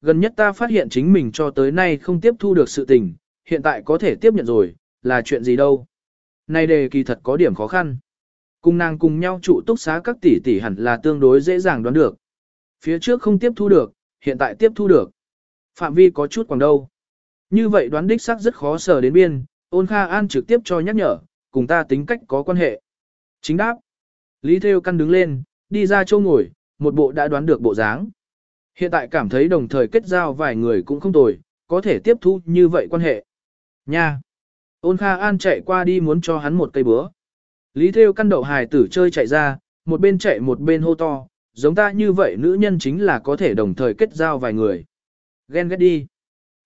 gần nhất ta phát hiện chính mình cho tới nay không tiếp thu được sự tình, hiện tại có thể tiếp nhận rồi, là chuyện gì đâu. Này đề kỳ thật có điểm khó khăn. Cùng nàng cùng nhau trụ túc xá các tỷ tỷ hẳn là tương đối dễ dàng đoán được. Phía trước không tiếp thu được, hiện tại tiếp thu được. Phạm vi có chút quảng đâu. Như vậy đoán đích xác rất khó sở đến biên, ôn kha an trực tiếp cho nhắc nhở, cùng ta tính cách có quan hệ. Chính đáp. Lý Theo căn đứng lên, đi ra chỗ ngồi, một bộ đã đoán được bộ dáng. Hiện tại cảm thấy đồng thời kết giao vài người cũng không tồi, có thể tiếp thu như vậy quan hệ. Nha! Ôn Kha An chạy qua đi muốn cho hắn một cây búa. Lý thêu căn đậu hài tử chơi chạy ra, một bên chạy một bên hô to, giống ta như vậy nữ nhân chính là có thể đồng thời kết giao vài người. Ghen ghét đi.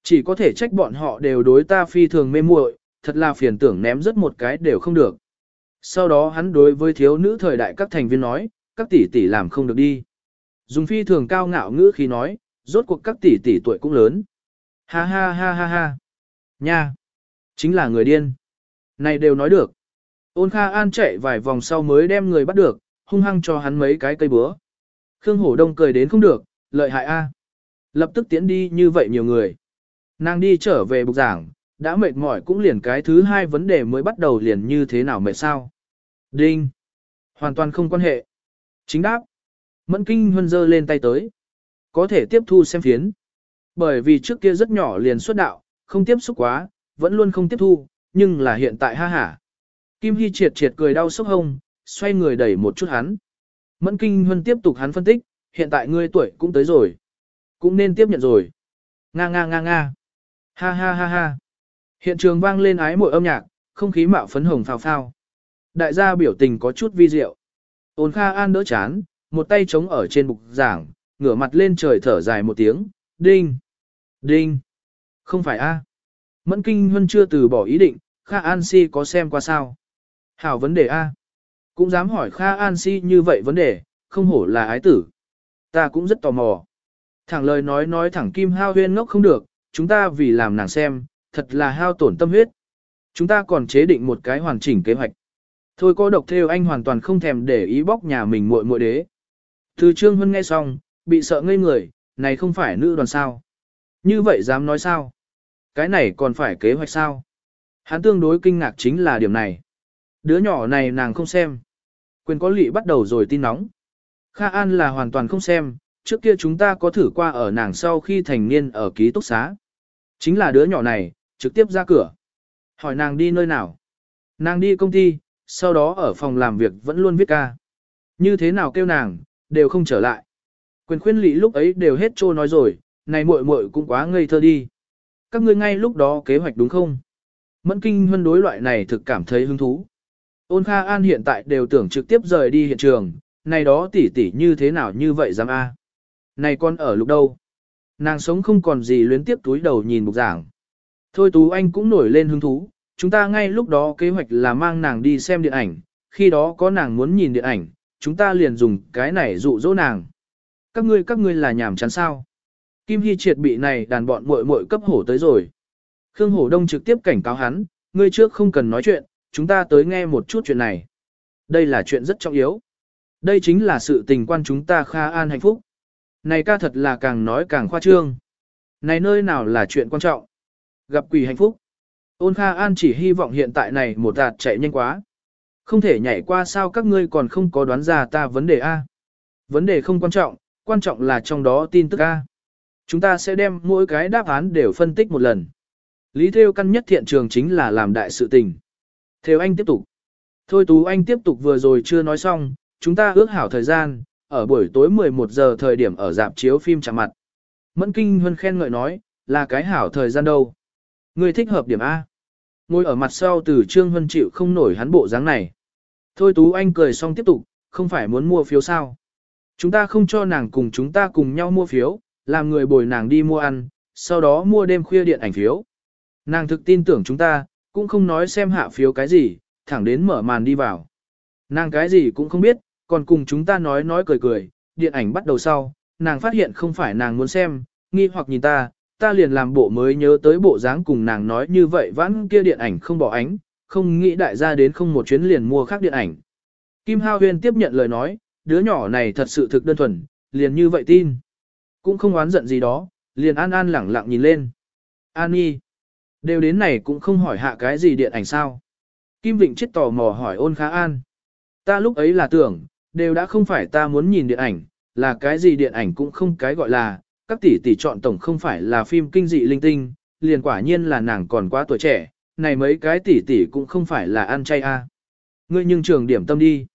Chỉ có thể trách bọn họ đều đối ta phi thường mê muội, thật là phiền tưởng ném rất một cái đều không được. Sau đó hắn đối với thiếu nữ thời đại các thành viên nói, các tỷ tỷ làm không được đi. Dùng phi thường cao ngạo ngữ khi nói, rốt cuộc các tỷ tỷ tuổi cũng lớn. Ha ha ha ha ha. Nha. Chính là người điên. Này đều nói được. Ôn Kha An chạy vài vòng sau mới đem người bắt được, hung hăng cho hắn mấy cái cây búa. Khương Hổ Đông cười đến không được, lợi hại a. Lập tức tiến đi như vậy nhiều người. Nàng đi trở về bục giảng, đã mệt mỏi cũng liền cái thứ hai vấn đề mới bắt đầu liền như thế nào mệt sao. Đinh. Hoàn toàn không quan hệ. Chính đáp. Mẫn kinh huân dơ lên tay tới. Có thể tiếp thu xem phiến. Bởi vì trước kia rất nhỏ liền xuất đạo, không tiếp xúc quá, vẫn luôn không tiếp thu, nhưng là hiện tại ha hả. Kim Hy triệt triệt cười đau sốc hông, xoay người đẩy một chút hắn. Mẫn kinh huân tiếp tục hắn phân tích, hiện tại ngươi tuổi cũng tới rồi. Cũng nên tiếp nhận rồi. Nga nga nga nga. Ha ha ha ha. Hiện trường vang lên ái mội âm nhạc, không khí mạo phấn hồng phào phao. Đại gia biểu tình có chút vi diệu. Ôn Kha An đỡ chán, một tay chống ở trên bục giảng, ngửa mặt lên trời thở dài một tiếng, đinh, đinh, không phải a. Mẫn Kinh Huân chưa từ bỏ ý định, Kha An Si có xem qua sao? Hảo vấn đề a. Cũng dám hỏi Kha An Si như vậy vấn đề, không hổ là ái tử. Ta cũng rất tò mò. Thẳng lời nói nói thẳng Kim Hao Huyên ngốc không được, chúng ta vì làm nàng xem, thật là hao tổn tâm huyết. Chúng ta còn chế định một cái hoàn chỉnh kế hoạch. Thôi có độc theo anh hoàn toàn không thèm để ý bóc nhà mình muội muội đế. Từ Trương Hân nghe xong, bị sợ ngây người, này không phải nữ đoàn sao. Như vậy dám nói sao? Cái này còn phải kế hoạch sao? Hắn tương đối kinh ngạc chính là điểm này. Đứa nhỏ này nàng không xem. Quyền có lị bắt đầu rồi tin nóng. Kha An là hoàn toàn không xem, trước kia chúng ta có thử qua ở nàng sau khi thành niên ở ký túc xá. Chính là đứa nhỏ này, trực tiếp ra cửa. Hỏi nàng đi nơi nào? Nàng đi công ty, sau đó ở phòng làm việc vẫn luôn viết ca. Như thế nào kêu nàng, đều không trở lại. Quyền khuyên lị lúc ấy đều hết trô nói rồi, này muội muội cũng quá ngây thơ đi. Các ngươi ngay lúc đó kế hoạch đúng không? Mẫn kinh huân đối loại này thực cảm thấy hứng thú. Ôn Kha An hiện tại đều tưởng trực tiếp rời đi hiện trường, này đó tỉ tỉ như thế nào như vậy dám a? Này con ở lúc đâu? Nàng sống không còn gì luyến tiếp túi đầu nhìn mục giảng. Thôi Tú Anh cũng nổi lên hứng thú, chúng ta ngay lúc đó kế hoạch là mang nàng đi xem điện ảnh, khi đó có nàng muốn nhìn điện ảnh, chúng ta liền dùng cái này dụ dỗ nàng. Các ngươi các ngươi là nhảm chán sao? Kim Hy triệt bị này đàn bọn muội muội cấp hổ tới rồi. Khương Hổ Đông trực tiếp cảnh cáo hắn, ngươi trước không cần nói chuyện, chúng ta tới nghe một chút chuyện này. Đây là chuyện rất trọng yếu. Đây chính là sự tình quan chúng ta kha an hạnh phúc. Này ca thật là càng nói càng khoa trương. Này nơi nào là chuyện quan trọng? Gặp quỷ hạnh phúc. Ôn Kha An chỉ hy vọng hiện tại này một đạt chạy nhanh quá. Không thể nhảy qua sao các ngươi còn không có đoán ra ta vấn đề A. Vấn đề không quan trọng, quan trọng là trong đó tin tức A. Chúng ta sẽ đem mỗi cái đáp án đều phân tích một lần. Lý Thêu căn nhất thiện trường chính là làm đại sự tình. Theo anh tiếp tục. Thôi Tú Anh tiếp tục vừa rồi chưa nói xong, chúng ta ước hảo thời gian, ở buổi tối 11 giờ thời điểm ở dạp chiếu phim chạm mặt. Mẫn Kinh Huân khen ngợi nói, là cái hảo thời gian đâu. Người thích hợp điểm A. Ngồi ở mặt sau từ Trương Huân chịu không nổi hắn bộ dáng này. Thôi Tú Anh cười xong tiếp tục, không phải muốn mua phiếu sao. Chúng ta không cho nàng cùng chúng ta cùng nhau mua phiếu, làm người bồi nàng đi mua ăn, sau đó mua đêm khuya điện ảnh phiếu. Nàng thực tin tưởng chúng ta, cũng không nói xem hạ phiếu cái gì, thẳng đến mở màn đi vào. Nàng cái gì cũng không biết, còn cùng chúng ta nói nói cười cười, điện ảnh bắt đầu sau, nàng phát hiện không phải nàng muốn xem, nghi hoặc nhìn ta, ta liền làm bộ mới nhớ tới bộ dáng cùng nàng nói như vậy vãn kia điện ảnh không bỏ ánh, không nghĩ đại gia đến không một chuyến liền mua khác điện ảnh. Kim Hao Huyên tiếp nhận lời nói, đứa nhỏ này thật sự thực đơn thuần, liền như vậy tin. Cũng không oán giận gì đó, liền An An lẳng lặng nhìn lên. An Nhi, đều đến này cũng không hỏi hạ cái gì điện ảnh sao. Kim Vịnh chết tò mò hỏi ôn khá an. Ta lúc ấy là tưởng, đều đã không phải ta muốn nhìn điện ảnh, là cái gì điện ảnh cũng không cái gọi là, các tỷ tỷ chọn tổng không phải là phim kinh dị linh tinh, liền quả nhiên là nàng còn quá tuổi trẻ, này mấy cái tỷ tỷ cũng không phải là ăn chay a. À. Ngươi nhưng trường điểm tâm đi.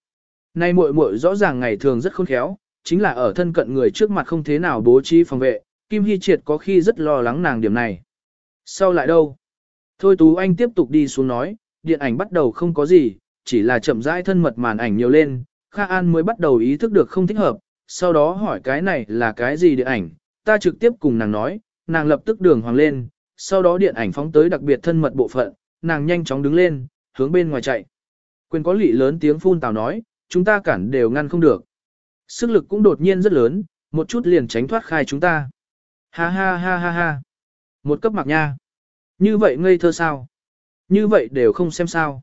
Nay muội muội rõ ràng ngày thường rất khôn khéo, chính là ở thân cận người trước mặt không thế nào bố trí phòng vệ, Kim Hy Triệt có khi rất lo lắng nàng điểm này. Sau lại đâu? Thôi Tú Anh tiếp tục đi xuống nói, điện ảnh bắt đầu không có gì, chỉ là chậm rãi thân mật màn ảnh nhiều lên, Kha An mới bắt đầu ý thức được không thích hợp, sau đó hỏi cái này là cái gì điện ảnh, ta trực tiếp cùng nàng nói, nàng lập tức đường hoàng lên, sau đó điện ảnh phóng tới đặc biệt thân mật bộ phận, nàng nhanh chóng đứng lên, hướng bên ngoài chạy. Quyền có lị lớn tiếng phun tào nói, chúng ta cản đều ngăn không được. Sức lực cũng đột nhiên rất lớn, một chút liền tránh thoát khai chúng ta. Ha ha ha ha ha. Một cấp mặc nha. Như vậy ngây thơ sao? Như vậy đều không xem sao.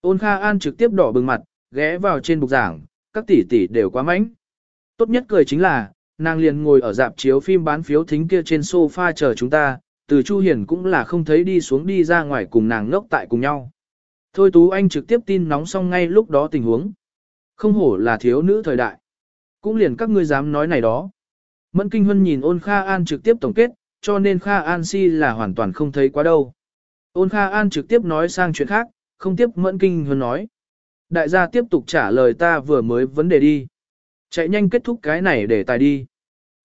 Ôn Kha An trực tiếp đỏ bừng mặt, ghé vào trên bục giảng, các tỷ tỷ đều quá mánh. Tốt nhất cười chính là, nàng liền ngồi ở dạp chiếu phim bán phiếu thính kia trên sofa chờ chúng ta, từ Chu Hiền cũng là không thấy đi xuống đi ra ngoài cùng nàng ngốc tại cùng nhau. Thôi Tú Anh trực tiếp tin nóng xong ngay lúc đó tình huống. Không hổ là thiếu nữ thời đại. Cũng liền các ngươi dám nói này đó. Mẫn Kinh Huân nhìn ôn Kha An trực tiếp tổng kết, cho nên Kha An si là hoàn toàn không thấy quá đâu. Ôn Kha An trực tiếp nói sang chuyện khác, không tiếp Mẫn Kinh Huân nói. Đại gia tiếp tục trả lời ta vừa mới vấn đề đi. Chạy nhanh kết thúc cái này để tài đi.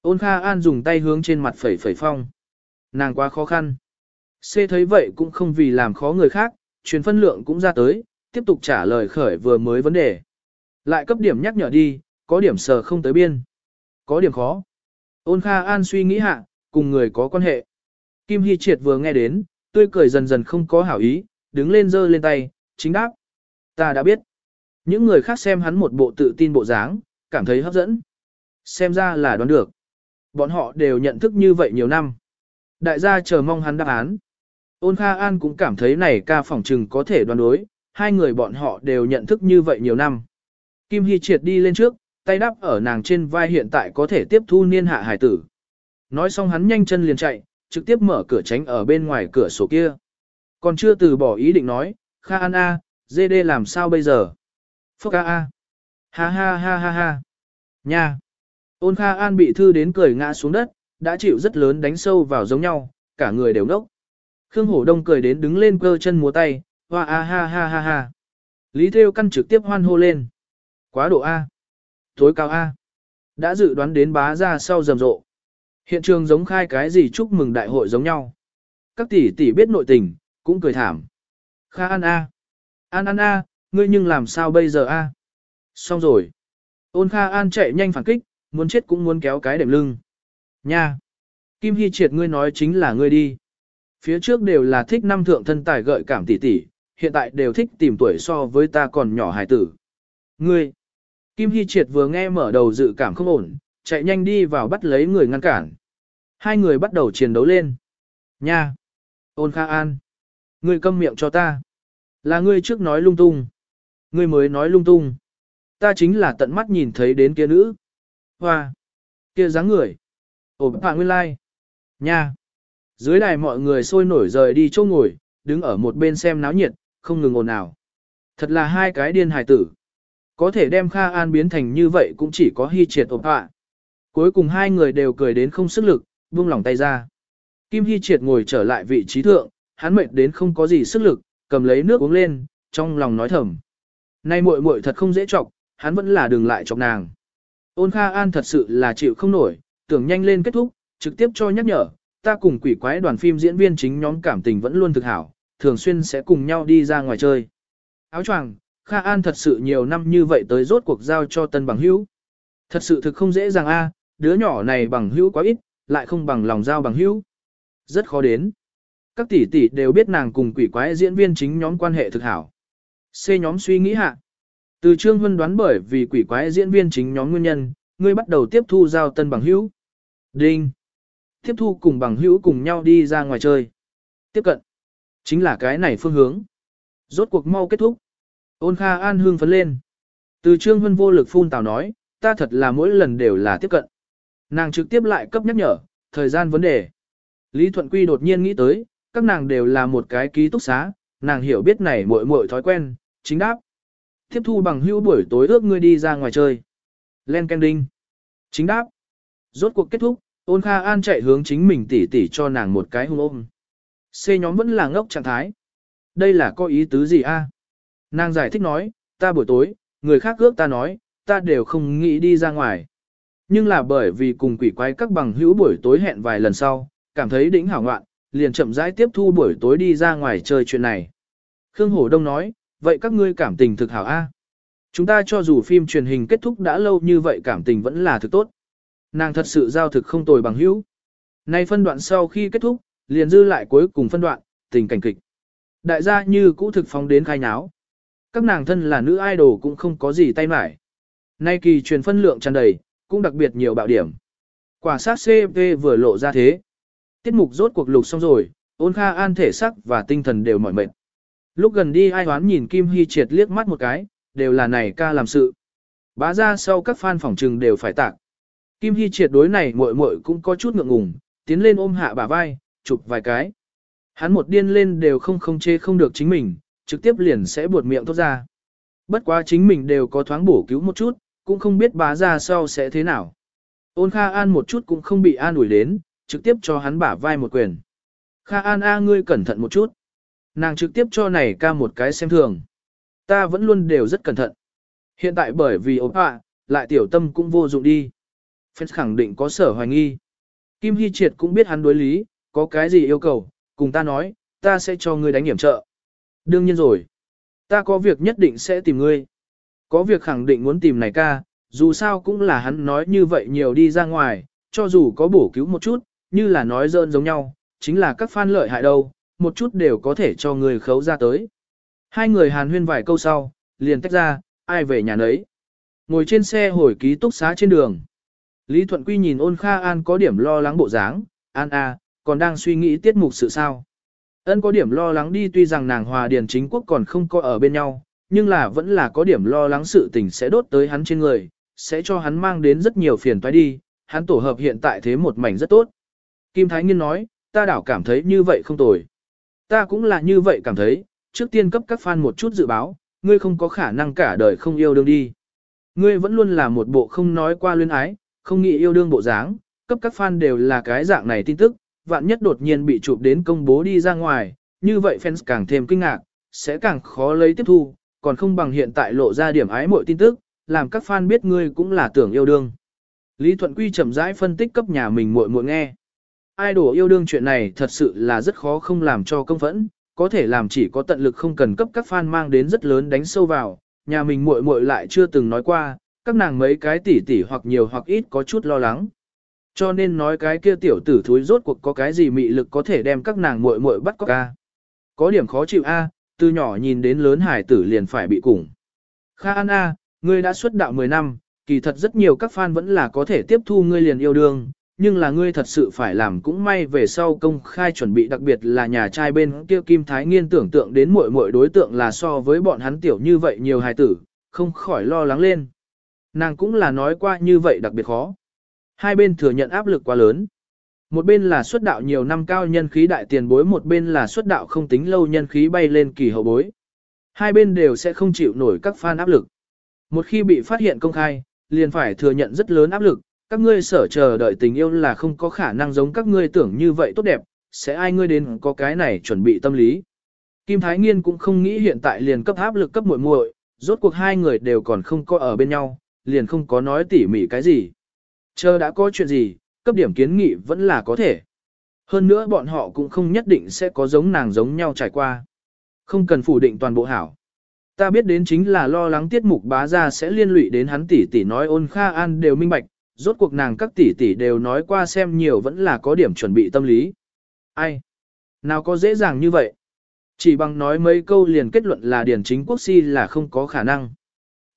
Ôn Kha An dùng tay hướng trên mặt phẩy phẩy phong. Nàng quá khó khăn. C thấy vậy cũng không vì làm khó người khác, truyền phân lượng cũng ra tới, tiếp tục trả lời khởi vừa mới vấn đề. Lại cấp điểm nhắc nhở đi, có điểm sờ không tới biên. Có điểm khó. Ôn Kha An suy nghĩ hạ, cùng người có quan hệ. Kim Hy Triệt vừa nghe đến, tươi cười dần dần không có hảo ý, đứng lên giơ lên tay, chính đáp. Ta đã biết. Những người khác xem hắn một bộ tự tin bộ dáng, cảm thấy hấp dẫn. Xem ra là đoán được. Bọn họ đều nhận thức như vậy nhiều năm. Đại gia chờ mong hắn đáp án. Ôn Kha An cũng cảm thấy này ca phỏng trừng có thể đoán đối, hai người bọn họ đều nhận thức như vậy nhiều năm. Kim Hy triệt đi lên trước, tay đắp ở nàng trên vai hiện tại có thể tiếp thu niên hạ hải tử. Nói xong hắn nhanh chân liền chạy, trực tiếp mở cửa tránh ở bên ngoài cửa sổ kia. Còn chưa từ bỏ ý định nói, Kha An A, dê đê làm sao bây giờ? Phúc A A. Ha ha ha ha ha. Nha. Ôn Kha An bị thư đến cười ngã xuống đất, đã chịu rất lớn đánh sâu vào giống nhau, cả người đều nốc. Khương Hổ Đông cười đến đứng lên cơ chân múa tay, hoa a ha ha ha ha. Lý Thêu căn trực tiếp hoan hô lên. Quá độ A. Tối cao A. Đã dự đoán đến bá ra sau rầm rộ. Hiện trường giống khai cái gì chúc mừng đại hội giống nhau. Các tỷ tỷ biết nội tình, cũng cười thảm. Kha An A. An An A, ngươi nhưng làm sao bây giờ A. Xong rồi. Ôn Kha An chạy nhanh phản kích, muốn chết cũng muốn kéo cái đệm lưng. Nha! Kim Hy Triệt ngươi nói chính là ngươi đi. Phía trước đều là thích năm thượng thân tài gợi cảm tỷ tỷ, hiện tại đều thích tìm tuổi so với ta còn nhỏ hài tử. Ngươi! Kim Hy Triệt vừa nghe mở đầu dự cảm không ổn, chạy nhanh đi vào bắt lấy người ngăn cản. Hai người bắt đầu chiến đấu lên. Nha! Ôn Kha An! Ngươi câm miệng cho ta. Là ngươi trước nói lung tung. Ngươi mới nói lung tung. Ta chính là tận mắt nhìn thấy đến kia nữ. Hoa! Kia dáng người ổn bà nguyên lai. Like. Nha. Dưới đài mọi người sôi nổi rời đi chỗ ngồi, đứng ở một bên xem náo nhiệt, không ngừng ồn ào. Thật là hai cái điên hài tử. Có thể đem Kha An biến thành như vậy cũng chỉ có Hy Triệt ộp hạ. Cuối cùng hai người đều cười đến không sức lực, buông lỏng tay ra. Kim Hy Triệt ngồi trở lại vị trí thượng, hắn mệt đến không có gì sức lực, cầm lấy nước uống lên, trong lòng nói thầm. Nay muội muội thật không dễ chọc, hắn vẫn là đừng lại chọc nàng. Ôn Kha An thật sự là chịu không nổi, tưởng nhanh lên kết thúc, trực tiếp cho nhắc nhở, ta cùng quỷ quái đoàn phim diễn viên chính nhóm cảm tình vẫn luôn thực hảo, thường xuyên sẽ cùng nhau đi ra ngoài chơi. Áo choàng, Kha An thật sự nhiều năm như vậy tới rốt cuộc giao cho tân bằng hữu. Thật sự thực không dễ dàng a, đứa nhỏ này bằng hữu quá ít, lại không bằng lòng giao bằng hữu. Rất khó đến. Các tỷ tỷ đều biết nàng cùng quỷ quái diễn viên chính nhóm quan hệ thực hảo. C nhóm suy nghĩ hạ. Từ Trương Huân đoán bởi vì quỷ quái diễn viên chính nhóm nguyên nhân, ngươi bắt đầu tiếp thu giao tân bằng hữu. Đinh. Tiếp thu cùng bằng hữu cùng nhau đi ra ngoài chơi. Tiếp cận. Chính là cái này phương hướng. Rốt cuộc mau kết thúc. Ôn Kha An hương phấn lên. Từ Trương Huân vô lực phun tào nói, ta thật là mỗi lần đều là tiếp cận. Nàng trực tiếp lại cấp nhắc nhở, thời gian vấn đề. Lý Thuận Quy đột nhiên nghĩ tới, các nàng đều là một cái ký túc xá, nàng hiểu biết này muội muội thói quen, chính đáp. Tiếp thu bằng hữu buổi tối ước ngươi đi ra ngoài chơi. Len Ken Đinh. Chính đáp. Rốt cuộc kết thúc, ôn kha an chạy hướng chính mình tỉ tỉ cho nàng một cái hung ôm. C nhóm vẫn là ngốc trạng thái. Đây là có ý tứ gì a? Nàng giải thích nói, ta buổi tối, người khác ước ta nói, ta đều không nghĩ đi ra ngoài. Nhưng là bởi vì cùng quỷ quái các bằng hữu buổi tối hẹn vài lần sau, cảm thấy đỉnh hảo ngoạn, liền chậm rãi tiếp thu buổi tối đi ra ngoài chơi chuyện này. Khương Hổ Đông nói, vậy các ngươi cảm tình thực hảo A. Chúng ta cho dù phim truyền hình kết thúc đã lâu như vậy cảm tình vẫn là thực tốt. Nàng thật sự giao thực không tồi bằng hữu. Nay phân đoạn sau khi kết thúc, liền dư lại cuối cùng phân đoạn, tình cảnh kịch. Đại gia như cũ thực phóng đến khai nháo. Các nàng thân là nữ idol cũng không có gì tay mải. Nay kỳ truyền phân lượng tràn đầy, cũng đặc biệt nhiều bạo điểm. Quả sát CV vừa lộ ra thế. Tiết mục rốt cuộc lục xong rồi, ôn kha an thể sắc và tinh thần đều mỏi mệt. Lúc gần đi ai hoán nhìn Kim Hy triệt liếc mắt một cái, đều là này ca làm sự. Bá ra sau các fan phỏng trừng đều phải tạc. Kim Hy triệt đối này muội muội cũng có chút ngượng ngùng, tiến lên ôm hạ bả vai, chụp vài cái. Hắn một điên lên đều không không chê không được chính mình, trực tiếp liền sẽ buột miệng tốt ra. Bất quá chính mình đều có thoáng bổ cứu một chút, cũng không biết bá ra sau sẽ thế nào. Ôn Kha An một chút cũng không bị an ủi đến, trực tiếp cho hắn bả vai một quyền. Kha An A ngươi cẩn thận một chút. Nàng trực tiếp cho này ca một cái xem thường. Ta vẫn luôn đều rất cẩn thận. Hiện tại bởi vì ốp ạ, lại tiểu tâm cũng vô dụng đi. Fans khẳng định có sở hoài nghi. Kim Hy Triệt cũng biết hắn đối lý, có cái gì yêu cầu, cùng ta nói, ta sẽ cho ngươi đánh hiểm trợ. Đương nhiên rồi. Ta có việc nhất định sẽ tìm ngươi. Có việc khẳng định muốn tìm này ca, dù sao cũng là hắn nói như vậy nhiều đi ra ngoài, cho dù có bổ cứu một chút, như là nói dơn giống nhau, chính là các fan lợi hại đâu, một chút đều có thể cho người khấu ra tới. Hai người hàn huyên vài câu sau, liền tách ra, ai về nhà nấy. Ngồi trên xe hồi ký túc xá trên đường. Lý Thuận Quy nhìn ôn Kha An có điểm lo lắng bộ dáng, An A, còn đang suy nghĩ tiết mục sự sao. Ân có điểm lo lắng đi tuy rằng nàng hòa điền chính quốc còn không có ở bên nhau, nhưng là vẫn là có điểm lo lắng sự tình sẽ đốt tới hắn trên người, sẽ cho hắn mang đến rất nhiều phiền toái đi, hắn tổ hợp hiện tại thế một mảnh rất tốt. Kim Thái Nghiên nói, ta đảo cảm thấy như vậy không tồi. Ta cũng là như vậy cảm thấy, trước tiên cấp các fan một chút dự báo, ngươi không có khả năng cả đời không yêu đương đi. Ngươi vẫn luôn là một bộ không nói qua luyến ái, không nghĩ yêu đương bộ dáng, cấp các fan đều là cái dạng này tin tức, vạn nhất đột nhiên bị chụp đến công bố đi ra ngoài, như vậy fans càng thêm kinh ngạc, sẽ càng khó lấy tiếp thu, còn không bằng hiện tại lộ ra điểm ái mọi tin tức, làm các fan biết ngươi cũng là tưởng yêu đương. Lý Thuận Quy chậm rãi phân tích cấp nhà mình muội muội nghe. Idol yêu đương chuyện này thật sự là rất khó không làm cho công phẫn, có thể làm chỉ có tận lực không cần cấp các fan mang đến rất lớn đánh sâu vào, nhà mình muội muội lại chưa từng nói qua, các nàng mấy cái tỷ tỷ hoặc nhiều hoặc ít có chút lo lắng. Cho nên nói cái kia tiểu tử thúi rốt cuộc có cái gì mị lực có thể đem các nàng muội muội bắt có ca. Có điểm khó chịu a, từ nhỏ nhìn đến lớn hải tử liền phải bị củng Kha An A, ngươi đã xuất đạo 10 năm, kỳ thật rất nhiều các fan vẫn là có thể tiếp thu ngươi liền yêu đương, nhưng là ngươi thật sự phải làm cũng may về sau công khai chuẩn bị đặc biệt là nhà trai bên kia Kim Thái Nghiên tưởng tượng đến mỗi mỗi đối tượng là so với bọn hắn tiểu như vậy nhiều hài tử, không khỏi lo lắng lên. Nàng cũng là nói qua như vậy đặc biệt khó. Hai bên thừa nhận áp lực quá lớn. Một bên là xuất đạo nhiều năm cao nhân khí đại tiền bối một bên là xuất đạo không tính lâu nhân khí bay lên kỳ hậu bối. Hai bên đều sẽ không chịu nổi các fan áp lực. Một khi bị phát hiện công khai, liền phải thừa nhận rất lớn áp lực, các ngươi sở chờ đợi tình yêu là không có khả năng giống các ngươi tưởng như vậy tốt đẹp, sẽ ai ngươi đến có cái này chuẩn bị tâm lý. Kim Thái Nghiên cũng không nghĩ hiện tại liền cấp áp lực cấp muội muội, rốt cuộc hai người đều còn không có ở bên nhau, liền không có nói tỉ mỉ cái gì. Chờ đã có chuyện gì, cấp điểm kiến nghị vẫn là có thể. Hơn nữa bọn họ cũng không nhất định sẽ có giống nàng giống nhau trải qua. Không cần phủ định toàn bộ hảo. Ta biết đến chính là lo lắng tiết mục bá ra sẽ liên lụy đến hắn tỷ tỷ nói ôn kha an đều minh bạch, rốt cuộc nàng các tỷ tỷ đều nói qua xem nhiều vẫn là có điểm chuẩn bị tâm lý. Ai? Nào có dễ dàng như vậy? Chỉ bằng nói mấy câu liền kết luận là điển chính quốc si là không có khả năng.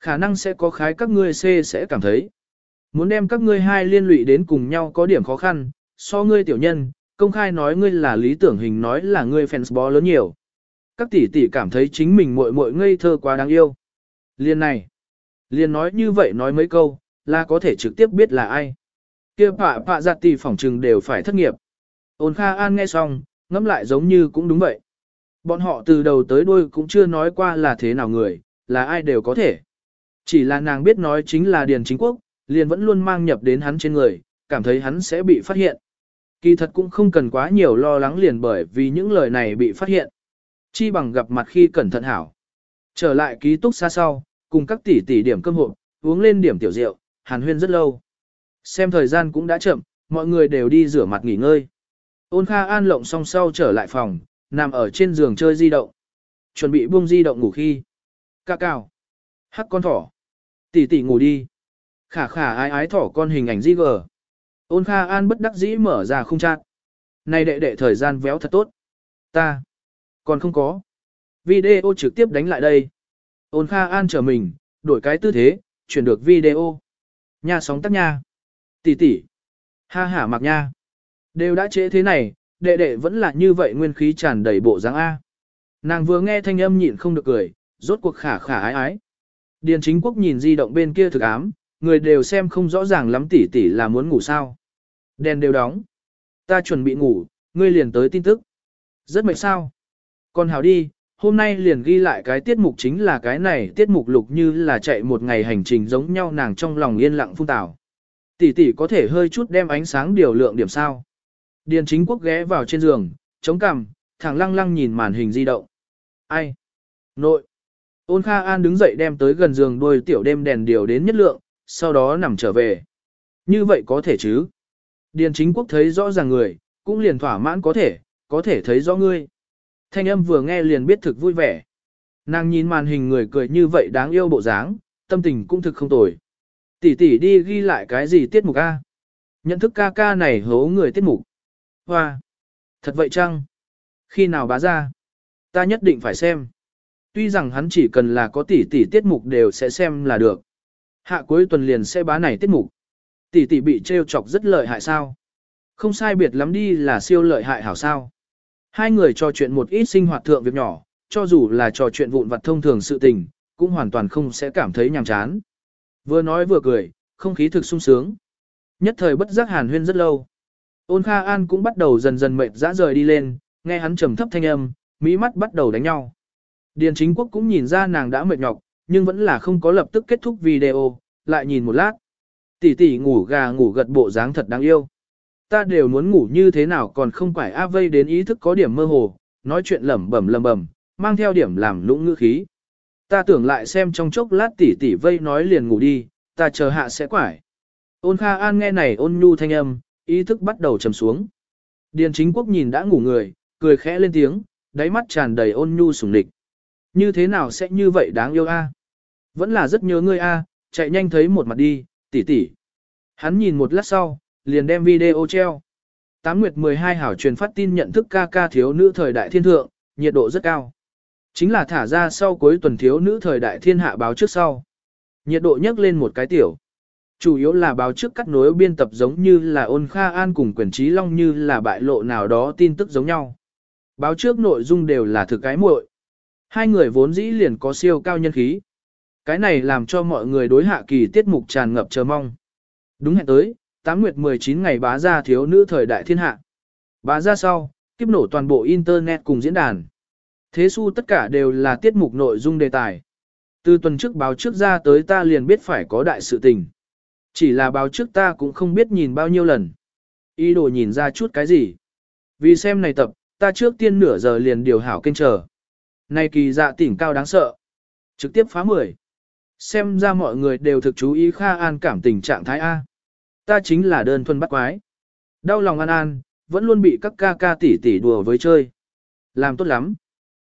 Khả năng sẽ có khái các ngươi C sẽ cảm thấy. Muốn đem các ngươi hai liên lụy đến cùng nhau có điểm khó khăn, so ngươi tiểu nhân, công khai nói ngươi là lý tưởng hình nói là ngươi fans bó lớn nhiều. Các tỷ tỷ cảm thấy chính mình muội muội ngây thơ quá đáng yêu. Liên này, liên nói như vậy nói mấy câu, là có thể trực tiếp biết là ai. kia pạ pạ giặt dạ tỷ phỏng trừng đều phải thất nghiệp. Ôn Kha An nghe xong, ngẫm lại giống như cũng đúng vậy. Bọn họ từ đầu tới đuôi cũng chưa nói qua là thế nào người, là ai đều có thể. Chỉ là nàng biết nói chính là Điền Chính Quốc, liền vẫn luôn mang nhập đến hắn trên người, cảm thấy hắn sẽ bị phát hiện. Kỳ thật cũng không cần quá nhiều lo lắng liền bởi vì những lời này bị phát hiện. Chi bằng gặp mặt khi cẩn thận hảo. Trở lại ký túc xa sau, cùng các tỷ tỷ điểm cơm hộp, uống lên điểm tiểu rượu, hàn huyên rất lâu. Xem thời gian cũng đã chậm, mọi người đều đi rửa mặt nghỉ ngơi. Ôn Kha An lộng xong sau trở lại phòng, nằm ở trên giường chơi di động. Chuẩn bị buông di động ngủ khi. Cà cao. Hắc con thỏ. Tỷ tỷ ngủ đi. Khả khả ái ái thỏ con hình ảnh di gờ. Ôn Kha An bất đắc dĩ mở ra không chát. Này đệ đệ thời gian véo thật tốt. Ta. Còn không có. Video trực tiếp đánh lại đây. Ôn Kha An trở mình, đổi cái tư thế, chuyển được video. Nha sóng tắt nha. Tỷ tỷ. Ha ha mặc nha. Đều đã chế thế này, đệ đệ vẫn là như vậy nguyên khí tràn đầy bộ dáng A. Nàng vừa nghe thanh âm nhịn không được cười, rốt cuộc khả khả ái ái. Điền chính quốc nhìn di động bên kia thực ám, người đều xem không rõ ràng lắm tỷ tỷ là muốn ngủ sao. Đèn đều đóng. Ta chuẩn bị ngủ, ngươi liền tới tin tức. Rất mệt sao. Còn hảo đi, hôm nay liền ghi lại cái tiết mục chính là cái này tiết mục lục như là chạy một ngày hành trình giống nhau nàng trong lòng yên lặng phun tảo. Tỷ tỷ có thể hơi chút đem ánh sáng điều lượng điểm sao. Điền chính quốc ghé vào trên giường, chống cằm, thẳng lăng lăng nhìn màn hình di động. Ai? Nội. Ôn Kha An đứng dậy đem tới gần giường đôi tiểu đêm đèn điều đến nhất lượng, sau đó nằm trở về. Như vậy có thể chứ? Điền chính quốc thấy rõ ràng người, cũng liền thỏa mãn có thể, có thể thấy rõ ngươi. Thanh âm vừa nghe liền biết thực vui vẻ. Nàng nhìn màn hình người cười như vậy đáng yêu bộ dáng, tâm tình cũng thực không tồi. Tỷ tỷ đi ghi lại cái gì tiết mục A. Nhận thức ca ca này hố người tiết mục. Hoa! Thật vậy chăng? Khi nào bá ra? Ta nhất định phải xem. Tuy rằng hắn chỉ cần là có tỷ tỷ tiết mục đều sẽ xem là được. Hạ cuối tuần liền sẽ bá này tiết mục. Tỷ tỷ bị trêu chọc rất lợi hại sao? Không sai biệt lắm đi là siêu lợi hại hảo sao? Hai người trò chuyện một ít sinh hoạt thượng việc nhỏ, cho dù là trò chuyện vụn vặt thông thường sự tình, cũng hoàn toàn không sẽ cảm thấy nhàm chán. Vừa nói vừa cười, không khí thực sung sướng. Nhất thời bất giác hàn huyên rất lâu. Ôn Kha An cũng bắt đầu dần dần mệt dã rời đi lên, nghe hắn trầm thấp thanh âm, mỹ mắt bắt đầu đánh nhau. Điền chính quốc cũng nhìn ra nàng đã mệt nhọc, nhưng vẫn là không có lập tức kết thúc video, lại nhìn một lát. Tỷ tỷ ngủ gà ngủ gật bộ dáng thật đáng yêu. Ta đều muốn ngủ như thế nào còn không phải A vây đến ý thức có điểm mơ hồ, nói chuyện lẩm bẩm lẩm bẩm, mang theo điểm làm lũng ngữ khí. Ta tưởng lại xem trong chốc lát tỷ tỷ vây nói liền ngủ đi, ta chờ hạ sẽ quải. Ôn Kha An nghe này ôn nhu thanh âm, ý thức bắt đầu trầm xuống. Điền chính quốc nhìn đã ngủ người, cười khẽ lên tiếng, đáy mắt tràn đầy ôn nhu sủng địch. Như thế nào sẽ như vậy đáng yêu a? Vẫn là rất nhớ ngươi a, chạy nhanh thấy một mặt đi, tỷ tỷ. Hắn nhìn một lát sau, liền đem video treo. Tám Nguyệt 12 hảo truyền phát tin nhận thức ca ca thiếu nữ thời đại thiên thượng, nhiệt độ rất cao. Chính là thả ra sau cuối tuần thiếu nữ thời đại thiên hạ báo trước sau. Nhiệt độ nhấc lên một cái tiểu. Chủ yếu là báo trước cắt nối biên tập giống như là ôn kha an cùng quyền trí long như là bại lộ nào đó tin tức giống nhau. Báo trước nội dung đều là thực cái muội. Hai người vốn dĩ liền có siêu cao nhân khí. Cái này làm cho mọi người đối hạ kỳ tiết mục tràn ngập chờ mong. Đúng hẹn tới, tám nguyệt 19 ngày bá ra thiếu nữ thời đại thiên hạ. Bá ra sau, kiếp nổ toàn bộ internet cùng diễn đàn. Thế su tất cả đều là tiết mục nội dung đề tài. Từ tuần trước báo trước ra tới ta liền biết phải có đại sự tình. Chỉ là báo trước ta cũng không biết nhìn bao nhiêu lần. Ý đồ nhìn ra chút cái gì. Vì xem này tập, ta trước tiên nửa giờ liền điều hảo kênh chờ. Này kỳ dạ tỉnh cao đáng sợ. Trực tiếp phá 10. Xem ra mọi người đều thực chú ý Kha An cảm tình trạng thái A. Ta chính là đơn thuần bắt quái. Đau lòng An An, vẫn luôn bị các ca ca tỷ tỷ đùa với chơi. Làm tốt lắm.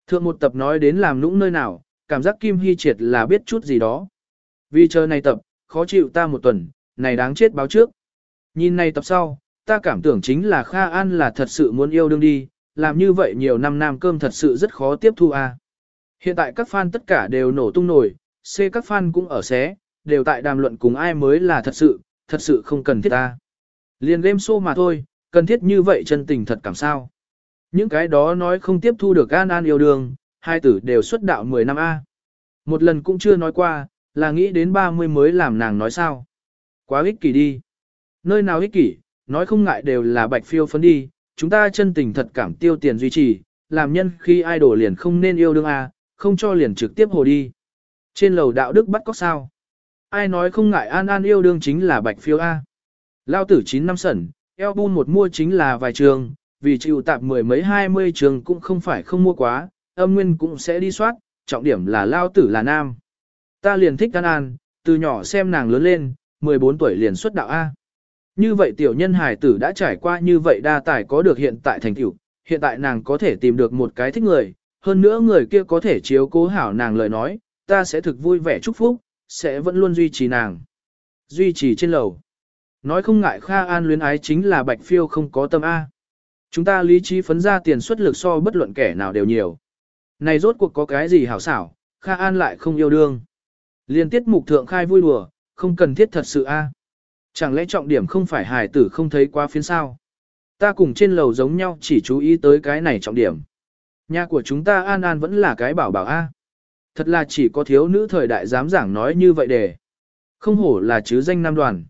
Thượng một tập nói đến làm nũng nơi nào, cảm giác Kim Hy Triệt là biết chút gì đó. Vì chờ này tập, khó chịu ta một tuần, này đáng chết báo trước. Nhìn này tập sau, ta cảm tưởng chính là Kha An là thật sự muốn yêu đương đi, làm như vậy nhiều năm nam cơm thật sự rất khó tiếp thu a. Hiện tại các fan tất cả đều nổ tung nổi, C các fan cũng ở xé, đều tại đàm luận cùng ai mới là thật sự, thật sự không cần thiết ta. liền game show mà thôi, cần thiết như vậy chân tình thật cảm sao. Những cái đó nói không tiếp thu được An An yêu đương, hai tử đều xuất đạo 10 năm A. Một lần cũng chưa nói qua, là nghĩ đến 30 mới làm nàng nói sao. Quá ích kỷ đi. Nơi nào ích kỷ, nói không ngại đều là bạch phiêu phấn đi, chúng ta chân tình thật cảm tiêu tiền duy trì, làm nhân khi idol liền không nên yêu đương a, không cho liền trực tiếp hồ đi. Trên lầu đạo đức bắt có sao? Ai nói không ngại an an yêu đương chính là bạch phiêu a. Lao tử 9 năm sẩn, album một mua chính là vài trường, vì chịu tạp mười mấy hai mươi trường cũng không phải không mua quá, âm nguyên cũng sẽ đi soát, trọng điểm là lao tử là nam. Ta liền thích an an, từ nhỏ xem nàng lớn lên, 14 tuổi liền xuất đạo A. Như vậy tiểu nhân hải tử đã trải qua như vậy đa tài có được hiện tại thành tiểu, hiện tại nàng có thể tìm được một cái thích người, hơn nữa người kia có thể chiếu cố hảo nàng lời nói, ta sẽ thực vui vẻ chúc phúc, sẽ vẫn luôn duy trì nàng. Duy trì trên lầu. Nói không ngại Kha An luyến ái chính là bạch phiêu không có tâm A. Chúng ta lý trí phấn ra tiền xuất lực so bất luận kẻ nào đều nhiều. Này rốt cuộc có cái gì hảo xảo, Kha An lại không yêu đương. Liên tiết mục thượng khai vui đùa, không cần thiết thật sự A. Chẳng lẽ trọng điểm không phải hài tử không thấy qua phiến sao? Ta cùng trên lầu giống nhau chỉ chú ý tới cái này trọng điểm. Nhà của chúng ta An An vẫn là cái bảo bảo A. Thật là chỉ có thiếu nữ thời đại dám giảng nói như vậy để. Không hổ là chứ danh nam đoàn.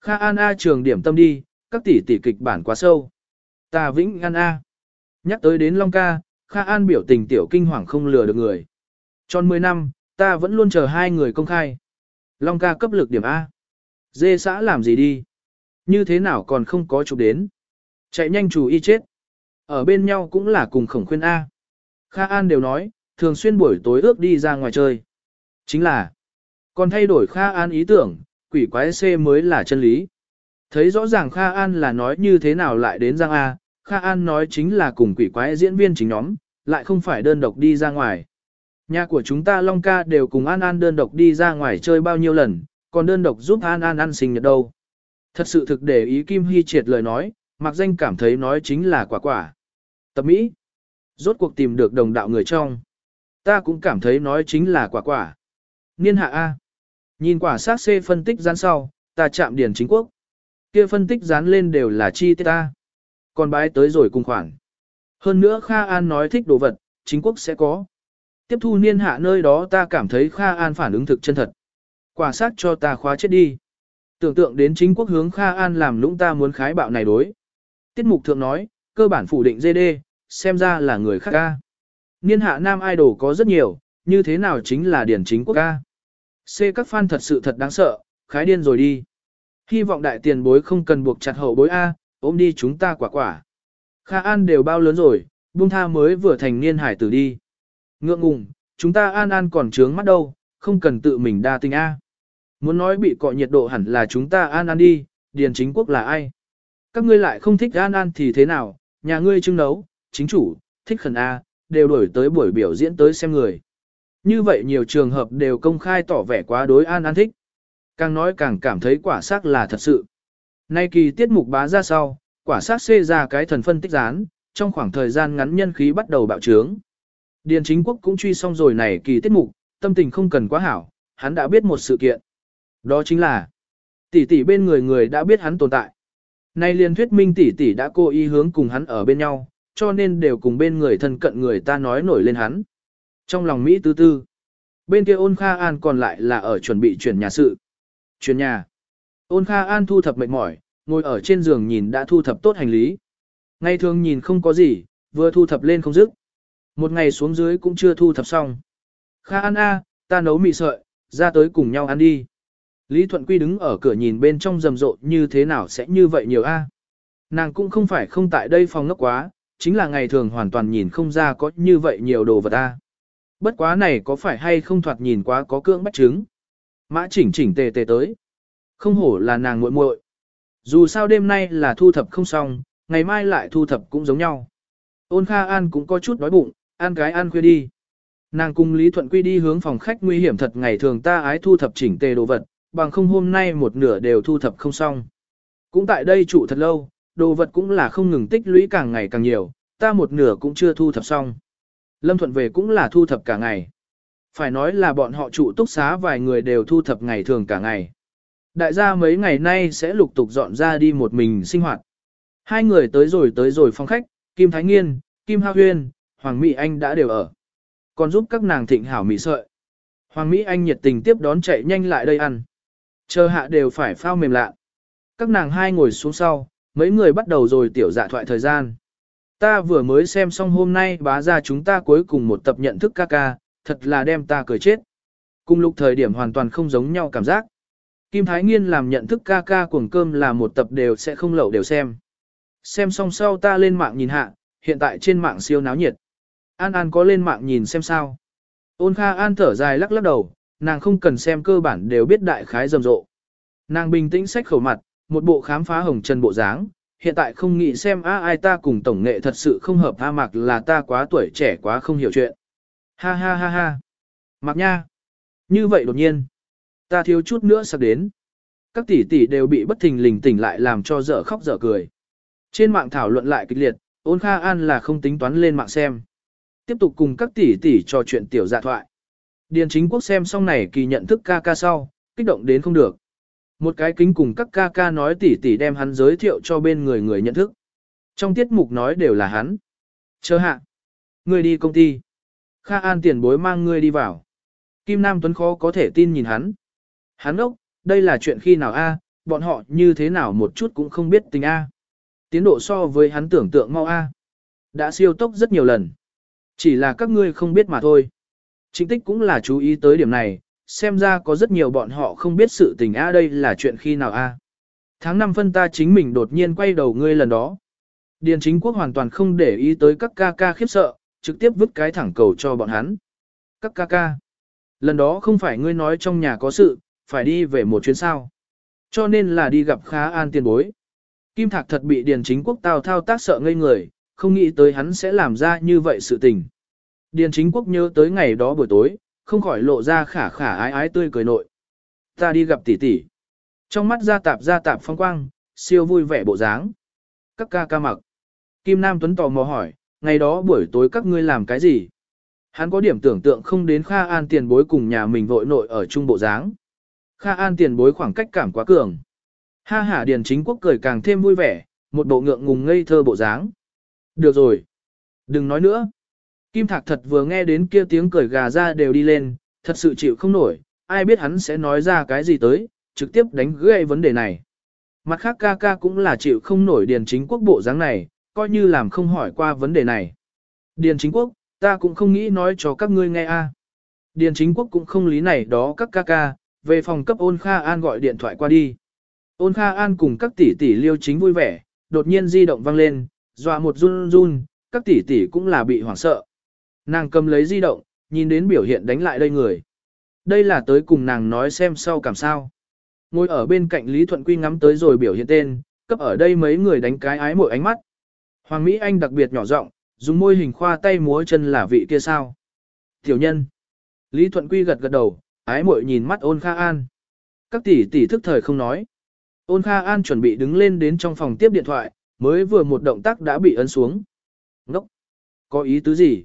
Kha An A trường điểm tâm đi, các tỷ tỷ kịch bản quá sâu. Ta vĩnh An A. Nhắc tới đến Long ca, Kha An biểu tình tiểu kinh hoàng không lừa được người. Tròn 10 năm, ta vẫn luôn chờ hai người công khai. Long ca cấp lực điểm A. Dê xã làm gì đi? Như thế nào còn không có chụp đến? Chạy nhanh chủ y chết. Ở bên nhau cũng là cùng khổng khuyên A. Kha An đều nói, thường xuyên buổi tối ước đi ra ngoài chơi. Chính là, còn thay đổi Kha An ý tưởng, quỷ quái C mới là chân lý. Thấy rõ ràng Kha An là nói như thế nào lại đến Giang A, Kha An nói chính là cùng quỷ quái diễn viên chính nhóm, lại không phải đơn độc đi ra ngoài. Nhà của chúng ta Long ca đều cùng An An đơn độc đi ra ngoài chơi bao nhiêu lần, còn đơn độc giúp An An ăn sinh nhật đâu. Thật sự thực để ý Kim Hy triệt lời nói, mặc danh cảm thấy nói chính là quả quả. Tập Mỹ. Rốt cuộc tìm được đồng đạo người trong. Ta cũng cảm thấy nói chính là quả quả. Niên hạ A. Nhìn quả sát C phân tích dán sau, ta chạm điển chính quốc. Kia phân tích dán lên đều là chi tiết ta. Còn bái tới rồi cùng khoản. Hơn nữa Kha An nói thích đồ vật, chính quốc sẽ có. Tiếp thu niên hạ nơi đó ta cảm thấy Kha An phản ứng thực chân thật. Quả sát cho ta khóa chết đi. Tưởng tượng đến chính quốc hướng Kha An làm lũng ta muốn khái bạo này đối. Tiết mục thượng nói, cơ bản phủ định GD, xem ra là người khác ca. Niên hạ nam idol có rất nhiều, như thế nào chính là điển chính quốc ca. C các fan thật sự thật đáng sợ, khái điên rồi đi. Hy vọng đại tiền bối không cần buộc chặt hậu bối A, ôm đi chúng ta quả quả. Kha An đều bao lớn rồi, buông tha mới vừa thành niên hải tử đi. Ngượng ngùng, chúng ta An An còn trướng mắt đâu, không cần tự mình đa tình A. Muốn nói bị cọ nhiệt độ hẳn là chúng ta An An đi, Điền chính quốc là ai? Các ngươi lại không thích An An thì thế nào, nhà ngươi trưng nấu, chính chủ, thích khẩn A, đều đổi tới buổi biểu diễn tới xem người. Như vậy nhiều trường hợp đều công khai tỏ vẻ quá đối An An thích. Càng nói càng cảm thấy quả xác là thật sự. Nay kỳ tiết mục bá ra sau, quả xác xê ra cái thần phân tích gián, trong khoảng thời gian ngắn nhân khí bắt đầu bạo trướng. Điền chính quốc cũng truy xong rồi này kỳ tiết mục, tâm tình không cần quá hảo, hắn đã biết một sự kiện. Đó chính là, tỷ tỷ bên người người đã biết hắn tồn tại. Nay liền thuyết minh tỷ tỷ đã cố ý hướng cùng hắn ở bên nhau, cho nên đều cùng bên người thân cận người ta nói nổi lên hắn. Trong lòng Mỹ tư tư, bên kia ôn Kha An còn lại là ở chuẩn bị chuyển nhà sự. Chuyển nhà. Ôn Kha An thu thập mệt mỏi, ngồi ở trên giường nhìn đã thu thập tốt hành lý. Ngày thường nhìn không có gì, vừa thu thập lên không dứt. Một ngày xuống dưới cũng chưa thu thập xong. Kha An A, ta nấu mì sợi, ra tới cùng nhau ăn đi. Lý Thuận Quy đứng ở cửa nhìn bên trong rầm rộ như thế nào sẽ như vậy nhiều A. Nàng cũng không phải không tại đây phòng ngốc quá, chính là ngày thường hoàn toàn nhìn không ra có như vậy nhiều đồ vật ta Bất quá này có phải hay không thoạt nhìn quá có cưỡng bách chứng. Mã chỉnh chỉnh tề tề tới. Không hổ là nàng muội muội. Dù sao đêm nay là thu thập không xong, ngày mai lại thu thập cũng giống nhau. Ôn Kha An cũng có chút đói bụng, ăn cái ăn khuya đi. Nàng cùng Lý Thuận Quy đi hướng phòng khách nguy hiểm thật ngày thường ta ái thu thập chỉnh tề đồ vật, bằng không hôm nay một nửa đều thu thập không xong. Cũng tại đây trụ thật lâu, đồ vật cũng là không ngừng tích lũy càng ngày càng nhiều, ta một nửa cũng chưa thu thập xong. Lâm Thuận về cũng là thu thập cả ngày. Phải nói là bọn họ trụ túc xá vài người đều thu thập ngày thường cả ngày. Đại gia mấy ngày nay sẽ lục tục dọn ra đi một mình sinh hoạt. Hai người tới rồi tới rồi phong khách, Kim Thái Nghiên, Kim Ha Huyên, Hoàng Mỹ Anh đã đều ở. Còn giúp các nàng thịnh hảo mỹ sợi. Hoàng Mỹ Anh nhiệt tình tiếp đón chạy nhanh lại đây ăn. Chờ hạ đều phải phao mềm lạ. Các nàng hai ngồi xuống sau, mấy người bắt đầu rồi tiểu dạ thoại thời gian. Ta vừa mới xem xong hôm nay bá ra chúng ta cuối cùng một tập nhận thức ca ca, thật là đem ta cười chết. Cùng lúc thời điểm hoàn toàn không giống nhau cảm giác. Kim Thái Nghiên làm nhận thức ca ca cuồng cơm là một tập đều sẽ không lậu đều xem. Xem xong sau ta lên mạng nhìn hạ, hiện tại trên mạng siêu náo nhiệt. An An có lên mạng nhìn xem sao. Ôn Kha An thở dài lắc lắc đầu, nàng không cần xem cơ bản đều biết đại khái rầm rộ. Nàng bình tĩnh sách khẩu mặt, một bộ khám phá hồng trần bộ dáng, hiện tại không nghĩ xem a ai ta cùng tổng nghệ thật sự không hợp a mặc là ta quá tuổi trẻ quá không hiểu chuyện. Ha ha ha ha. Mặc nha. Như vậy đột nhiên. Ta thiếu chút nữa sắp đến. Các tỷ tỷ đều bị bất thình lình tỉnh lại làm cho dở khóc dở cười. Trên mạng thảo luận lại kịch liệt, ôn kha an là không tính toán lên mạng xem. Tiếp tục cùng các tỷ tỷ trò chuyện tiểu dạ thoại. Điền chính quốc xem xong này kỳ nhận thức ca ca sau, kích động đến không được. Một cái kính cùng các ca ca nói tỉ tỉ đem hắn giới thiệu cho bên người người nhận thức. Trong tiết mục nói đều là hắn. Chờ hạ. Người đi công ty. Kha An tiền bối mang ngươi đi vào. Kim Nam Tuấn khó có thể tin nhìn hắn. Hắn ốc, đây là chuyện khi nào a? À? bọn họ như thế nào một chút cũng không biết tình a. À? Tiến độ so với hắn tưởng tượng mau a. À? Đã siêu tốc rất nhiều lần. Chỉ là các ngươi không biết mà thôi. Chính tích cũng là chú ý tới điểm này, xem ra có rất nhiều bọn họ không biết sự tình a đây là chuyện khi nào a. Tháng 5 phân ta chính mình đột nhiên quay đầu ngươi lần đó. Điền chính quốc hoàn toàn không để ý tới các ca ca khiếp sợ, trực tiếp vứt cái thẳng cầu cho bọn hắn. Các ca ca. Lần đó không phải ngươi nói trong nhà có sự, phải đi về một chuyến sao. Cho nên là đi gặp khá an tiền bối. Kim Thạc thật bị Điền chính quốc tào thao tác sợ ngây người, không nghĩ tới hắn sẽ làm ra như vậy sự tình. Điền chính quốc nhớ tới ngày đó buổi tối, không khỏi lộ ra khả khả ái ái tươi cười nội. Ta đi gặp tỷ tỷ. Trong mắt ra tạp ra tạp phong quang, siêu vui vẻ bộ dáng. Các ca ca mặc. Kim Nam Tuấn tò mò hỏi, ngày đó buổi tối các ngươi làm cái gì? Hắn có điểm tưởng tượng không đến Kha An tiền bối cùng nhà mình vội nội ở trung bộ dáng. Kha An tiền bối khoảng cách cảm quá cường. Ha hả Điền chính quốc cười càng thêm vui vẻ, một bộ ngượng ngùng ngây thơ bộ dáng. Được rồi. Đừng nói nữa. Kim Thạc thật vừa nghe đến kia tiếng cười gà ra đều đi lên, thật sự chịu không nổi, ai biết hắn sẽ nói ra cái gì tới, trực tiếp đánh gãy vấn đề này. Mặt khác ca ca cũng là chịu không nổi điền chính quốc bộ dáng này, coi như làm không hỏi qua vấn đề này. Điền chính quốc, ta cũng không nghĩ nói cho các ngươi nghe a. Điền chính quốc cũng không lý này đó các ca ca, về phòng cấp ôn Kha An gọi điện thoại qua đi. Ôn Kha An cùng các tỷ tỷ liêu chính vui vẻ, đột nhiên di động vang lên, dọa một run run, các tỷ tỷ cũng là bị hoảng sợ. Nàng cầm lấy di động, nhìn đến biểu hiện đánh lại đây người. Đây là tới cùng nàng nói xem sau cảm sao. Ngồi ở bên cạnh Lý Thuận Quy ngắm tới rồi biểu hiện tên, cấp ở đây mấy người đánh cái ái mỗi ánh mắt. Hoàng Mỹ Anh đặc biệt nhỏ giọng, dùng môi hình khoa tay múa chân là vị kia sao. Tiểu nhân. Lý Thuận Quy gật gật đầu, ái muội nhìn mắt ôn Kha An. Các tỷ tỷ thức thời không nói. Ôn Kha An chuẩn bị đứng lên đến trong phòng tiếp điện thoại, mới vừa một động tác đã bị ấn xuống. Ngốc! Có ý tứ gì?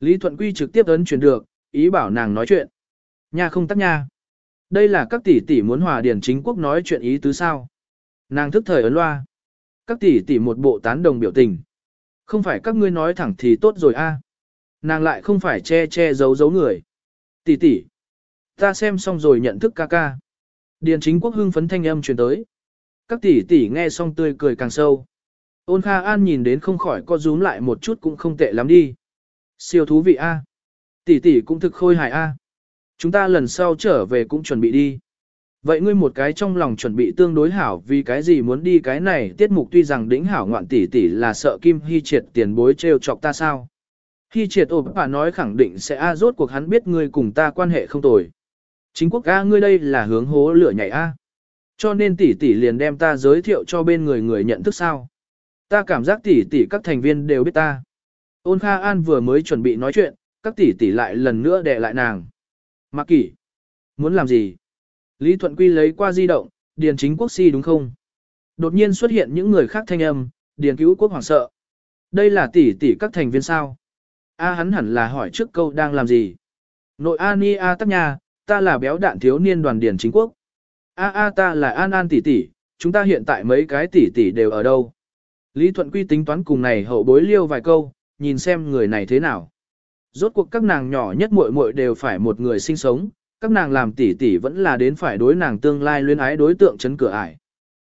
Lý Thuận Quy trực tiếp ấn chuyển được, ý bảo nàng nói chuyện. Nha không tắt nha. Đây là các tỷ tỷ muốn hòa điển chính quốc nói chuyện ý tứ sao. Nàng thức thời ấn loa. Các tỷ tỷ một bộ tán đồng biểu tình. Không phải các ngươi nói thẳng thì tốt rồi a. À? Nàng lại không phải che che giấu giấu người. Tỷ tỷ. Ta xem xong rồi nhận thức ca ca. Điền chính quốc hưng phấn thanh âm truyền tới. Các tỷ tỷ nghe xong tươi cười càng sâu. Ôn Kha An nhìn đến không khỏi co rúm lại một chút cũng không tệ lắm đi. Siêu thú vị A. Tỷ tỷ cũng thực khôi hài A. Chúng ta lần sau trở về cũng chuẩn bị đi. Vậy ngươi một cái trong lòng chuẩn bị tương đối hảo vì cái gì muốn đi cái này tiết mục tuy rằng đỉnh hảo ngoạn tỷ tỷ là sợ Kim Hy Triệt tiền bối trêu chọc ta sao. Hy Triệt ổ bà nói khẳng định sẽ A, rốt cuộc hắn biết ngươi cùng ta quan hệ không tồi. Chính quốc A, ngươi đây là hướng hố lửa nhảy A. Cho nên tỷ tỷ liền đem ta giới thiệu cho bên người người nhận thức sao. Ta cảm giác tỷ tỷ các thành viên đều biết ta. Ôn Kha An vừa mới chuẩn bị nói chuyện, các tỷ tỷ lại lần nữa đè lại nàng. Mạc Kỷ, muốn làm gì? Lý Thuận Quy lấy qua di động, Điền Chính Quốc si đúng không? Đột nhiên xuất hiện những người khác thanh âm, Điền Cứu Quốc hoảng sợ. Đây là tỷ tỷ các thành viên sao? A hắn hẳn là hỏi trước câu đang làm gì? Nội A Ni A Tắc Nha, ta là béo đạn thiếu niên đoàn Điền Chính Quốc. A A ta là An An tỷ tỷ, chúng ta hiện tại mấy cái tỷ tỷ đều ở đâu? Lý Thuận Quy tính toán cùng này hậu bối liêu vài câu, nhìn xem người này thế nào. Rốt cuộc các nàng nhỏ nhất muội muội đều phải một người sinh sống, các nàng làm tỷ tỷ vẫn là đến phải đối nàng tương lai luyến ái đối tượng chấn cửa ải.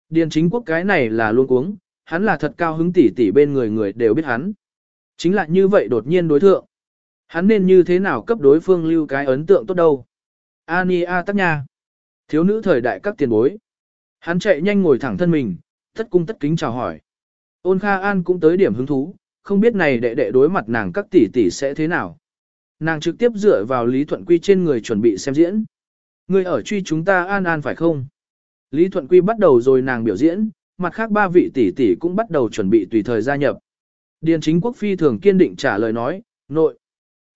Điền chính quốc cái này là luôn cuống, hắn là thật cao hứng tỷ tỷ bên người người đều biết hắn. Chính là như vậy đột nhiên đối thượng. Hắn nên như thế nào cấp đối phương lưu cái ấn tượng tốt đâu. Ani A tắc nha. Thiếu nữ thời đại các tiền bối. Hắn chạy nhanh ngồi thẳng thân mình, thất cung tất kính chào hỏi. Ôn Kha An cũng tới điểm hứng thú, không biết này đệ đệ đối mặt nàng các tỷ tỷ sẽ thế nào. Nàng trực tiếp dựa vào Lý Thuận Quy trên người chuẩn bị xem diễn. Người ở truy chúng ta An An phải không? Lý Thuận Quy bắt đầu rồi nàng biểu diễn, mặt khác ba vị tỷ tỷ cũng bắt đầu chuẩn bị tùy thời gia nhập. Điền chính quốc phi thường kiên định trả lời nói, nội.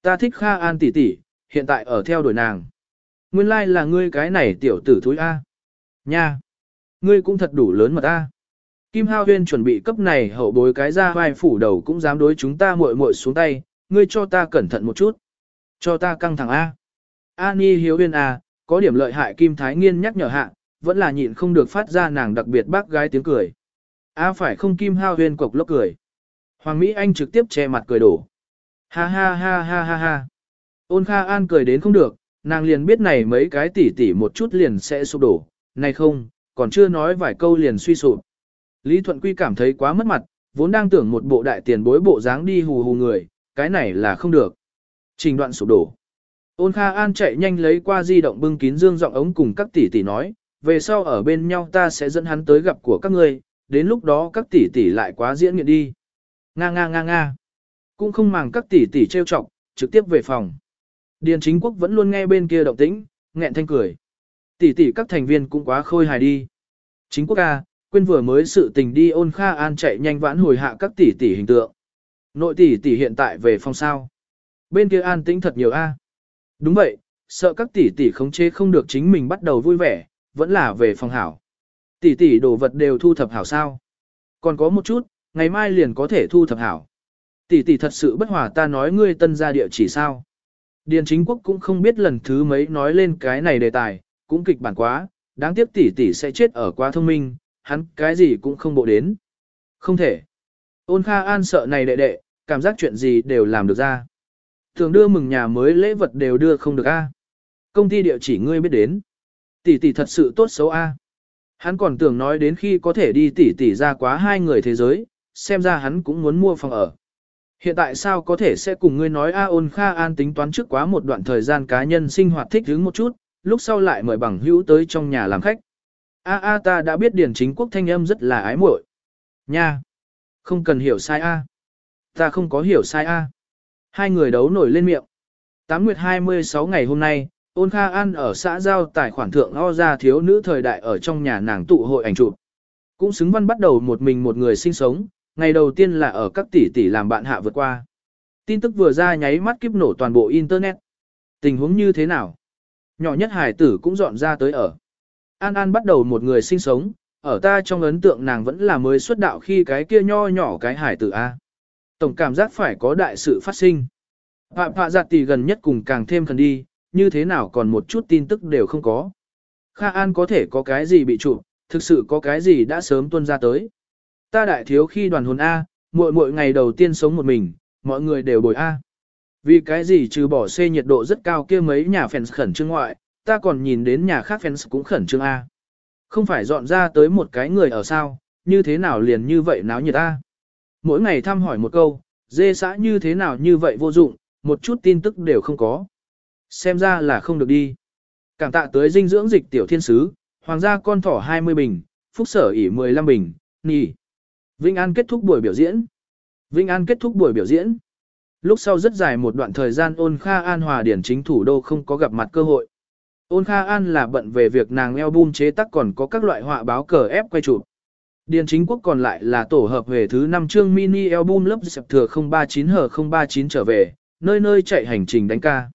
Ta thích Kha An tỷ tỷ, hiện tại ở theo đuổi nàng. Nguyên lai like là ngươi cái này tiểu tử thúi A. Nha. Ngươi cũng thật đủ lớn mà ta. Kim Hao Huyên chuẩn bị cấp này hậu bối cái ra vai phủ đầu cũng dám đối chúng ta muội muội xuống tay, ngươi cho ta cẩn thận một chút. Cho ta căng thẳng A. A Ni Hiếu Huyên A, có điểm lợi hại Kim Thái Nghiên nhắc nhở hạ, vẫn là nhịn không được phát ra nàng đặc biệt bác gái tiếng cười. A phải không Kim Hao Huyên cộc lốc cười. Hoàng Mỹ Anh trực tiếp che mặt cười đổ. Ha ha ha ha ha ha. Ôn Kha An cười đến không được, nàng liền biết này mấy cái tỉ tỉ một chút liền sẽ sụp đổ, này không, còn chưa nói vài câu liền suy sụp. Lý Thuận Quy cảm thấy quá mất mặt, vốn đang tưởng một bộ đại tiền bối bộ dáng đi hù hù người, cái này là không được. Trình đoạn sụp đổ. Ôn Kha An chạy nhanh lấy qua di động bưng kín dương giọng ống cùng các tỷ tỷ nói, về sau ở bên nhau ta sẽ dẫn hắn tới gặp của các ngươi, đến lúc đó các tỷ tỷ lại quá diễn nghiện đi. Nga nga nga nga. Cũng không màng các tỷ tỷ trêu chọc, trực tiếp về phòng. Điền chính quốc vẫn luôn nghe bên kia động tĩnh, nghẹn thanh cười. Tỷ tỷ các thành viên cũng quá khôi hài đi. Chính quốc ca, quên vừa mới sự tình đi ôn kha an chạy nhanh vãn hồi hạ các tỷ tỷ hình tượng. Nội tỷ tỷ hiện tại về phòng sao. Bên kia an tĩnh thật nhiều a. Đúng vậy, sợ các tỷ tỷ khống chế không được chính mình bắt đầu vui vẻ, vẫn là về phòng hảo. Tỷ tỷ đồ vật đều thu thập hảo sao. Còn có một chút, ngày mai liền có thể thu thập hảo. Tỷ tỷ thật sự bất hòa ta nói ngươi tân ra địa chỉ sao. Điền chính quốc cũng không biết lần thứ mấy nói lên cái này đề tài, cũng kịch bản quá, đáng tiếc tỷ tỷ sẽ chết ở quá thông minh, hắn cái gì cũng không bộ đến. Không thể. Ôn Kha An sợ này đệ đệ, cảm giác chuyện gì đều làm được ra. Thường đưa mừng nhà mới lễ vật đều đưa không được a. Công ty địa chỉ ngươi biết đến. Tỷ tỷ thật sự tốt xấu a. Hắn còn tưởng nói đến khi có thể đi tỷ tỷ ra quá hai người thế giới, xem ra hắn cũng muốn mua phòng ở. Hiện tại sao có thể sẽ cùng ngươi nói A ôn Kha An tính toán trước quá một đoạn thời gian cá nhân sinh hoạt thích hứng một chút, lúc sau lại mời bằng hữu tới trong nhà làm khách. A A ta đã biết điển chính quốc thanh âm rất là ái muội. Nha! Không cần hiểu sai A. Ta không có hiểu sai A. Hai người đấu nổi lên miệng. Tám nguyệt 26 ngày hôm nay, ôn Kha An ở xã giao tài khoản thượng o ra thiếu nữ thời đại ở trong nhà nàng tụ hội ảnh chụp. Cũng xứng văn bắt đầu một mình một người sinh sống, ngày đầu tiên là ở các tỷ tỷ làm bạn hạ vượt qua. Tin tức vừa ra nháy mắt kiếp nổ toàn bộ Internet. Tình huống như thế nào? Nhỏ nhất hải tử cũng dọn ra tới ở. An An bắt đầu một người sinh sống, ở ta trong ấn tượng nàng vẫn là mới xuất đạo khi cái kia nho nhỏ cái hải tử A. Tổng cảm giác phải có đại sự phát sinh. Phạm phạ giặt tỷ gần nhất cùng càng thêm cần đi, như thế nào còn một chút tin tức đều không có. Kha An có thể có cái gì bị trụ, thực sự có cái gì đã sớm tuân ra tới. Ta đại thiếu khi đoàn hồn A, mỗi mỗi ngày đầu tiên sống một mình, mọi người đều bồi A. Vì cái gì trừ bỏ xe nhiệt độ rất cao kia mấy nhà phèn khẩn trương ngoại, ta còn nhìn đến nhà khác fans cũng khẩn trương A. Không phải dọn ra tới một cái người ở sao, như thế nào liền như vậy náo nhiệt A. Mỗi ngày thăm hỏi một câu, dê xã như thế nào như vậy vô dụng, một chút tin tức đều không có. Xem ra là không được đi. Cảm tạ tới dinh dưỡng dịch tiểu thiên sứ, hoàng gia con thỏ 20 bình, phúc sở ỉ 15 bình, nì Vinh An kết thúc buổi biểu diễn. Vinh An kết thúc buổi biểu diễn. Lúc sau rất dài một đoạn thời gian ôn Kha An hòa điển chính thủ đô không có gặp mặt cơ hội. Ôn Kha An là bận về việc nàng album chế tác còn có các loại họa báo cờ ép quay chụp. Điền chính quốc còn lại là tổ hợp về thứ 5 chương mini album lớp dẹp thừa 039h039 trở về, nơi nơi chạy hành trình đánh ca.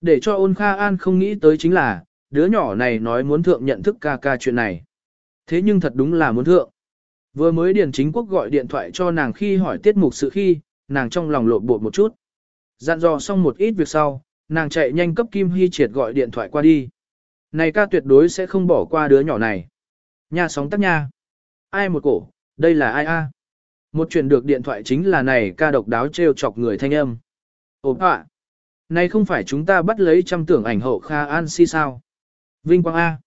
Để cho ôn Kha An không nghĩ tới chính là, đứa nhỏ này nói muốn thượng nhận thức ca ca chuyện này. Thế nhưng thật đúng là muốn thượng. Vừa mới Điền Chính Quốc gọi điện thoại cho nàng khi hỏi tiết mục sự khi, nàng trong lòng lộn bột một chút. Dặn dò xong một ít việc sau, nàng chạy nhanh cấp Kim Hy Triệt gọi điện thoại qua đi. Này ca tuyệt đối sẽ không bỏ qua đứa nhỏ này. nhà sóng tắt nha. Ai một cổ, đây là ai a? Một chuyện được điện thoại chính là này ca độc đáo trêu chọc người thanh âm. Ồp ạ, này không phải chúng ta bắt lấy trăm tưởng ảnh hậu Kha An si sao? Vinh Quang A.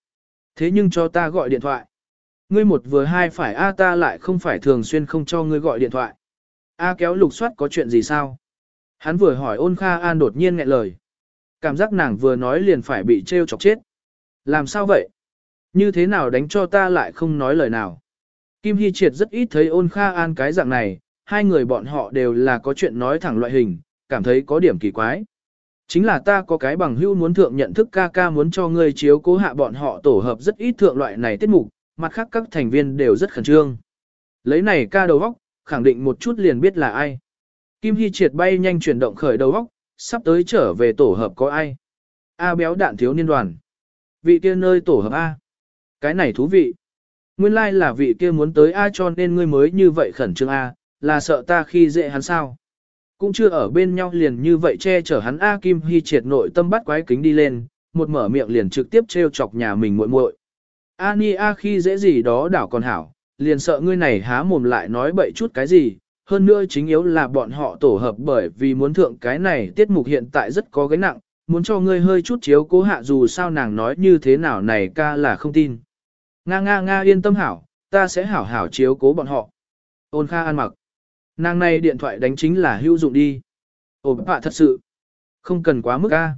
Thế nhưng cho ta gọi điện thoại. Ngươi một vừa hai phải A ta lại không phải thường xuyên không cho ngươi gọi điện thoại. A kéo lục soát có chuyện gì sao? Hắn vừa hỏi ôn Kha An đột nhiên nghẹn lời. Cảm giác nàng vừa nói liền phải bị trêu chọc chết. Làm sao vậy? Như thế nào đánh cho ta lại không nói lời nào? Kim Hy Triệt rất ít thấy ôn Kha An cái dạng này, hai người bọn họ đều là có chuyện nói thẳng loại hình, cảm thấy có điểm kỳ quái. Chính là ta có cái bằng hữu muốn thượng nhận thức ca ca muốn cho ngươi chiếu cố hạ bọn họ tổ hợp rất ít thượng loại này tiết mục, mặt khác các thành viên đều rất khẩn trương. Lấy này ca đầu góc, khẳng định một chút liền biết là ai. Kim Hy triệt bay nhanh chuyển động khởi đầu góc, sắp tới trở về tổ hợp có ai. A béo đạn thiếu niên đoàn. Vị kia nơi tổ hợp A. Cái này thú vị. Nguyên lai like là vị kia muốn tới A cho nên ngươi mới như vậy khẩn trương A, là sợ ta khi dễ hắn sao. Cũng chưa ở bên nhau liền như vậy che chở hắn A Kim Hy triệt nội tâm bắt quái kính đi lên, một mở miệng liền trực tiếp trêu chọc nhà mình muội muội. A Ni A khi dễ gì đó đảo còn hảo, liền sợ ngươi này há mồm lại nói bậy chút cái gì, hơn nữa chính yếu là bọn họ tổ hợp bởi vì muốn thượng cái này tiết mục hiện tại rất có gánh nặng, muốn cho ngươi hơi chút chiếu cố hạ dù sao nàng nói như thế nào này ca là không tin. Nga nga nga yên tâm hảo, ta sẽ hảo hảo chiếu cố bọn họ. Ôn Kha ăn mặc. Nàng này điện thoại đánh chính là hữu dụng đi. Ồ bạ thật sự. Không cần quá mức A.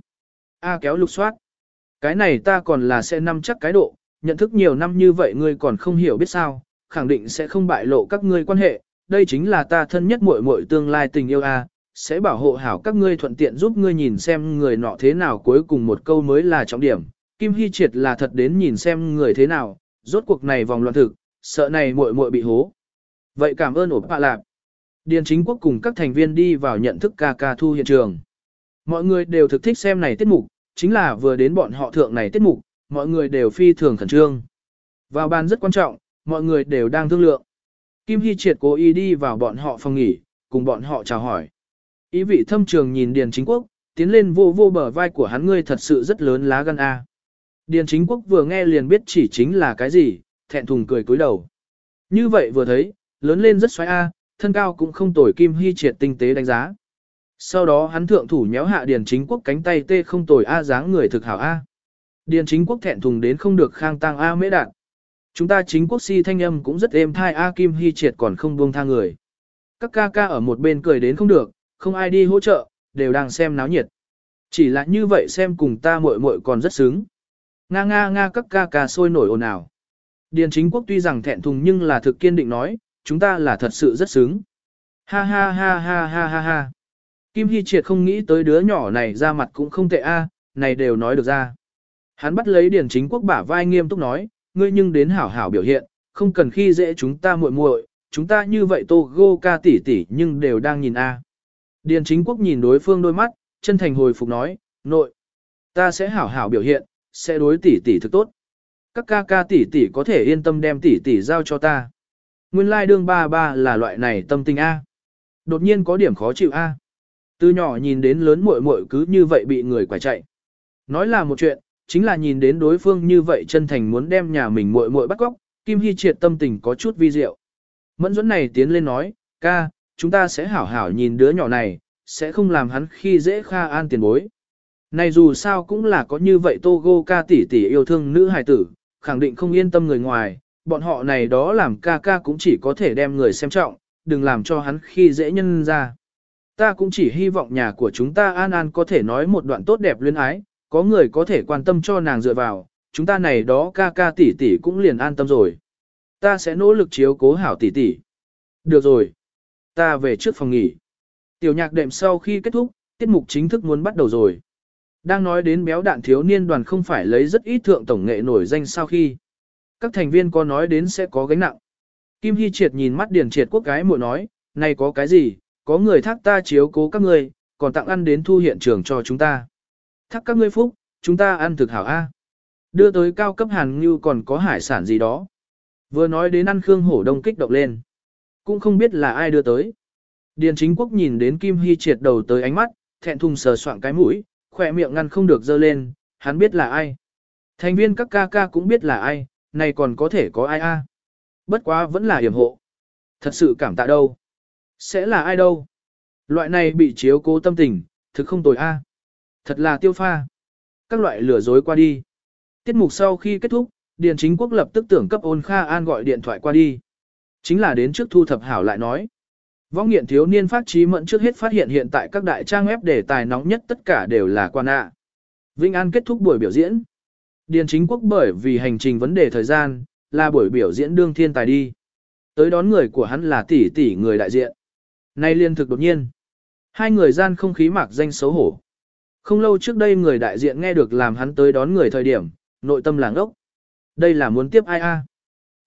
A kéo lục soát. Cái này ta còn là sẽ nắm chắc cái độ, nhận thức nhiều năm như vậy ngươi còn không hiểu biết sao, khẳng định sẽ không bại lộ các ngươi quan hệ, đây chính là ta thân nhất muội muội tương lai tình yêu a, sẽ bảo hộ hảo các ngươi thuận tiện giúp ngươi nhìn xem người nọ thế nào cuối cùng một câu mới là trọng điểm. Kim Hy Triệt là thật đến nhìn xem người thế nào, rốt cuộc này vòng loạn thực, sợ này muội muội bị hố. Vậy cảm ơn ổ bạ lạp. Điền chính quốc cùng các thành viên đi vào nhận thức ca ca thu hiện trường. Mọi người đều thực thích xem này tiết mục, chính là vừa đến bọn họ thượng này tiết mục, mọi người đều phi thường khẩn trương. Vào bàn rất quan trọng, mọi người đều đang thương lượng. Kim Hy Triệt cố ý đi vào bọn họ phòng nghỉ, cùng bọn họ chào hỏi. Ý vị thâm trường nhìn Điền Chính Quốc, tiến lên vô vô bờ vai của hắn ngươi thật sự rất lớn lá gan A. Điền Chính Quốc vừa nghe liền biết chỉ chính là cái gì, thẹn thùng cười cúi đầu. Như vậy vừa thấy, lớn lên rất xoáy A, thân cao cũng không tồi Kim Hy Triệt tinh tế đánh giá. Sau đó hắn thượng thủ nhéo hạ Điền Chính Quốc cánh tay tê không tồi A dáng người thực hảo A. Điền Chính Quốc thẹn thùng đến không được khang tang A mễ đạn. Chúng ta chính quốc si thanh âm cũng rất êm thai A Kim Hy triệt còn không buông tha người. Các ca ca ở một bên cười đến không được, không ai đi hỗ trợ, đều đang xem náo nhiệt. Chỉ là như vậy xem cùng ta muội muội còn rất sướng. Nga nga nga các ca ca sôi nổi ồn ào. Điền chính quốc tuy rằng thẹn thùng nhưng là thực kiên định nói, chúng ta là thật sự rất sướng. Ha ha ha ha ha ha ha. Kim Hy triệt không nghĩ tới đứa nhỏ này ra mặt cũng không tệ a, này đều nói được ra. Hắn bắt lấy Điền chính quốc bả vai nghiêm túc nói, ngươi nhưng đến hảo hảo biểu hiện, không cần khi dễ chúng ta muội muội, chúng ta như vậy tô gô ca tỷ tỷ nhưng đều đang nhìn a. Điền chính quốc nhìn đối phương đôi mắt, chân thành hồi phục nói, nội, ta sẽ hảo hảo biểu hiện, sẽ đối tỷ tỷ thực tốt. Các ca ca tỷ tỷ có thể yên tâm đem tỷ tỷ giao cho ta. Nguyên lai đương ba ba là loại này tâm tình A. Đột nhiên có điểm khó chịu A. Từ nhỏ nhìn đến lớn muội muội cứ như vậy bị người quả chạy. Nói là một chuyện, chính là nhìn đến đối phương như vậy chân thành muốn đem nhà mình muội muội bắt cóc, Kim Hy triệt tâm tình có chút vi diệu. Mẫn dẫn này tiến lên nói, ca, chúng ta sẽ hảo hảo nhìn đứa nhỏ này, sẽ không làm hắn khi dễ kha an tiền bối. Này dù sao cũng là có như vậy Togo ca tỷ tỷ yêu thương nữ hài tử, khẳng định không yên tâm người ngoài, bọn họ này đó làm ca ca cũng chỉ có thể đem người xem trọng, đừng làm cho hắn khi dễ nhân ra. Ta cũng chỉ hy vọng nhà của chúng ta an an có thể nói một đoạn tốt đẹp luyến ái, có người có thể quan tâm cho nàng dựa vào, chúng ta này đó ca ca tỷ tỷ cũng liền an tâm rồi. Ta sẽ nỗ lực chiếu cố hảo tỷ tỷ. Được rồi. Ta về trước phòng nghỉ. Tiểu nhạc đệm sau khi kết thúc, tiết mục chính thức muốn bắt đầu rồi. Đang nói đến béo đạn thiếu niên đoàn không phải lấy rất ít thượng tổng nghệ nổi danh sau khi. Các thành viên có nói đến sẽ có gánh nặng. Kim Hy Triệt nhìn mắt Điền Triệt quốc cái muội nói, này có cái gì, có người thác ta chiếu cố các người, còn tặng ăn đến thu hiện trường cho chúng ta. Thác các ngươi phúc, chúng ta ăn thực hảo A. Đưa tới cao cấp hàn như còn có hải sản gì đó. Vừa nói đến ăn Khương Hổ Đông kích động lên. Cũng không biết là ai đưa tới. Điền chính quốc nhìn đến Kim Hy triệt đầu tới ánh mắt, thẹn thùng sờ soạn cái mũi, khỏe miệng ngăn không được dơ lên, hắn biết là ai. Thành viên các ca ca cũng biết là ai, này còn có thể có ai a? Bất quá vẫn là hiểm hộ. Thật sự cảm tạ đâu. Sẽ là ai đâu. Loại này bị chiếu cố tâm tình, thực không tồi a. Thật là tiêu pha. Các loại lừa dối qua đi. Tiết mục sau khi kết thúc, Điền chính quốc lập tức tưởng cấp ôn Kha An gọi điện thoại qua đi. Chính là đến trước thu thập hảo lại nói. Vong nghiện thiếu niên phát trí mẫn trước hết phát hiện hiện tại các đại trang web đề tài nóng nhất tất cả đều là quan ạ. Vinh An kết thúc buổi biểu diễn. Điền chính quốc bởi vì hành trình vấn đề thời gian, là buổi biểu diễn đương thiên tài đi. Tới đón người của hắn là tỷ tỷ người đại diện. Nay liên thực đột nhiên. Hai người gian không khí mạc danh xấu hổ. Không lâu trước đây người đại diện nghe được làm hắn tới đón người thời điểm, nội tâm làng ốc. Đây là muốn tiếp ai a?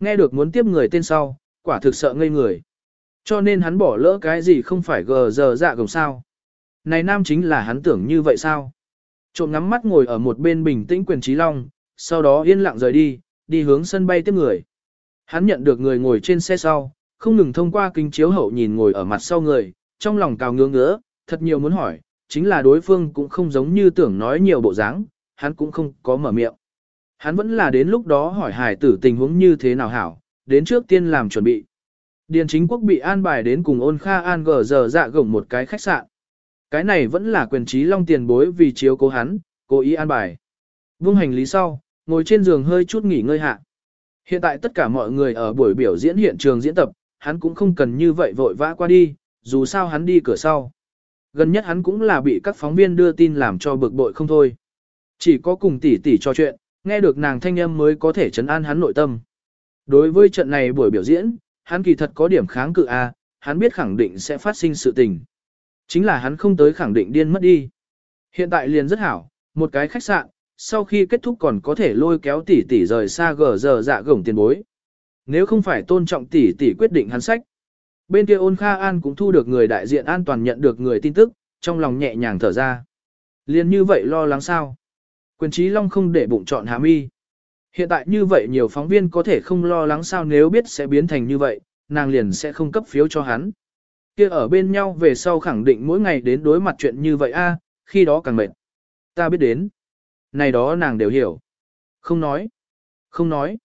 Nghe được muốn tiếp người tên sau, quả thực sợ ngây người. Cho nên hắn bỏ lỡ cái gì không phải gờ giờ dạ gồng sao. Này nam chính là hắn tưởng như vậy sao? Trộm ngắm mắt ngồi ở một bên bình tĩnh quyền trí long, sau đó yên lặng rời đi, đi hướng sân bay tiếp người. Hắn nhận được người ngồi trên xe sau, không ngừng thông qua kính chiếu hậu nhìn ngồi ở mặt sau người, trong lòng cào ngứa ngứa, thật nhiều muốn hỏi, chính là đối phương cũng không giống như tưởng nói nhiều bộ dáng, hắn cũng không có mở miệng. Hắn vẫn là đến lúc đó hỏi hải tử tình huống như thế nào hảo, đến trước tiên làm chuẩn bị. Điền chính quốc bị an bài đến cùng ôn kha an gờ giờ dạ gồng một cái khách sạn. Cái này vẫn là quyền trí long tiền bối vì chiếu cố hắn, cố ý an bài. Vung hành lý sau, ngồi trên giường hơi chút nghỉ ngơi hạ. Hiện tại tất cả mọi người ở buổi biểu diễn hiện trường diễn tập, hắn cũng không cần như vậy vội vã qua đi, dù sao hắn đi cửa sau. Gần nhất hắn cũng là bị các phóng viên đưa tin làm cho bực bội không thôi. Chỉ có cùng tỷ tỷ trò chuyện, nghe được nàng thanh âm mới có thể chấn an hắn nội tâm. Đối với trận này buổi biểu diễn, hắn kỳ thật có điểm kháng cự a, hắn biết khẳng định sẽ phát sinh sự tình. Chính là hắn không tới khẳng định điên mất đi. Hiện tại liền rất hảo, một cái khách sạn, sau khi kết thúc còn có thể lôi kéo tỷ tỷ rời xa gờ giờ dạ gồng tiền bối. Nếu không phải tôn trọng tỷ tỷ quyết định hắn sách. Bên kia ôn Kha An cũng thu được người đại diện an toàn nhận được người tin tức, trong lòng nhẹ nhàng thở ra. Liền như vậy lo lắng sao? Quyền trí long không để bụng chọn hàm y. Hiện tại như vậy nhiều phóng viên có thể không lo lắng sao nếu biết sẽ biến thành như vậy, nàng liền sẽ không cấp phiếu cho hắn. Kia ở bên nhau về sau khẳng định mỗi ngày đến đối mặt chuyện như vậy a, à, khi đó càng mệt. Ta biết đến. Này đó nàng đều hiểu. Không nói. Không nói.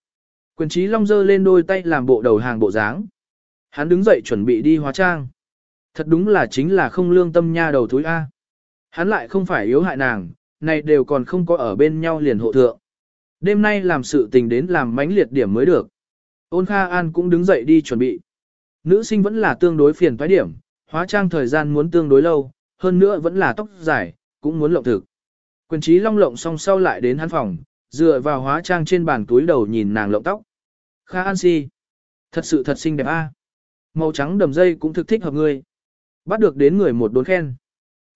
Quyền trí long dơ lên đôi tay làm bộ đầu hàng bộ dáng. Hắn đứng dậy chuẩn bị đi hóa trang. Thật đúng là chính là không lương tâm nha đầu thúi A. Hắn lại không phải yếu hại nàng, này đều còn không có ở bên nhau liền hộ thượng. Đêm nay làm sự tình đến làm mãnh liệt điểm mới được. Ôn Kha An cũng đứng dậy đi chuẩn bị. Nữ sinh vẫn là tương đối phiền toái điểm, hóa trang thời gian muốn tương đối lâu, hơn nữa vẫn là tóc dài, cũng muốn lộng thực. Quyền trí long lộng xong sau lại đến hắn phòng, dựa vào hóa trang trên bàn túi đầu nhìn nàng lộng tóc. Kha An si. Thật sự thật xinh đẹp a. Màu trắng đầm dây cũng thực thích hợp ngươi. Bắt được đến người một đốn khen.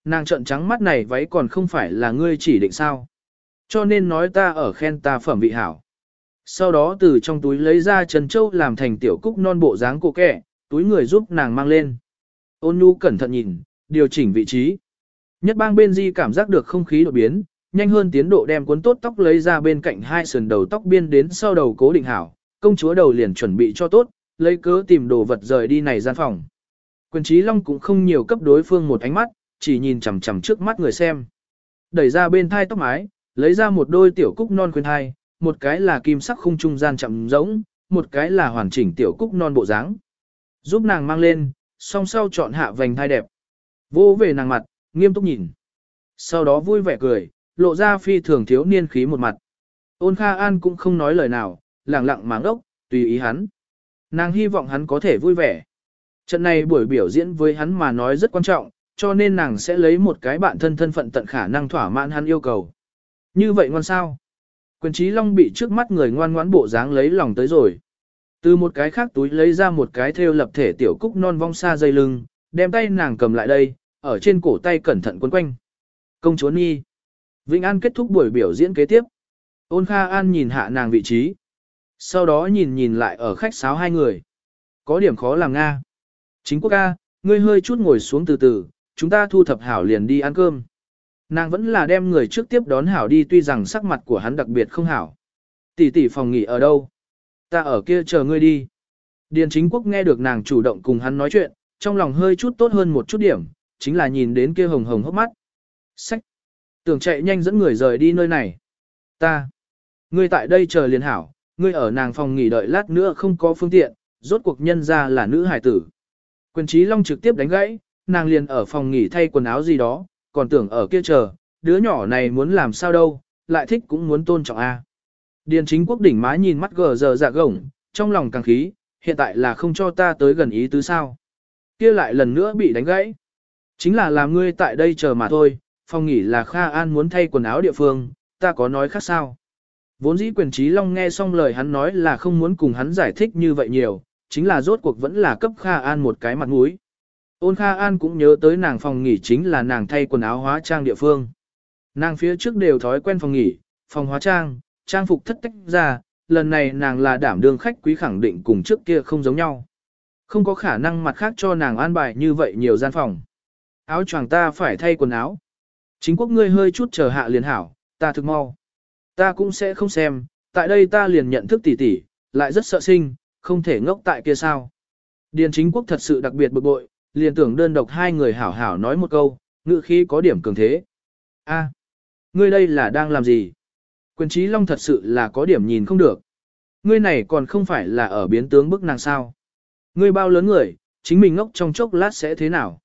Nàng trợn trắng mắt này váy còn không phải là ngươi chỉ định sao. Cho nên nói ta ở khen ta phẩm vị hảo. Sau đó từ trong túi lấy ra Trần Châu làm thành tiểu cúc non bộ dáng cổ kẻ, túi người giúp nàng mang lên. Ôn nhu cẩn thận nhìn, điều chỉnh vị trí. Nhất bang bên di cảm giác được không khí đột biến, nhanh hơn tiến độ đem cuốn tốt tóc lấy ra bên cạnh hai sườn đầu tóc biên đến sau đầu cố định hảo, công chúa đầu liền chuẩn bị cho tốt, lấy cớ tìm đồ vật rời đi này gian phòng. Quyền trí long cũng không nhiều cấp đối phương một ánh mắt, chỉ nhìn chằm chằm trước mắt người xem. Đẩy ra bên thai tóc mái, lấy ra một đôi tiểu cúc non khuyên thai, một cái là kim sắc khung trung gian chậm rỗng, một cái là hoàn chỉnh tiểu cúc non bộ dáng. Giúp nàng mang lên, song sau chọn hạ vành thai đẹp. Vô về nàng mặt, nghiêm túc nhìn. Sau đó vui vẻ cười, lộ ra phi thường thiếu niên khí một mặt. Ôn Kha An cũng không nói lời nào, lặng lặng máng ốc, tùy ý hắn. Nàng hy vọng hắn có thể vui vẻ. Trận này buổi biểu diễn với hắn mà nói rất quan trọng, cho nên nàng sẽ lấy một cái bạn thân thân phận tận khả năng thỏa mãn hắn yêu cầu. Như vậy ngoan sao? Quyền trí long bị trước mắt người ngoan ngoãn bộ dáng lấy lòng tới rồi. Từ một cái khác túi lấy ra một cái theo lập thể tiểu cúc non vong xa dây lưng, đem tay nàng cầm lại đây, ở trên cổ tay cẩn thận quấn quanh. Công chúa Nhi. Vĩnh An kết thúc buổi biểu diễn kế tiếp. Ôn Kha An nhìn hạ nàng vị trí. Sau đó nhìn nhìn lại ở khách sáo hai người. Có điểm khó làm Nga. Chính quốc ca, ngươi hơi chút ngồi xuống từ từ, chúng ta thu thập hảo liền đi ăn cơm. Nàng vẫn là đem người trước tiếp đón hảo đi tuy rằng sắc mặt của hắn đặc biệt không hảo. Tỷ tỷ phòng nghỉ ở đâu? Ta ở kia chờ ngươi đi. Điền chính quốc nghe được nàng chủ động cùng hắn nói chuyện, trong lòng hơi chút tốt hơn một chút điểm, chính là nhìn đến kia hồng hồng hốc mắt. Sách! Tưởng chạy nhanh dẫn người rời đi nơi này. Ta! Ngươi tại đây chờ liền hảo, ngươi ở nàng phòng nghỉ đợi lát nữa không có phương tiện, rốt cuộc nhân ra là nữ hải tử. Quyền trí long trực tiếp đánh gãy, nàng liền ở phòng nghỉ thay quần áo gì đó, còn tưởng ở kia chờ, đứa nhỏ này muốn làm sao đâu, lại thích cũng muốn tôn trọng a. Điền chính quốc đỉnh má nhìn mắt gờ giờ dạ gổng, trong lòng càng khí, hiện tại là không cho ta tới gần ý tứ sao. kia lại lần nữa bị đánh gãy. Chính là làm ngươi tại đây chờ mà thôi, phong nghỉ là Kha An muốn thay quần áo địa phương, ta có nói khác sao. Vốn dĩ quyền trí long nghe xong lời hắn nói là không muốn cùng hắn giải thích như vậy nhiều, chính là rốt cuộc vẫn là cấp Kha An một cái mặt mũi. Ôn Kha An cũng nhớ tới nàng phòng nghỉ chính là nàng thay quần áo hóa trang địa phương. Nàng phía trước đều thói quen phòng nghỉ, phòng hóa trang, trang phục thất tách ra, lần này nàng là đảm đương khách quý khẳng định cùng trước kia không giống nhau. Không có khả năng mặt khác cho nàng an bài như vậy nhiều gian phòng. Áo choàng ta phải thay quần áo. Chính quốc ngươi hơi chút chờ hạ liền hảo, ta thực mau. Ta cũng sẽ không xem, tại đây ta liền nhận thức tỉ tỉ, lại rất sợ sinh, không thể ngốc tại kia sao. Điền chính quốc thật sự đặc biệt bực bội, liền tưởng đơn độc hai người hảo hảo nói một câu, ngự khí có điểm cường thế. a ngươi đây là đang làm gì? Quyền trí long thật sự là có điểm nhìn không được. Ngươi này còn không phải là ở biến tướng bức nàng sao. Ngươi bao lớn người, chính mình ngốc trong chốc lát sẽ thế nào?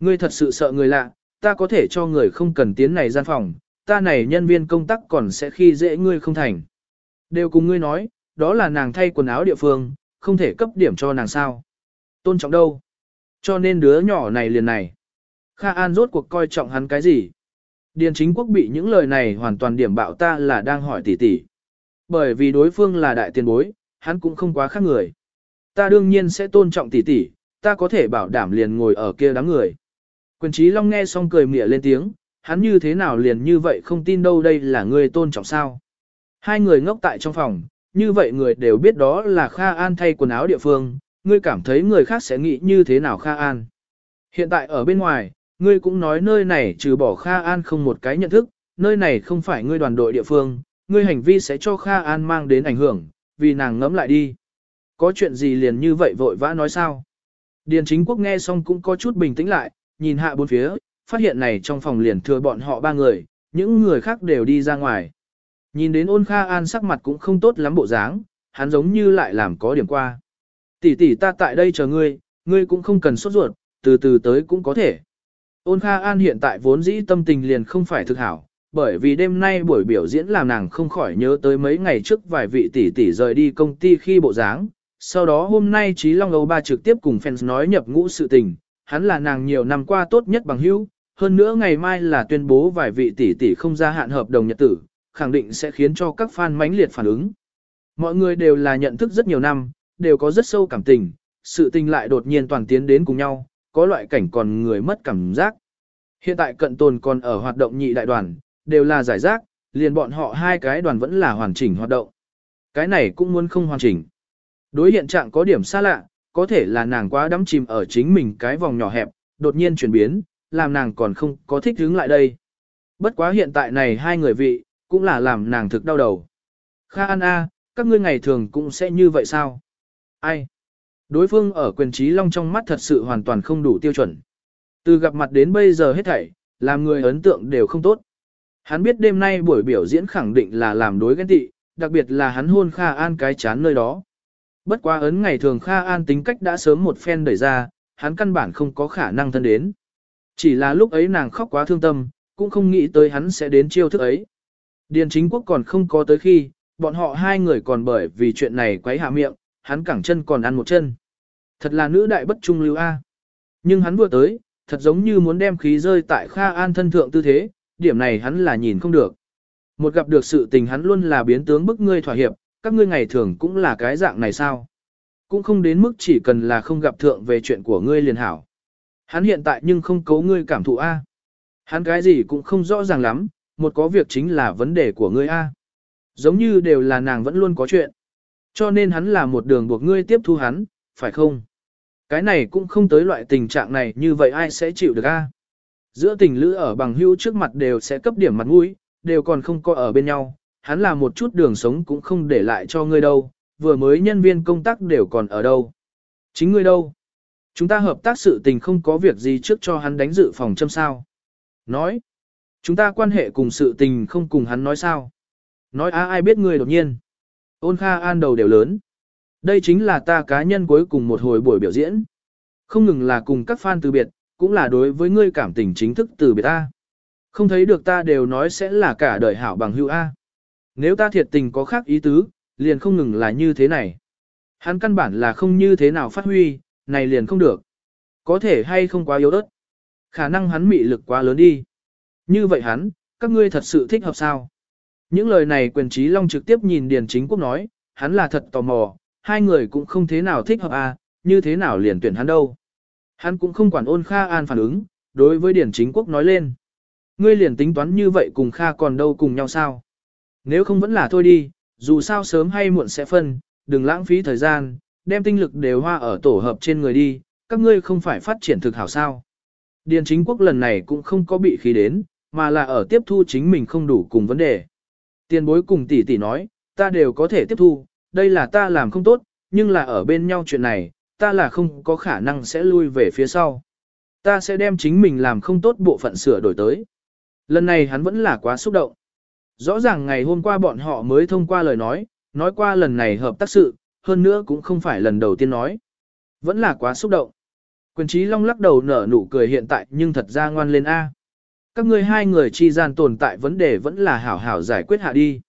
Ngươi thật sự sợ người lạ, ta có thể cho người không cần tiến này gian phòng, ta này nhân viên công tác còn sẽ khi dễ ngươi không thành. Đều cùng ngươi nói, đó là nàng thay quần áo địa phương, không thể cấp điểm cho nàng sao. Tôn trọng đâu? Cho nên đứa nhỏ này liền này. Kha An rốt cuộc coi trọng hắn cái gì? Điền chính quốc bị những lời này hoàn toàn điểm bạo ta là đang hỏi tỷ tỷ. Bởi vì đối phương là đại tiền bối, hắn cũng không quá khác người. Ta đương nhiên sẽ tôn trọng tỷ tỷ, ta có thể bảo đảm liền ngồi ở kia đám người. Quyền trí long nghe xong cười mỉa lên tiếng, hắn như thế nào liền như vậy không tin đâu đây là người tôn trọng sao. Hai người ngốc tại trong phòng, như vậy người đều biết đó là Kha An thay quần áo địa phương, ngươi cảm thấy người khác sẽ nghĩ như thế nào Kha An. Hiện tại ở bên ngoài, ngươi cũng nói nơi này trừ bỏ Kha An không một cái nhận thức, nơi này không phải ngươi đoàn đội địa phương, ngươi hành vi sẽ cho Kha An mang đến ảnh hưởng, vì nàng ngẫm lại đi. Có chuyện gì liền như vậy vội vã nói sao? Điền chính quốc nghe xong cũng có chút bình tĩnh lại, nhìn hạ bốn phía, phát hiện này trong phòng liền thừa bọn họ ba người, những người khác đều đi ra ngoài. Nhìn đến ôn Kha An sắc mặt cũng không tốt lắm bộ dáng, hắn giống như lại làm có điểm qua. Tỷ tỷ ta tại đây chờ ngươi, ngươi cũng không cần sốt ruột, từ từ tới cũng có thể. Ôn Kha An hiện tại vốn dĩ tâm tình liền không phải thực hảo, bởi vì đêm nay buổi biểu diễn làm nàng không khỏi nhớ tới mấy ngày trước vài vị tỷ tỷ rời đi công ty khi bộ dáng. Sau đó hôm nay Trí Long Âu Ba trực tiếp cùng fans nói nhập ngũ sự tình, hắn là nàng nhiều năm qua tốt nhất bằng hữu, hơn nữa ngày mai là tuyên bố vài vị tỷ tỷ không gia hạn hợp đồng nhật tử, khẳng định sẽ khiến cho các fan mãnh liệt phản ứng. Mọi người đều là nhận thức rất nhiều năm, đều có rất sâu cảm tình, sự tình lại đột nhiên toàn tiến đến cùng nhau, có loại cảnh còn người mất cảm giác. Hiện tại cận tồn còn ở hoạt động nhị đại đoàn, đều là giải rác, liền bọn họ hai cái đoàn vẫn là hoàn chỉnh hoạt động. Cái này cũng muốn không hoàn chỉnh. Đối hiện trạng có điểm xa lạ, có thể là nàng quá đắm chìm ở chính mình cái vòng nhỏ hẹp, đột nhiên chuyển biến, làm nàng còn không có thích hướng lại đây. Bất quá hiện tại này hai người vị, cũng là làm nàng thực đau đầu. Kha An A, các ngươi ngày thường cũng sẽ như vậy sao? Ai? Đối phương ở quyền trí long trong mắt thật sự hoàn toàn không đủ tiêu chuẩn. Từ gặp mặt đến bây giờ hết thảy, làm người ấn tượng đều không tốt. Hắn biết đêm nay buổi biểu diễn khẳng định là làm đối ghen tị, đặc biệt là hắn hôn Kha An cái chán nơi đó. Bất quá ấn ngày thường Kha An tính cách đã sớm một phen đẩy ra, hắn căn bản không có khả năng thân đến. Chỉ là lúc ấy nàng khóc quá thương tâm, cũng không nghĩ tới hắn sẽ đến chiêu thức ấy. Điền chính quốc còn không có tới khi, bọn họ hai người còn bởi vì chuyện này quấy hạ miệng, hắn cẳng chân còn ăn một chân. Thật là nữ đại bất trung lưu A. Nhưng hắn vừa tới, thật giống như muốn đem khí rơi tại Kha An thân thượng tư thế, điểm này hắn là nhìn không được. Một gặp được sự tình hắn luôn là biến tướng bức ngươi thỏa hiệp, các ngươi ngày thường cũng là cái dạng này sao? Cũng không đến mức chỉ cần là không gặp thượng về chuyện của ngươi liền hảo. Hắn hiện tại nhưng không cấu ngươi cảm thụ A. Hắn cái gì cũng không rõ ràng lắm, một có việc chính là vấn đề của ngươi A. Giống như đều là nàng vẫn luôn có chuyện. Cho nên hắn là một đường buộc ngươi tiếp thu hắn, phải không? Cái này cũng không tới loại tình trạng này như vậy ai sẽ chịu được A. Giữa tình lữ ở bằng hữu trước mặt đều sẽ cấp điểm mặt mũi, đều còn không có ở bên nhau, hắn là một chút đường sống cũng không để lại cho ngươi đâu, vừa mới nhân viên công tác đều còn ở đâu. Chính ngươi đâu? Chúng ta hợp tác sự tình không có việc gì trước cho hắn đánh dự phòng châm sao. Nói, chúng ta quan hệ cùng sự tình không cùng hắn nói sao. Nói á ai biết ngươi đột nhiên. Ôn Kha An đầu đều lớn. Đây chính là ta cá nhân cuối cùng một hồi buổi biểu diễn. Không ngừng là cùng các fan từ biệt, cũng là đối với ngươi cảm tình chính thức từ biệt ta. Không thấy được ta đều nói sẽ là cả đời hảo bằng hữu A. Nếu ta thiệt tình có khác ý tứ, liền không ngừng là như thế này. Hắn căn bản là không như thế nào phát huy, này liền không được. Có thể hay không quá yếu ớt. Khả năng hắn mị lực quá lớn đi. Như vậy hắn, các ngươi thật sự thích hợp sao? Những lời này quyền trí long trực tiếp nhìn Điền Chính Quốc nói, hắn là thật tò mò, hai người cũng không thế nào thích hợp à, như thế nào liền tuyển hắn đâu. Hắn cũng không quản ôn Kha An phản ứng, đối với Điền Chính Quốc nói lên. Ngươi liền tính toán như vậy cùng Kha còn đâu cùng nhau sao? Nếu không vẫn là thôi đi, dù sao sớm hay muộn sẽ phân, đừng lãng phí thời gian, đem tinh lực đều hoa ở tổ hợp trên người đi, các ngươi không phải phát triển thực hảo sao. Điền chính quốc lần này cũng không có bị khí đến, mà là ở tiếp thu chính mình không đủ cùng vấn đề. Tiền bối cùng tỷ tỷ nói, ta đều có thể tiếp thu, đây là ta làm không tốt, nhưng là ở bên nhau chuyện này, ta là không có khả năng sẽ lui về phía sau. Ta sẽ đem chính mình làm không tốt bộ phận sửa đổi tới. Lần này hắn vẫn là quá xúc động. Rõ ràng ngày hôm qua bọn họ mới thông qua lời nói, nói qua lần này hợp tác sự, hơn nữa cũng không phải lần đầu tiên nói. Vẫn là quá xúc động. Quyền trí long lắc đầu nở nụ cười hiện tại nhưng thật ra ngoan lên A. Các ngươi hai người chi gian tồn tại vấn đề vẫn là hảo hảo giải quyết hạ đi.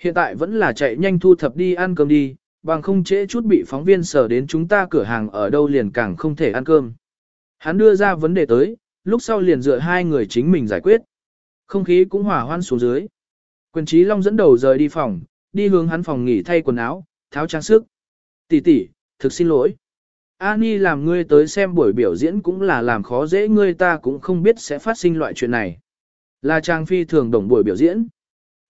Hiện tại vẫn là chạy nhanh thu thập đi ăn cơm đi, bằng không trễ chút bị phóng viên sở đến chúng ta cửa hàng ở đâu liền càng không thể ăn cơm. Hắn đưa ra vấn đề tới, lúc sau liền dựa hai người chính mình giải quyết. Không khí cũng hòa hoan xuống dưới. Quyền trí long dẫn đầu rời đi phòng, đi hướng hắn phòng nghỉ thay quần áo, tháo trang sức. Tỷ tỷ, thực xin lỗi. Ani làm ngươi tới xem buổi biểu diễn cũng là làm khó dễ ngươi ta cũng không biết sẽ phát sinh loại chuyện này. Là trang phi thường đồng buổi biểu diễn.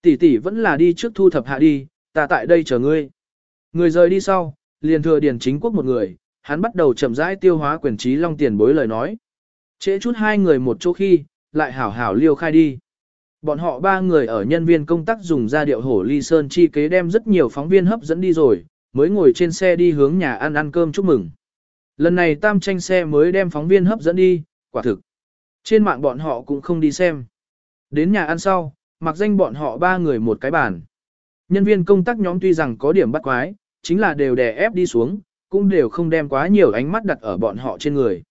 Tỷ tỷ vẫn là đi trước thu thập hạ đi, ta tại đây chờ ngươi. Người rời đi sau, liền thừa điền chính quốc một người, hắn bắt đầu chậm rãi tiêu hóa quyền trí long tiền bối lời nói. Trễ chút hai người một chỗ khi, lại hảo hảo liêu khai đi. Bọn họ ba người ở nhân viên công tác dùng ra điệu hổ ly sơn chi kế đem rất nhiều phóng viên hấp dẫn đi rồi, mới ngồi trên xe đi hướng nhà ăn ăn cơm chúc mừng. Lần này tam tranh xe mới đem phóng viên hấp dẫn đi, quả thực. Trên mạng bọn họ cũng không đi xem. Đến nhà ăn sau, mặc danh bọn họ ba người một cái bàn. Nhân viên công tác nhóm tuy rằng có điểm bắt quái, chính là đều đè ép đi xuống, cũng đều không đem quá nhiều ánh mắt đặt ở bọn họ trên người.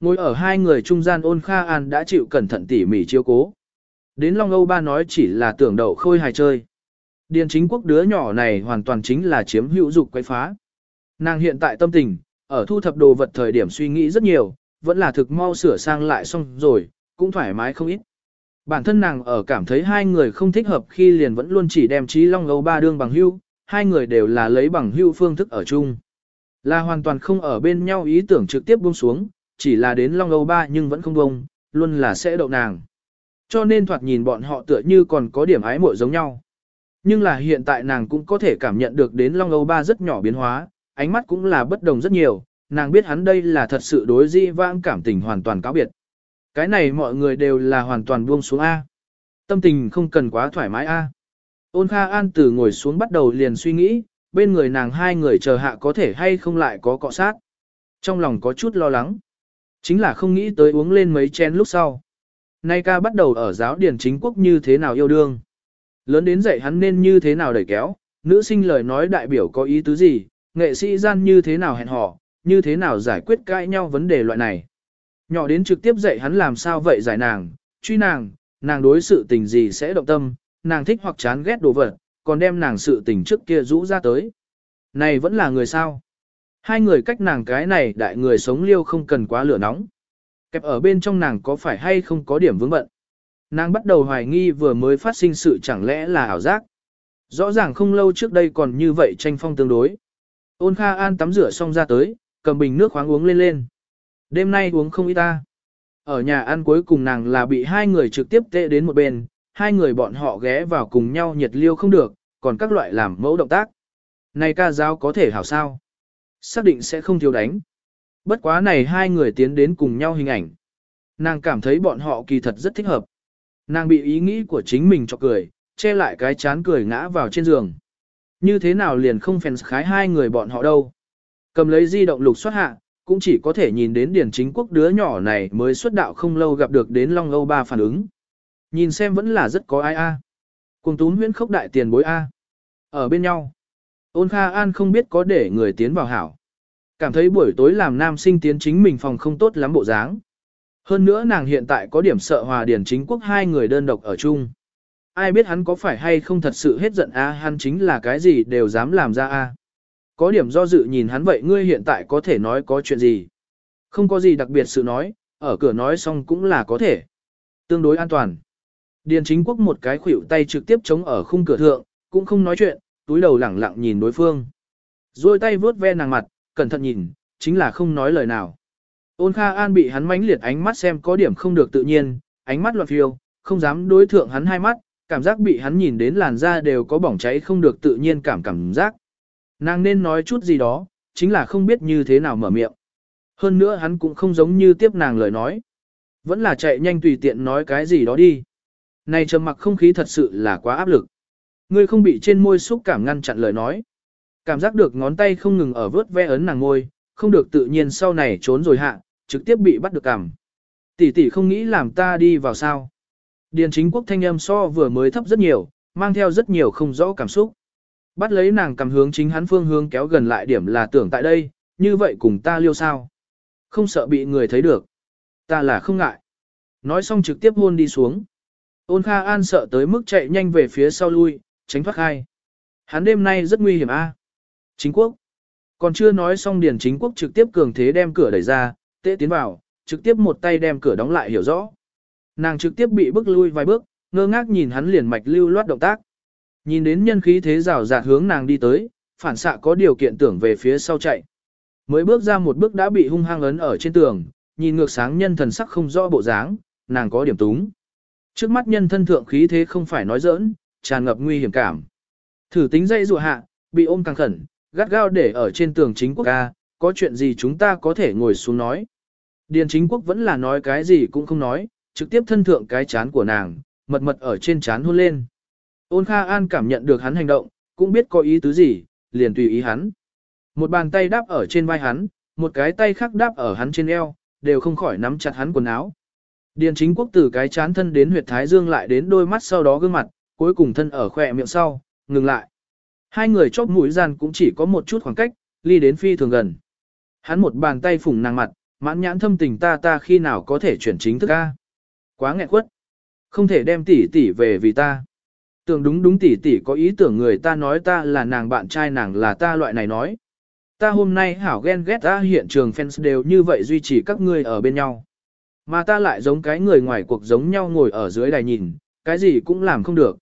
Ngồi ở hai người trung gian ôn Kha An đã chịu cẩn thận tỉ mỉ chiếu cố. Đến Long Âu ba nói chỉ là tưởng đầu khôi hài chơi. Điền chính quốc đứa nhỏ này hoàn toàn chính là chiếm hữu dục quay phá. Nàng hiện tại tâm tình, ở thu thập đồ vật thời điểm suy nghĩ rất nhiều, vẫn là thực mau sửa sang lại xong rồi, cũng thoải mái không ít. Bản thân nàng ở cảm thấy hai người không thích hợp khi liền vẫn luôn chỉ đem trí Long Âu ba đương bằng hưu, hai người đều là lấy bằng hưu phương thức ở chung. Là hoàn toàn không ở bên nhau ý tưởng trực tiếp buông xuống, chỉ là đến Long Âu ba nhưng vẫn không buông, luôn là sẽ đậu nàng. Cho nên thoạt nhìn bọn họ tựa như còn có điểm ái muội giống nhau. Nhưng là hiện tại nàng cũng có thể cảm nhận được đến Long Âu Ba rất nhỏ biến hóa, ánh mắt cũng là bất đồng rất nhiều, nàng biết hắn đây là thật sự đối di vãng cảm tình hoàn toàn cáo biệt. Cái này mọi người đều là hoàn toàn buông xuống A. Tâm tình không cần quá thoải mái A. Ôn Kha An từ ngồi xuống bắt đầu liền suy nghĩ, bên người nàng hai người chờ hạ có thể hay không lại có cọ sát. Trong lòng có chút lo lắng. Chính là không nghĩ tới uống lên mấy chén lúc sau. Nay ca bắt đầu ở giáo điển chính quốc như thế nào yêu đương. Lớn đến dạy hắn nên như thế nào đẩy kéo, nữ sinh lời nói đại biểu có ý tứ gì, nghệ sĩ gian như thế nào hẹn hò, như thế nào giải quyết cãi nhau vấn đề loại này. Nhỏ đến trực tiếp dạy hắn làm sao vậy giải nàng, truy nàng, nàng đối sự tình gì sẽ động tâm, nàng thích hoặc chán ghét đồ vật, còn đem nàng sự tình trước kia rũ ra tới. Này vẫn là người sao? Hai người cách nàng cái này đại người sống liêu không cần quá lửa nóng. Kẹp ở bên trong nàng có phải hay không có điểm vướng bận. Nàng bắt đầu hoài nghi vừa mới phát sinh sự chẳng lẽ là ảo giác. Rõ ràng không lâu trước đây còn như vậy tranh phong tương đối. Ôn Kha An tắm rửa xong ra tới, cầm bình nước khoáng uống lên lên. Đêm nay uống không ít ta. Ở nhà ăn cuối cùng nàng là bị hai người trực tiếp tệ đến một bên, hai người bọn họ ghé vào cùng nhau nhiệt liêu không được, còn các loại làm mẫu động tác. Này ca giáo có thể hảo sao? Xác định sẽ không thiếu đánh. Bất quá này hai người tiến đến cùng nhau hình ảnh. Nàng cảm thấy bọn họ kỳ thật rất thích hợp. Nàng bị ý nghĩ của chính mình cho cười, che lại cái chán cười ngã vào trên giường. Như thế nào liền không phèn khái hai người bọn họ đâu. Cầm lấy di động lục xuất hạ, cũng chỉ có thể nhìn đến điển chính quốc đứa nhỏ này mới xuất đạo không lâu gặp được đến Long Âu Ba phản ứng. Nhìn xem vẫn là rất có ai a. À. Cùng tún huyễn khốc đại tiền bối a. Ở bên nhau. Ôn Kha An không biết có để người tiến vào hảo. Cảm thấy buổi tối làm nam sinh tiến chính mình phòng không tốt lắm bộ dáng. Hơn nữa nàng hiện tại có điểm sợ hòa điển chính quốc hai người đơn độc ở chung ai biết hắn có phải hay không thật sự hết giận a hắn chính là cái gì đều dám làm ra a Có điểm do dự nhìn hắn vậy ngươi hiện tại có thể nói có chuyện gì. Không có gì đặc biệt sự nói, ở cửa nói xong cũng là có thể. Tương đối an toàn. Điền chính quốc một cái khuỷu tay trực tiếp chống ở khung cửa thượng, cũng không nói chuyện, túi đầu lẳng lặng nhìn đối phương. Rồi tay vướt ve nàng mặt, cẩn thận nhìn, chính là không nói lời nào. Ôn Kha An bị hắn mãnh liệt ánh mắt xem có điểm không được tự nhiên, ánh mắt loạn phiêu, không dám đối thượng hắn hai mắt, cảm giác bị hắn nhìn đến làn da đều có bỏng cháy không được tự nhiên cảm cảm giác. Nàng nên nói chút gì đó, chính là không biết như thế nào mở miệng. Hơn nữa hắn cũng không giống như tiếp nàng lời nói. Vẫn là chạy nhanh tùy tiện nói cái gì đó đi. Này trầm mặc không khí thật sự là quá áp lực. Ngươi không bị trên môi xúc cảm ngăn chặn lời nói. Cảm giác được ngón tay không ngừng ở vớt ve ấn nàng môi, không được tự nhiên sau này trốn rồi hạ, trực tiếp bị bắt được cảm. Tỷ tỷ không nghĩ làm ta đi vào sao. Điền chính quốc thanh âm so vừa mới thấp rất nhiều, mang theo rất nhiều không rõ cảm xúc. Bắt lấy nàng cầm hướng chính hắn phương hướng kéo gần lại điểm là tưởng tại đây, như vậy cùng ta liêu sao. Không sợ bị người thấy được. Ta là không ngại. Nói xong trực tiếp hôn đi xuống. Ôn Kha An sợ tới mức chạy nhanh về phía sau lui, tránh thoát khai. Hắn đêm nay rất nguy hiểm a. Chính quốc. Còn chưa nói xong Điền chính quốc trực tiếp cường thế đem cửa đẩy ra, tế tiến vào, trực tiếp một tay đem cửa đóng lại hiểu rõ. Nàng trực tiếp bị bước lui vài bước, ngơ ngác nhìn hắn liền mạch lưu loát động tác. Nhìn đến nhân khí thế rào rạt hướng nàng đi tới, phản xạ có điều kiện tưởng về phía sau chạy. Mới bước ra một bước đã bị hung hăng ấn ở trên tường, nhìn ngược sáng nhân thần sắc không rõ bộ dáng, nàng có điểm túng. Trước mắt nhân thân thượng khí thế không phải nói giỡn, tràn ngập nguy hiểm cảm. Thử tính dây dụa hạ, bị ôm càng khẩn, gắt gao để ở trên tường chính quốc ca, có chuyện gì chúng ta có thể ngồi xuống nói. Điền chính quốc vẫn là nói cái gì cũng không nói, trực tiếp thân thượng cái chán của nàng, mật mật ở trên chán hôn lên. Ôn Kha An cảm nhận được hắn hành động, cũng biết có ý tứ gì, liền tùy ý hắn. Một bàn tay đáp ở trên vai hắn, một cái tay khác đáp ở hắn trên eo, đều không khỏi nắm chặt hắn quần áo. Điền chính quốc từ cái chán thân đến huyệt thái dương lại đến đôi mắt sau đó gương mặt, cuối cùng thân ở khỏe miệng sau, ngừng lại. Hai người chóp mũi gian cũng chỉ có một chút khoảng cách, ly đến phi thường gần. Hắn một bàn tay phủng nàng mặt, mãn nhãn thâm tình ta ta khi nào có thể chuyển chính thức a? Quá nghẹn quất. Không thể đem tỷ tỷ về vì ta. Tưởng đúng đúng tỷ tỷ có ý tưởng người ta nói ta là nàng bạn trai nàng là ta loại này nói. Ta hôm nay hảo ghen ghét ta hiện trường fans đều như vậy duy trì các ngươi ở bên nhau. Mà ta lại giống cái người ngoài cuộc giống nhau ngồi ở dưới đài nhìn, cái gì cũng làm không được.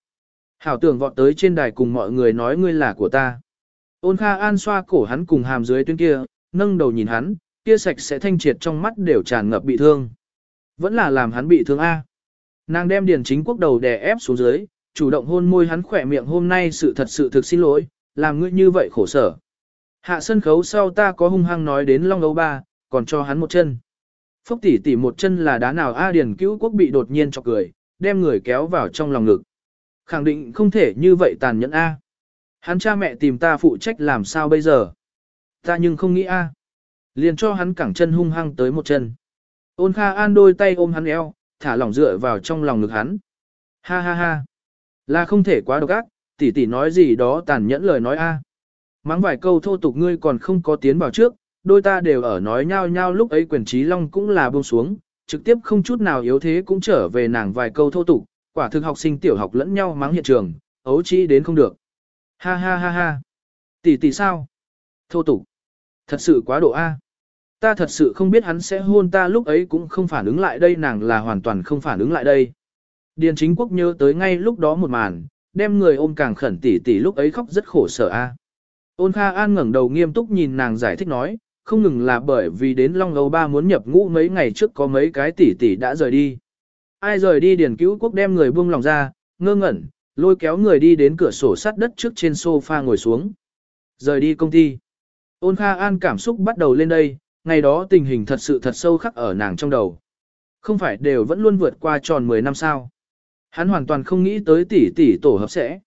Hảo tưởng vọt tới trên đài cùng mọi người nói ngươi là của ta. Ôn Kha An xoa cổ hắn cùng hàm dưới tuyến kia, nâng đầu nhìn hắn, kia sạch sẽ thanh triệt trong mắt đều tràn ngập bị thương. Vẫn là làm hắn bị thương A. Nàng đem điền chính quốc đầu đè ép xuống dưới, chủ động hôn môi hắn khỏe miệng hôm nay sự thật sự thực xin lỗi, làm ngươi như vậy khổ sở. Hạ sân khấu sau ta có hung hăng nói đến Long Âu Ba, còn cho hắn một chân. Phốc tỷ tỷ một chân là đá nào A Điền cứu quốc bị đột nhiên chọc cười, đem người kéo vào trong lòng ngực. Khẳng định không thể như vậy tàn nhẫn A. Hắn cha mẹ tìm ta phụ trách làm sao bây giờ. Ta nhưng không nghĩ A. Liền cho hắn cẳng chân hung hăng tới một chân. Ôn Kha An đôi tay ôm hắn eo, thả lỏng dựa vào trong lòng ngực hắn. Ha ha ha. Là không thể quá độc ác, tỷ tỷ nói gì đó tàn nhẫn lời nói a. Mắng vài câu thô tục ngươi còn không có tiến vào trước, đôi ta đều ở nói nhau nhau lúc ấy quyền trí long cũng là buông xuống, trực tiếp không chút nào yếu thế cũng trở về nàng vài câu thô tục, quả thực học sinh tiểu học lẫn nhau mắng hiện trường, ấu chi đến không được. Ha ha ha ha. Tỷ tỷ sao? Thô tục. Thật sự quá độ A. Ta thật sự không biết hắn sẽ hôn ta lúc ấy cũng không phản ứng lại đây nàng là hoàn toàn không phản ứng lại đây. Điền chính quốc nhớ tới ngay lúc đó một màn, đem người ôm càng khẩn tỉ tỉ lúc ấy khóc rất khổ sở a. Ôn Kha An ngẩng đầu nghiêm túc nhìn nàng giải thích nói, không ngừng là bởi vì đến Long Âu Ba muốn nhập ngũ mấy ngày trước có mấy cái tỷ tỷ đã rời đi. Ai rời đi Điền cứu quốc đem người buông lòng ra, ngơ ngẩn, lôi kéo người đi đến cửa sổ sắt đất trước trên sofa ngồi xuống. Rời đi công ty. Ôn Kha An cảm xúc bắt đầu lên đây, ngày đó tình hình thật sự thật sâu khắc ở nàng trong đầu. Không phải đều vẫn luôn vượt qua tròn 10 năm sao. Hắn hoàn toàn không nghĩ tới tỷ tỷ tổ hợp sẽ.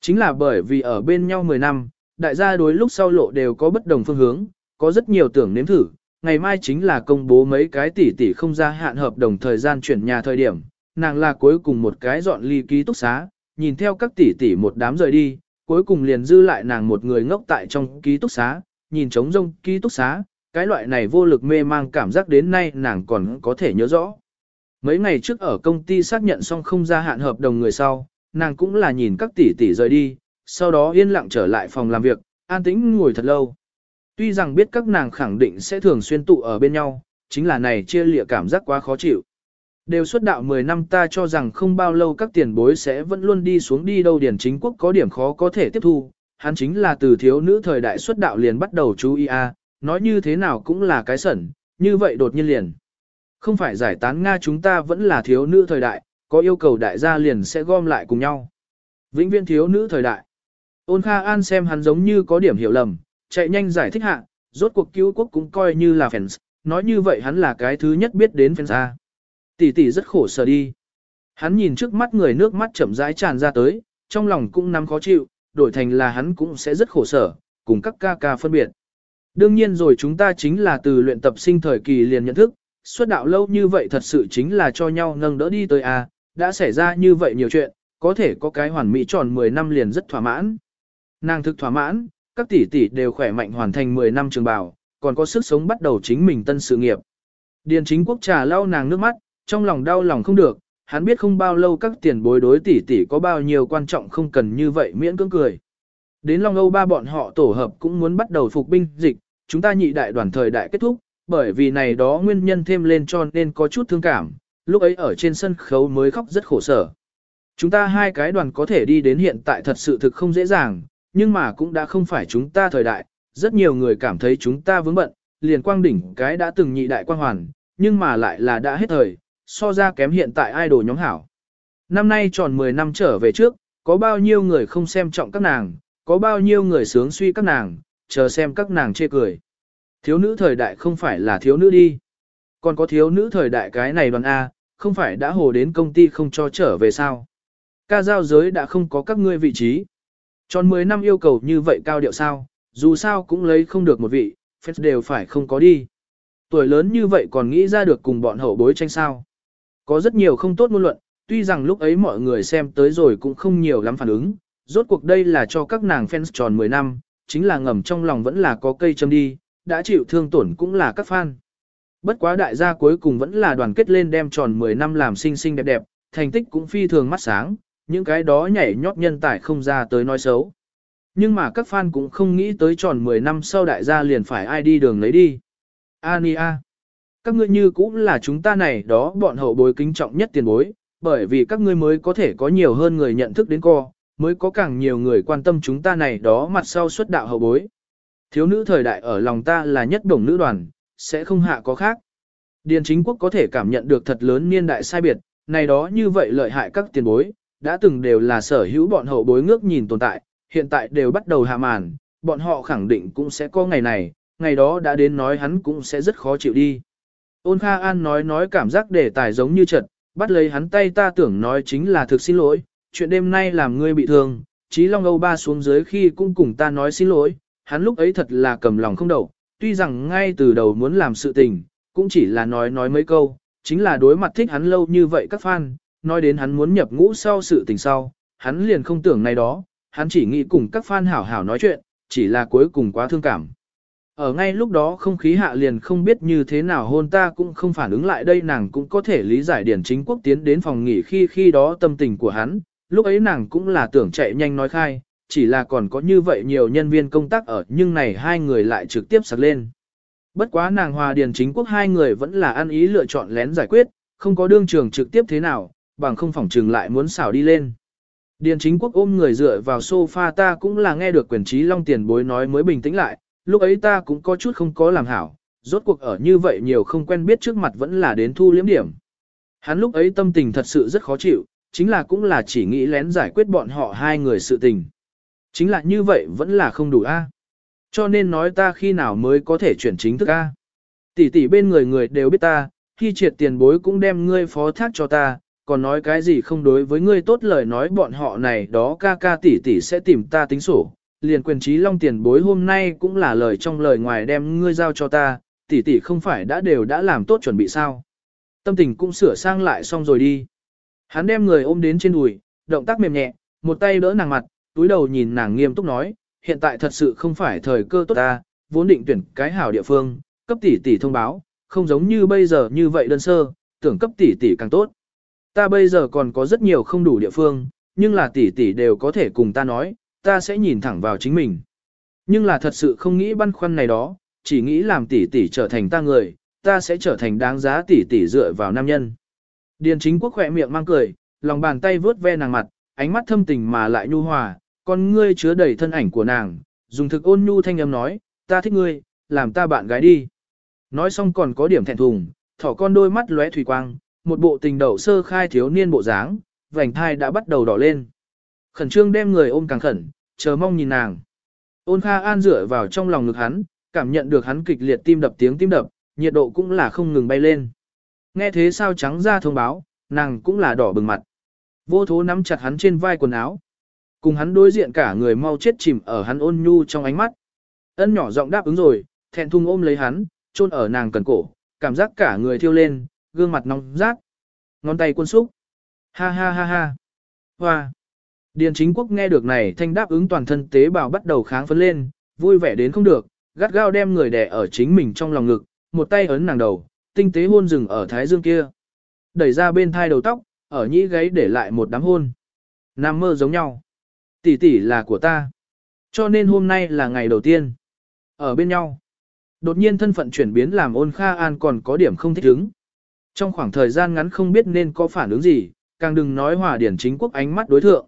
Chính là bởi vì ở bên nhau 10 năm, đại gia đối lúc sau lộ đều có bất đồng phương hướng, có rất nhiều tưởng nếm thử. Ngày mai chính là công bố mấy cái tỷ tỷ không ra hạn hợp đồng thời gian chuyển nhà thời điểm, nàng là cuối cùng một cái dọn ly ký túc xá, nhìn theo các tỷ tỷ một đám rời đi, cuối cùng liền dư lại nàng một người ngốc tại trong ký túc xá, nhìn trống rông ký túc xá, cái loại này vô lực mê mang cảm giác đến nay nàng còn có thể nhớ rõ. Mấy ngày trước ở công ty xác nhận xong không gia hạn hợp đồng người sau, nàng cũng là nhìn các tỷ tỷ rời đi, sau đó yên lặng trở lại phòng làm việc, an tĩnh ngồi thật lâu. Tuy rằng biết các nàng khẳng định sẽ thường xuyên tụ ở bên nhau, chính là này chia lịa cảm giác quá khó chịu. Đều xuất đạo 10 năm ta cho rằng không bao lâu các tiền bối sẽ vẫn luôn đi xuống đi đâu điển chính quốc có điểm khó có thể tiếp thu, hắn chính là từ thiếu nữ thời đại xuất đạo liền bắt đầu chú ý a, nói như thế nào cũng là cái sẩn, như vậy đột nhiên liền. Không phải giải tán Nga chúng ta vẫn là thiếu nữ thời đại, có yêu cầu đại gia liền sẽ gom lại cùng nhau. Vĩnh viên thiếu nữ thời đại. Ôn Kha An xem hắn giống như có điểm hiểu lầm, chạy nhanh giải thích hạ, rốt cuộc cứu quốc cũng coi như là fans, nói như vậy hắn là cái thứ nhất biết đến fans A. Tỷ tỷ rất khổ sở đi. Hắn nhìn trước mắt người nước mắt chậm rãi tràn ra tới, trong lòng cũng nắm khó chịu, đổi thành là hắn cũng sẽ rất khổ sở, cùng các ca ca phân biệt. Đương nhiên rồi chúng ta chính là từ luyện tập sinh thời kỳ liền nhận thức, xuất đạo lâu như vậy thật sự chính là cho nhau nâng đỡ đi tới à đã xảy ra như vậy nhiều chuyện, có thể có cái hoàn mỹ tròn 10 năm liền rất thỏa mãn. Nàng thực thỏa mãn, các tỷ tỷ đều khỏe mạnh hoàn thành 10 năm trường bào, còn có sức sống bắt đầu chính mình tân sự nghiệp. Điền chính quốc trà lau nàng nước mắt, trong lòng đau lòng không được, hắn biết không bao lâu các tiền bối đối tỷ tỷ có bao nhiêu quan trọng không cần như vậy miễn cưỡng cười. Đến Long Âu ba bọn họ tổ hợp cũng muốn bắt đầu phục binh dịch, chúng ta nhị đại đoàn thời đại kết thúc, bởi vì này đó nguyên nhân thêm lên cho nên có chút thương cảm, lúc ấy ở trên sân khấu mới khóc rất khổ sở. Chúng ta hai cái đoàn có thể đi đến hiện tại thật sự thực không dễ dàng, nhưng mà cũng đã không phải chúng ta thời đại, rất nhiều người cảm thấy chúng ta vướng bận, liền quang đỉnh cái đã từng nhị đại quang hoàn, nhưng mà lại là đã hết thời, so ra kém hiện tại idol nhóm hảo. Năm nay tròn 10 năm trở về trước, có bao nhiêu người không xem trọng các nàng, có bao nhiêu người sướng suy các nàng, chờ xem các nàng chê cười. Thiếu nữ thời đại không phải là thiếu nữ đi. Còn có thiếu nữ thời đại cái này đoàn A, không phải đã hồ đến công ty không cho trở về sao. Ca giao giới đã không có các ngươi vị trí. Tròn 10 năm yêu cầu như vậy cao điệu sao, dù sao cũng lấy không được một vị, phép đều phải không có đi. Tuổi lớn như vậy còn nghĩ ra được cùng bọn hậu bối tranh sao. Có rất nhiều không tốt ngôn luận, tuy rằng lúc ấy mọi người xem tới rồi cũng không nhiều lắm phản ứng, rốt cuộc đây là cho các nàng fans tròn 10 năm, chính là ngầm trong lòng vẫn là có cây châm đi, đã chịu thương tổn cũng là các fan. Bất quá đại gia cuối cùng vẫn là đoàn kết lên đem tròn 10 năm làm xinh xinh đẹp đẹp, thành tích cũng phi thường mắt sáng, những cái đó nhảy nhót nhân tài không ra tới nói xấu. Nhưng mà các fan cũng không nghĩ tới tròn 10 năm sau đại gia liền phải ai đi đường lấy đi. Ania, các ngươi như cũng là chúng ta này đó bọn hậu bối kính trọng nhất tiền bối, bởi vì các ngươi mới có thể có nhiều hơn người nhận thức đến co, mới có càng nhiều người quan tâm chúng ta này đó mặt sau xuất đạo hậu bối. Thiếu nữ thời đại ở lòng ta là nhất đồng nữ đoàn, sẽ không hạ có khác. Điền chính quốc có thể cảm nhận được thật lớn niên đại sai biệt, này đó như vậy lợi hại các tiền bối, đã từng đều là sở hữu bọn hậu bối ngước nhìn tồn tại, hiện tại đều bắt đầu hạ màn, bọn họ khẳng định cũng sẽ có ngày này, ngày đó đã đến nói hắn cũng sẽ rất khó chịu đi. Ôn Kha An nói nói cảm giác đề tài giống như trật, bắt lấy hắn tay ta tưởng nói chính là thực xin lỗi, chuyện đêm nay làm ngươi bị thương, Chí Long Âu Ba xuống dưới khi cũng cùng ta nói xin lỗi, hắn lúc ấy thật là cầm lòng không đậu, tuy rằng ngay từ đầu muốn làm sự tình, cũng chỉ là nói nói mấy câu, chính là đối mặt thích hắn lâu như vậy các fan, nói đến hắn muốn nhập ngũ sau sự tình sau, hắn liền không tưởng này đó, hắn chỉ nghĩ cùng các fan hảo hảo nói chuyện, chỉ là cuối cùng quá thương cảm. Ở ngay lúc đó không khí hạ liền không biết như thế nào hôn ta cũng không phản ứng lại đây nàng cũng có thể lý giải điển chính quốc tiến đến phòng nghỉ khi khi đó tâm tình của hắn, lúc ấy nàng cũng là tưởng chạy nhanh nói khai, chỉ là còn có như vậy nhiều nhân viên công tác ở nhưng này hai người lại trực tiếp sạc lên. Bất quá nàng hòa điền chính quốc hai người vẫn là ăn ý lựa chọn lén giải quyết, không có đương trường trực tiếp thế nào, bằng không phỏng trừng lại muốn xảo đi lên. Điền chính quốc ôm người dựa vào sofa ta cũng là nghe được quyền trí long tiền bối nói mới bình tĩnh lại, lúc ấy ta cũng có chút không có làm hảo, rốt cuộc ở như vậy nhiều không quen biết trước mặt vẫn là đến thu liếm điểm. Hắn lúc ấy tâm tình thật sự rất khó chịu, chính là cũng là chỉ nghĩ lén giải quyết bọn họ hai người sự tình. Chính là như vậy vẫn là không đủ a. Cho nên nói ta khi nào mới có thể chuyển chính thức a. Tỷ tỷ bên người người đều biết ta, khi triệt tiền bối cũng đem ngươi phó thác cho ta, còn nói cái gì không đối với ngươi tốt lời nói bọn họ này đó ca ca tỷ tỷ sẽ tìm ta tính sổ. Liền quyền trí long tiền bối hôm nay cũng là lời trong lời ngoài đem ngươi giao cho ta, tỷ tỷ không phải đã đều đã làm tốt chuẩn bị sao. Tâm tình cũng sửa sang lại xong rồi đi. Hắn đem người ôm đến trên đùi, động tác mềm nhẹ, một tay đỡ nàng mặt, túi đầu nhìn nàng nghiêm túc nói, hiện tại thật sự không phải thời cơ tốt ta, vốn định tuyển cái hảo địa phương, cấp tỷ tỷ thông báo, không giống như bây giờ như vậy đơn sơ, tưởng cấp tỷ tỷ càng tốt. Ta bây giờ còn có rất nhiều không đủ địa phương, nhưng là tỷ tỷ đều có thể cùng ta nói, ta sẽ nhìn thẳng vào chính mình. Nhưng là thật sự không nghĩ băn khoăn này đó, chỉ nghĩ làm tỷ tỷ trở thành ta người, ta sẽ trở thành đáng giá tỷ tỷ dựa vào nam nhân. Điền chính quốc khỏe miệng mang cười, lòng bàn tay vướt ve nàng mặt, ánh mắt thâm tình mà lại nhu hòa, con ngươi chứa đầy thân ảnh của nàng, dùng thực ôn nhu thanh âm nói, ta thích ngươi, làm ta bạn gái đi. Nói xong còn có điểm thẹn thùng, thỏ con đôi mắt lóe thủy quang, một bộ tình đầu sơ khai thiếu niên bộ dáng, vành thai đã bắt đầu đỏ lên. Khẩn trương đem người ôm càng khẩn, chờ mong nhìn nàng. Ôn Kha An dựa vào trong lòng ngực hắn, cảm nhận được hắn kịch liệt tim đập tiếng tim đập, nhiệt độ cũng là không ngừng bay lên. Nghe thế sao trắng ra thông báo, nàng cũng là đỏ bừng mặt. Vô thố nắm chặt hắn trên vai quần áo. Cùng hắn đối diện cả người mau chết chìm ở hắn ôn nhu trong ánh mắt. Ân nhỏ giọng đáp ứng rồi, thẹn thùng ôm lấy hắn, chôn ở nàng cần cổ, cảm giác cả người thiêu lên, gương mặt nóng rát. Ngón tay quân xúc. Ha ha ha ha. Hoa. Điền chính quốc nghe được này thanh đáp ứng toàn thân tế bào bắt đầu kháng phấn lên, vui vẻ đến không được, gắt gao đem người đè ở chính mình trong lòng ngực, một tay ấn nàng đầu, tinh tế hôn rừng ở thái dương kia. Đẩy ra bên thai đầu tóc, ở nhĩ gáy để lại một đám hôn. Nam mơ giống nhau. Tỷ tỷ là của ta. Cho nên hôm nay là ngày đầu tiên. Ở bên nhau. Đột nhiên thân phận chuyển biến làm ôn kha an còn có điểm không thích ứng. Trong khoảng thời gian ngắn không biết nên có phản ứng gì, càng đừng nói hòa điển chính quốc ánh mắt đối thượng.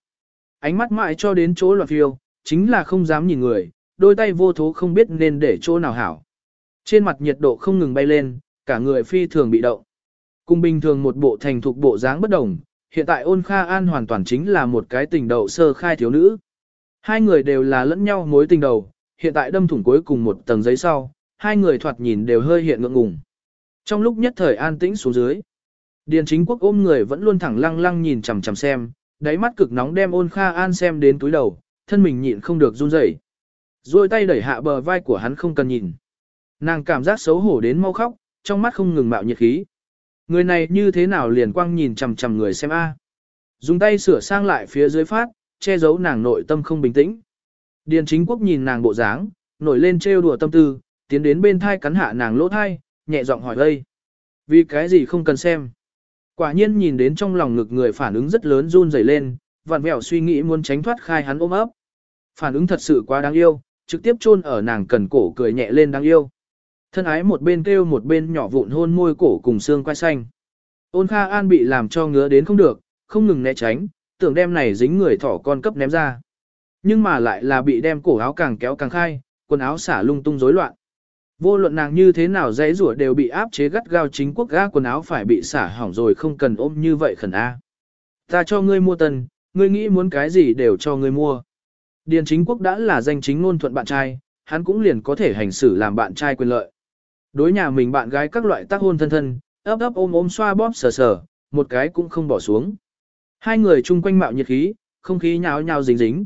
Ánh mắt mãi cho đến chỗ loạn phiêu, chính là không dám nhìn người, đôi tay vô thố không biết nên để chỗ nào hảo. Trên mặt nhiệt độ không ngừng bay lên, cả người phi thường bị động. Cùng bình thường một bộ thành thục bộ dáng bất đồng, hiện tại ôn kha an hoàn toàn chính là một cái tình đầu sơ khai thiếu nữ. Hai người đều là lẫn nhau mối tình đầu, hiện tại đâm thủng cuối cùng một tầng giấy sau, hai người thoạt nhìn đều hơi hiện ngượng ngùng. Trong lúc nhất thời an tĩnh xuống dưới, Điền chính quốc ôm người vẫn luôn thẳng lăng lăng nhìn chằm chằm xem, đáy mắt cực nóng đem ôn kha an xem đến túi đầu, thân mình nhịn không được run rẩy. Rồi tay đẩy hạ bờ vai của hắn không cần nhìn. Nàng cảm giác xấu hổ đến mau khóc, trong mắt không ngừng mạo nhiệt khí. Người này như thế nào liền quang nhìn chằm chằm người xem a. Dùng tay sửa sang lại phía dưới phát, che giấu nàng nội tâm không bình tĩnh. Điền chính quốc nhìn nàng bộ dáng, nổi lên trêu đùa tâm tư, tiến đến bên thai cắn hạ nàng lỗ thai, nhẹ giọng hỏi đây. Vì cái gì không cần xem. Quả nhiên nhìn đến trong lòng ngực người phản ứng rất lớn run rẩy lên, vặn vẹo suy nghĩ muốn tránh thoát khai hắn ôm ấp. Phản ứng thật sự quá đáng yêu, trực tiếp chôn ở nàng cần cổ cười nhẹ lên đáng yêu. Thân ái một bên kêu một bên nhỏ vụn hôn môi cổ cùng xương quai xanh. Ôn Kha An bị làm cho ngứa đến không được, không ngừng né tránh, tưởng đem này dính người thỏ con cấp ném ra. Nhưng mà lại là bị đem cổ áo càng kéo càng khai, quần áo xả lung tung rối loạn. Vô luận nàng như thế nào dãy rủa đều bị áp chế gắt gao chính quốc ga quần áo phải bị xả hỏng rồi không cần ôm như vậy khẩn A. Ta cho ngươi mua tần ngươi nghĩ muốn cái gì đều cho ngươi mua. Điền chính quốc đã là danh chính ngôn thuận bạn trai, hắn cũng liền có thể hành xử làm bạn trai quyền lợi. Đối nhà mình bạn gái các loại tác hôn thân thân, ấp ấp ôm ôm xoa bóp sờ sờ, một cái cũng không bỏ xuống. Hai người chung quanh mạo nhiệt khí, không khí nháo nhào dính dính.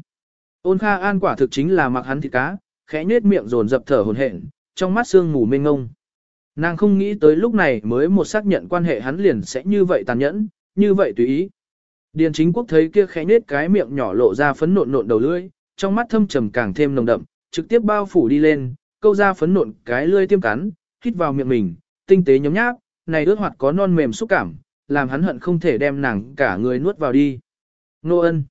Ôn Kha An quả thực chính là mặc hắn thịt cá, khẽ nhếch miệng dồn dập thở hổn hển, trong mắt sương mù mênh ngông. Nàng không nghĩ tới lúc này mới một xác nhận quan hệ hắn liền sẽ như vậy tàn nhẫn, như vậy tùy ý. Điền chính quốc thấy kia khẽ nết cái miệng nhỏ lộ ra phấn nộn nộn đầu lưỡi, trong mắt thâm trầm càng thêm nồng đậm, trực tiếp bao phủ đi lên, câu ra phấn nộn cái lưỡi tiêm cắn, hít vào miệng mình, tinh tế nhấm nháp, này ướt hoạt có non mềm xúc cảm, làm hắn hận không thể đem nàng cả người nuốt vào đi. Nô ân.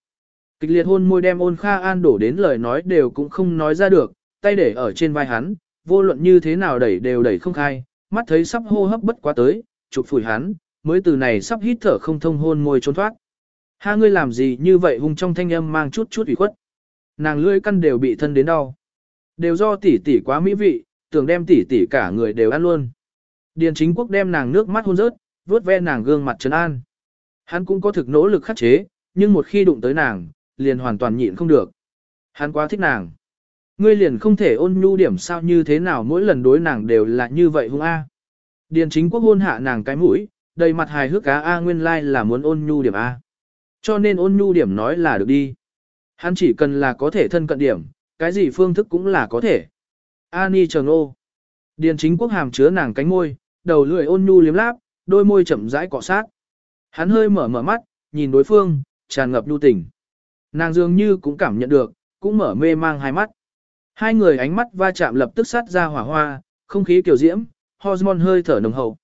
Kịch liệt hôn môi đem ôn kha an đổ đến lời nói đều cũng không nói ra được, tay để ở trên vai hắn, vô luận như thế nào đẩy đều đẩy không khai, mắt thấy sắp hô hấp bất quá tới, chụp phủi hắn, mới từ này sắp hít thở không thông hôn môi trốn thoát. Ha ngươi làm gì như vậy hung trong thanh âm mang chút chút ủy khuất. Nàng lưỡi căn đều bị thân đến đau. Đều do tỷ tỷ quá mỹ vị, tưởng đem tỉ tỉ cả người đều ăn luôn. Điền chính quốc đem nàng nước mắt hôn rớt, vuốt ve nàng gương mặt trấn an. Hắn cũng có thực nỗ lực khắc chế, nhưng một khi đụng tới nàng, liền hoàn toàn nhịn không được. Hắn quá thích nàng. Ngươi liền không thể ôn nhu điểm sao như thế nào mỗi lần đối nàng đều là như vậy hung a. Điền chính quốc hôn hạ nàng cái mũi, đầy mặt hài hước cá a nguyên lai like là muốn ôn nhu điểm a. Cho nên ôn nhu điểm nói là được đi. Hắn chỉ cần là có thể thân cận điểm, cái gì phương thức cũng là có thể. Ani chờ ngô. Điền chính quốc hàm chứa nàng cánh môi, đầu lưỡi ôn nhu liếm láp, đôi môi chậm rãi cọ sát. Hắn hơi mở mở mắt, nhìn đối phương, tràn ngập nhu tình. Nàng dường như cũng cảm nhận được, cũng mở mê mang hai mắt. Hai người ánh mắt va chạm lập tức sát ra hỏa hoa, không khí kiểu diễm, hormone hơi thở nồng hậu.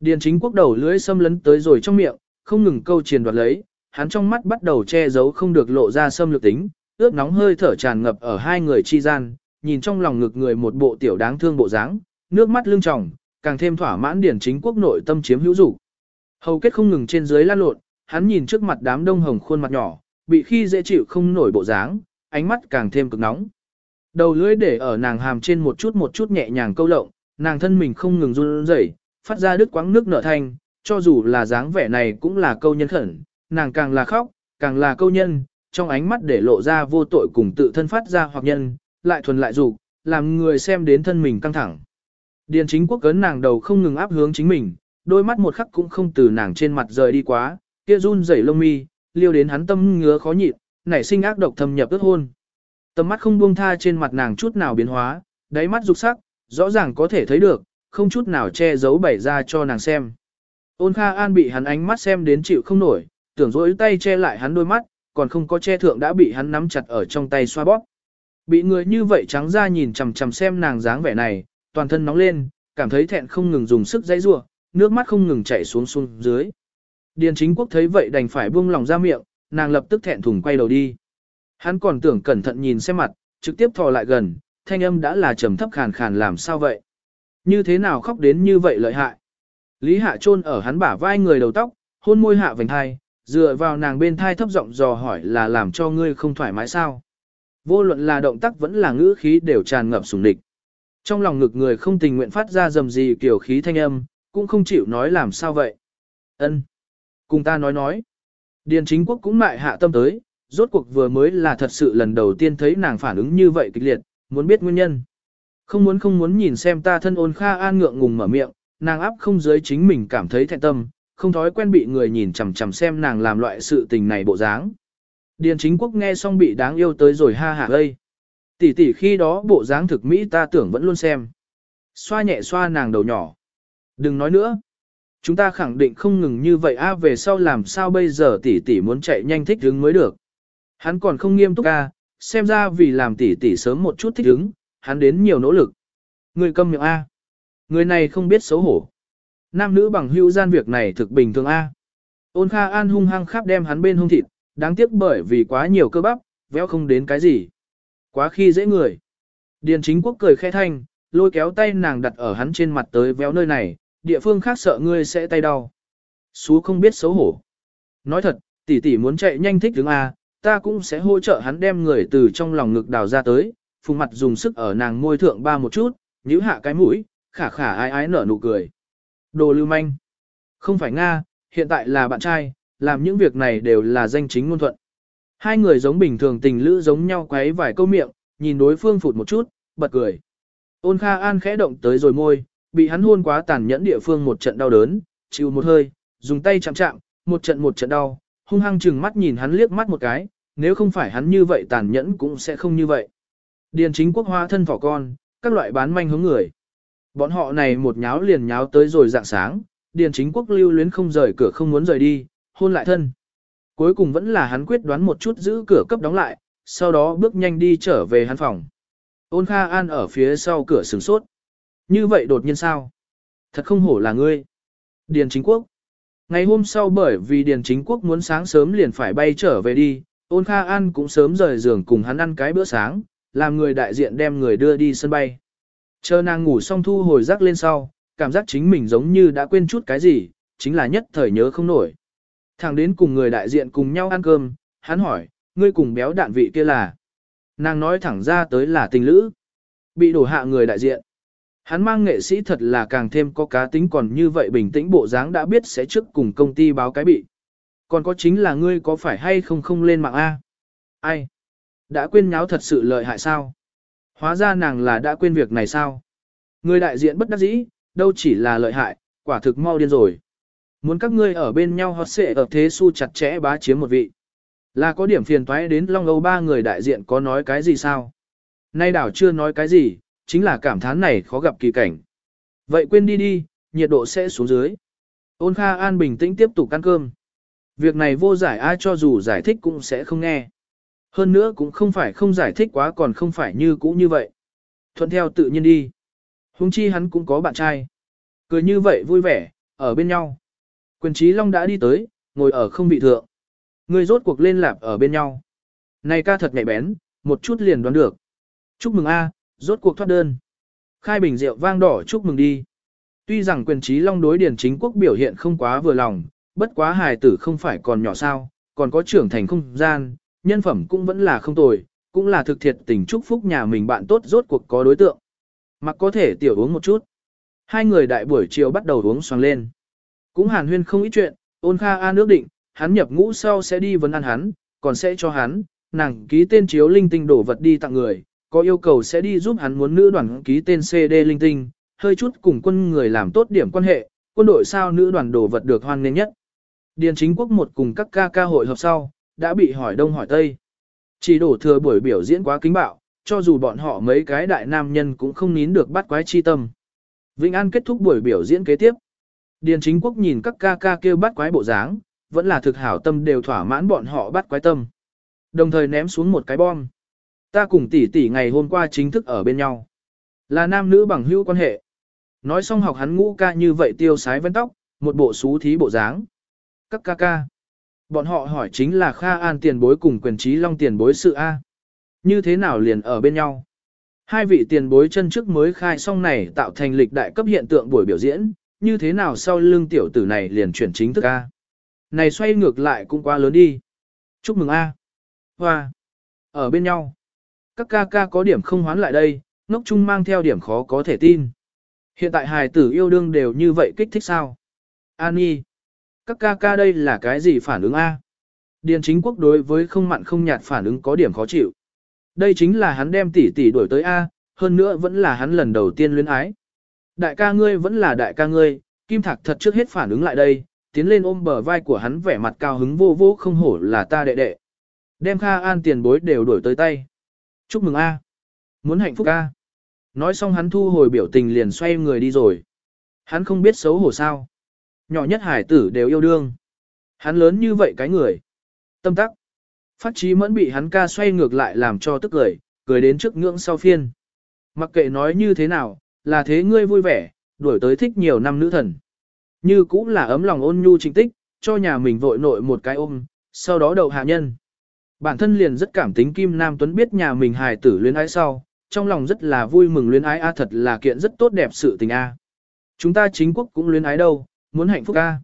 Điền chính quốc đầu lưỡi xâm lấn tới rồi trong miệng, không ngừng câu triền đoạt lấy, hắn trong mắt bắt đầu che giấu không được lộ ra xâm lược tính, ướt nóng hơi thở tràn ngập ở hai người chi gian, nhìn trong lòng ngực người một bộ tiểu đáng thương bộ dáng, nước mắt lưng tròng, càng thêm thỏa mãn điển chính quốc nội tâm chiếm hữu dục. Hầu kết không ngừng trên dưới lan lộn, hắn nhìn trước mặt đám đông hồng khuôn mặt nhỏ, bị khi dễ chịu không nổi bộ dáng, ánh mắt càng thêm cực nóng. Đầu lưỡi để ở nàng hàm trên một chút một chút nhẹ nhàng câu lộng, nàng thân mình không ngừng run rẩy, phát ra đứt quãng nước nở thanh, cho dù là dáng vẻ này cũng là câu nhân khẩn, nàng càng là khóc, càng là câu nhân, trong ánh mắt để lộ ra vô tội cùng tự thân phát ra hoặc nhân, lại thuần lại dục, làm người xem đến thân mình căng thẳng. Điền chính quốc cấn nàng đầu không ngừng áp hướng chính mình, đôi mắt một khắc cũng không từ nàng trên mặt rời đi quá, kia run rẩy lông mi, liêu đến hắn tâm ngứa khó nhịn, nảy sinh ác độc thâm nhập ước hôn. Tầm mắt không buông tha trên mặt nàng chút nào biến hóa, đáy mắt dục sắc, rõ ràng có thể thấy được, không chút nào che giấu bày ra cho nàng xem. Ôn Kha An bị hắn ánh mắt xem đến chịu không nổi, tưởng rỗi tay che lại hắn đôi mắt, còn không có che thượng đã bị hắn nắm chặt ở trong tay xoa bóp. Bị người như vậy trắng ra nhìn chằm chằm xem nàng dáng vẻ này, toàn thân nóng lên, cảm thấy thẹn không ngừng dùng sức dãy rủa, nước mắt không ngừng chảy xuống xuống dưới. Điền chính quốc thấy vậy đành phải buông lòng ra miệng, nàng lập tức thẹn thùng quay đầu đi. Hắn còn tưởng cẩn thận nhìn xem mặt, trực tiếp thò lại gần, thanh âm đã là trầm thấp khàn khàn làm sao vậy? Như thế nào khóc đến như vậy lợi hại? Lý Hạ chôn ở hắn bả vai người đầu tóc, hôn môi hạ vành hai dựa vào nàng bên thai thấp giọng dò hỏi là làm cho ngươi không thoải mái sao? Vô luận là động tác vẫn là ngữ khí đều tràn ngập sùng địch. Trong lòng ngực người không tình nguyện phát ra dầm gì kiểu khí thanh âm, cũng không chịu nói làm sao vậy. Ân, Cùng ta nói nói. Điền chính quốc cũng mại hạ tâm tới, rốt cuộc vừa mới là thật sự lần đầu tiên thấy nàng phản ứng như vậy kịch liệt, muốn biết nguyên nhân. Không muốn không muốn nhìn xem ta thân ôn kha an ngượng ngùng mở miệng, nàng áp không dưới chính mình cảm thấy thẹn tâm, không thói quen bị người nhìn chằm chằm xem nàng làm loại sự tình này bộ dáng. Điền chính quốc nghe xong bị đáng yêu tới rồi ha hả ơi. Tỷ tỷ khi đó bộ dáng thực mỹ ta tưởng vẫn luôn xem. Xoa nhẹ xoa nàng đầu nhỏ. Đừng nói nữa. Chúng ta khẳng định không ngừng như vậy a về sau làm sao bây giờ tỷ tỷ muốn chạy nhanh thích hứng mới được. Hắn còn không nghiêm túc a, xem ra vì làm tỷ tỷ sớm một chút thích hứng, hắn đến nhiều nỗ lực. Người câm miệng a. Người này không biết xấu hổ. Nam nữ bằng hữu gian việc này thực bình thường a. Ôn Kha An hung hăng khắp đem hắn bên hung thịt, đáng tiếc bởi vì quá nhiều cơ bắp, véo không đến cái gì. Quá khi dễ người. Điền chính quốc cười khẽ thanh, lôi kéo tay nàng đặt ở hắn trên mặt tới véo nơi này, địa phương khác sợ ngươi sẽ tay đau. Xú không biết xấu hổ. Nói thật, tỷ tỷ muốn chạy nhanh thích đứng A, ta cũng sẽ hỗ trợ hắn đem người từ trong lòng ngực đào ra tới, phùng mặt dùng sức ở nàng môi thượng ba một chút, nhíu hạ cái mũi, khả khả ái ái nở nụ cười. Đồ lưu manh. Không phải Nga, hiện tại là bạn trai, làm những việc này đều là danh chính ngôn thuận. Hai người giống bình thường tình lữ giống nhau quấy vài câu miệng, nhìn đối phương phụt một chút, bật cười. Ôn Kha An khẽ động tới rồi môi, bị hắn hôn quá tàn nhẫn địa phương một trận đau đớn, chịu một hơi, dùng tay chạm chạm, một trận một trận đau, hung hăng chừng mắt nhìn hắn liếc mắt một cái, nếu không phải hắn như vậy tàn nhẫn cũng sẽ không như vậy. Điền chính quốc hoa thân vỏ con, các loại bán manh hướng người. Bọn họ này một nháo liền nháo tới rồi dạng sáng, điền chính quốc lưu luyến không rời cửa không muốn rời đi, hôn lại thân. Cuối cùng vẫn là hắn quyết đoán một chút giữ cửa cấp đóng lại, sau đó bước nhanh đi trở về hắn phòng. Ôn Kha An ở phía sau cửa sừng sốt. Như vậy đột nhiên sao? Thật không hổ là ngươi. Điền chính quốc. Ngày hôm sau bởi vì Điền chính quốc muốn sáng sớm liền phải bay trở về đi, ôn Kha An cũng sớm rời giường cùng hắn ăn cái bữa sáng, làm người đại diện đem người đưa đi sân bay. Chờ nàng ngủ xong thu hồi rắc lên sau, cảm giác chính mình giống như đã quên chút cái gì, chính là nhất thời nhớ không nổi. Thằng đến cùng người đại diện cùng nhau ăn cơm, hắn hỏi, ngươi cùng béo đạn vị kia là. Nàng nói thẳng ra tới là tình lữ. Bị đổ hạ người đại diện. Hắn mang nghệ sĩ thật là càng thêm có cá tính còn như vậy bình tĩnh bộ dáng đã biết sẽ trước cùng công ty báo cái bị. Còn có chính là ngươi có phải hay không không lên mạng A? Ai? Đã quên nháo thật sự lợi hại sao? Hóa ra nàng là đã quên việc này sao? Người đại diện bất đắc dĩ, đâu chỉ là lợi hại, quả thực mau điên rồi. Muốn các ngươi ở bên nhau hót xệ ở thế su chặt chẽ bá chiếm một vị. Là có điểm phiền toái đến Long Âu ba người đại diện có nói cái gì sao? Nay đảo chưa nói cái gì, chính là cảm thán này khó gặp kỳ cảnh. Vậy quên đi đi, nhiệt độ sẽ xuống dưới. Ôn Kha An bình tĩnh tiếp tục ăn cơm. Việc này vô giải ai cho dù giải thích cũng sẽ không nghe. Hơn nữa cũng không phải không giải thích quá còn không phải như cũ như vậy. Thuận theo tự nhiên đi. Hùng chi hắn cũng có bạn trai. Cười như vậy vui vẻ, ở bên nhau. Quyền trí Long đã đi tới, ngồi ở không vị thượng. Người rốt cuộc lên lạp ở bên nhau. Này ca thật nhạy bén, một chút liền đoán được. Chúc mừng A, rốt cuộc thoát đơn. Khai bình rượu vang đỏ chúc mừng đi. Tuy rằng quyền trí long đối điển chính quốc biểu hiện không quá vừa lòng, bất quá hài tử không phải còn nhỏ sao, còn có trưởng thành không gian, nhân phẩm cũng vẫn là không tồi, cũng là thực thiệt tình chúc phúc nhà mình bạn tốt rốt cuộc có đối tượng. Mặc có thể tiểu uống một chút. Hai người đại buổi chiều bắt đầu uống xoàng lên. Cũng hàn huyên không ít chuyện, ôn kha an ước định, hắn nhập ngũ sau sẽ đi vấn ăn hắn, còn sẽ cho hắn, nàng ký tên chiếu linh tinh đổ vật đi tặng người, có yêu cầu sẽ đi giúp hắn muốn nữ đoàn ký tên CD linh tinh, hơi chút cùng quân người làm tốt điểm quan hệ, quân đội sao nữ đoàn đổ vật được hoan nghênh nhất. Điền chính quốc một cùng các ca ca hội hợp sau, đã bị hỏi đông hỏi tây. Chỉ đổ thừa buổi biểu diễn quá kính bạo, cho dù bọn họ mấy cái đại nam nhân cũng không nín được bắt quái chi tâm. Vĩnh An kết thúc buổi biểu diễn kế tiếp. Điền chính quốc nhìn các ca ca kêu bắt quái bộ dáng, vẫn là thực hảo tâm đều thỏa mãn bọn họ bắt quái tâm. Đồng thời ném xuống một cái bom. Ta cùng tỷ tỷ ngày hôm qua chính thức ở bên nhau. Là nam nữ bằng hữu quan hệ. Nói xong học hắn ngũ ca như vậy tiêu sái vén tóc, một bộ xú thí bộ dáng. Các ca ca. Bọn họ hỏi chính là Kha An tiền bối cùng quyền trí long tiền bối sự A. Như thế nào liền ở bên nhau? Hai vị tiền bối chân trước mới khai xong này tạo thành lịch đại cấp hiện tượng buổi biểu diễn, như thế nào sau lưng tiểu tử này liền chuyển chính thức A. Này xoay ngược lại cũng quá lớn đi. Chúc mừng A. Hoa. Ở bên nhau. Các ca ca có điểm không hoán lại đây, ngốc chung mang theo điểm khó có thể tin. Hiện tại hài tử yêu đương đều như vậy kích thích sao? An Nhi. Các ca ca đây là cái gì phản ứng A? Điền chính quốc đối với không mặn không nhạt phản ứng có điểm khó chịu. Đây chính là hắn đem tỷ tỷ đuổi tới A, hơn nữa vẫn là hắn lần đầu tiên luyến ái. Đại ca ngươi vẫn là đại ca ngươi, Kim Thạc thật trước hết phản ứng lại đây, tiến lên ôm bờ vai của hắn vẻ mặt cao hứng vô vô không hổ là ta đệ đệ. Đem Kha An tiền bối đều đuổi tới tay. Chúc mừng A. Muốn hạnh phúc A. Nói xong hắn thu hồi biểu tình liền xoay người đi rồi. Hắn không biết xấu hổ sao. Nhỏ nhất hải tử đều yêu đương. Hắn lớn như vậy cái người. Tâm tắc. Phát trí mẫn bị hắn ca xoay ngược lại làm cho tức cười, cười đến trước ngưỡng sau phiên. Mặc kệ nói như thế nào, là thế ngươi vui vẻ, đuổi tới thích nhiều năm nữ thần. Như cũng là ấm lòng ôn nhu trinh tích, cho nhà mình vội nội một cái ôm, sau đó đầu hạ nhân. Bản thân liền rất cảm tính Kim Nam Tuấn biết nhà mình hài tử luyến ái sau, trong lòng rất là vui mừng luyến ái a thật là kiện rất tốt đẹp sự tình a. Chúng ta chính quốc cũng luyến ái đâu, muốn hạnh phúc a.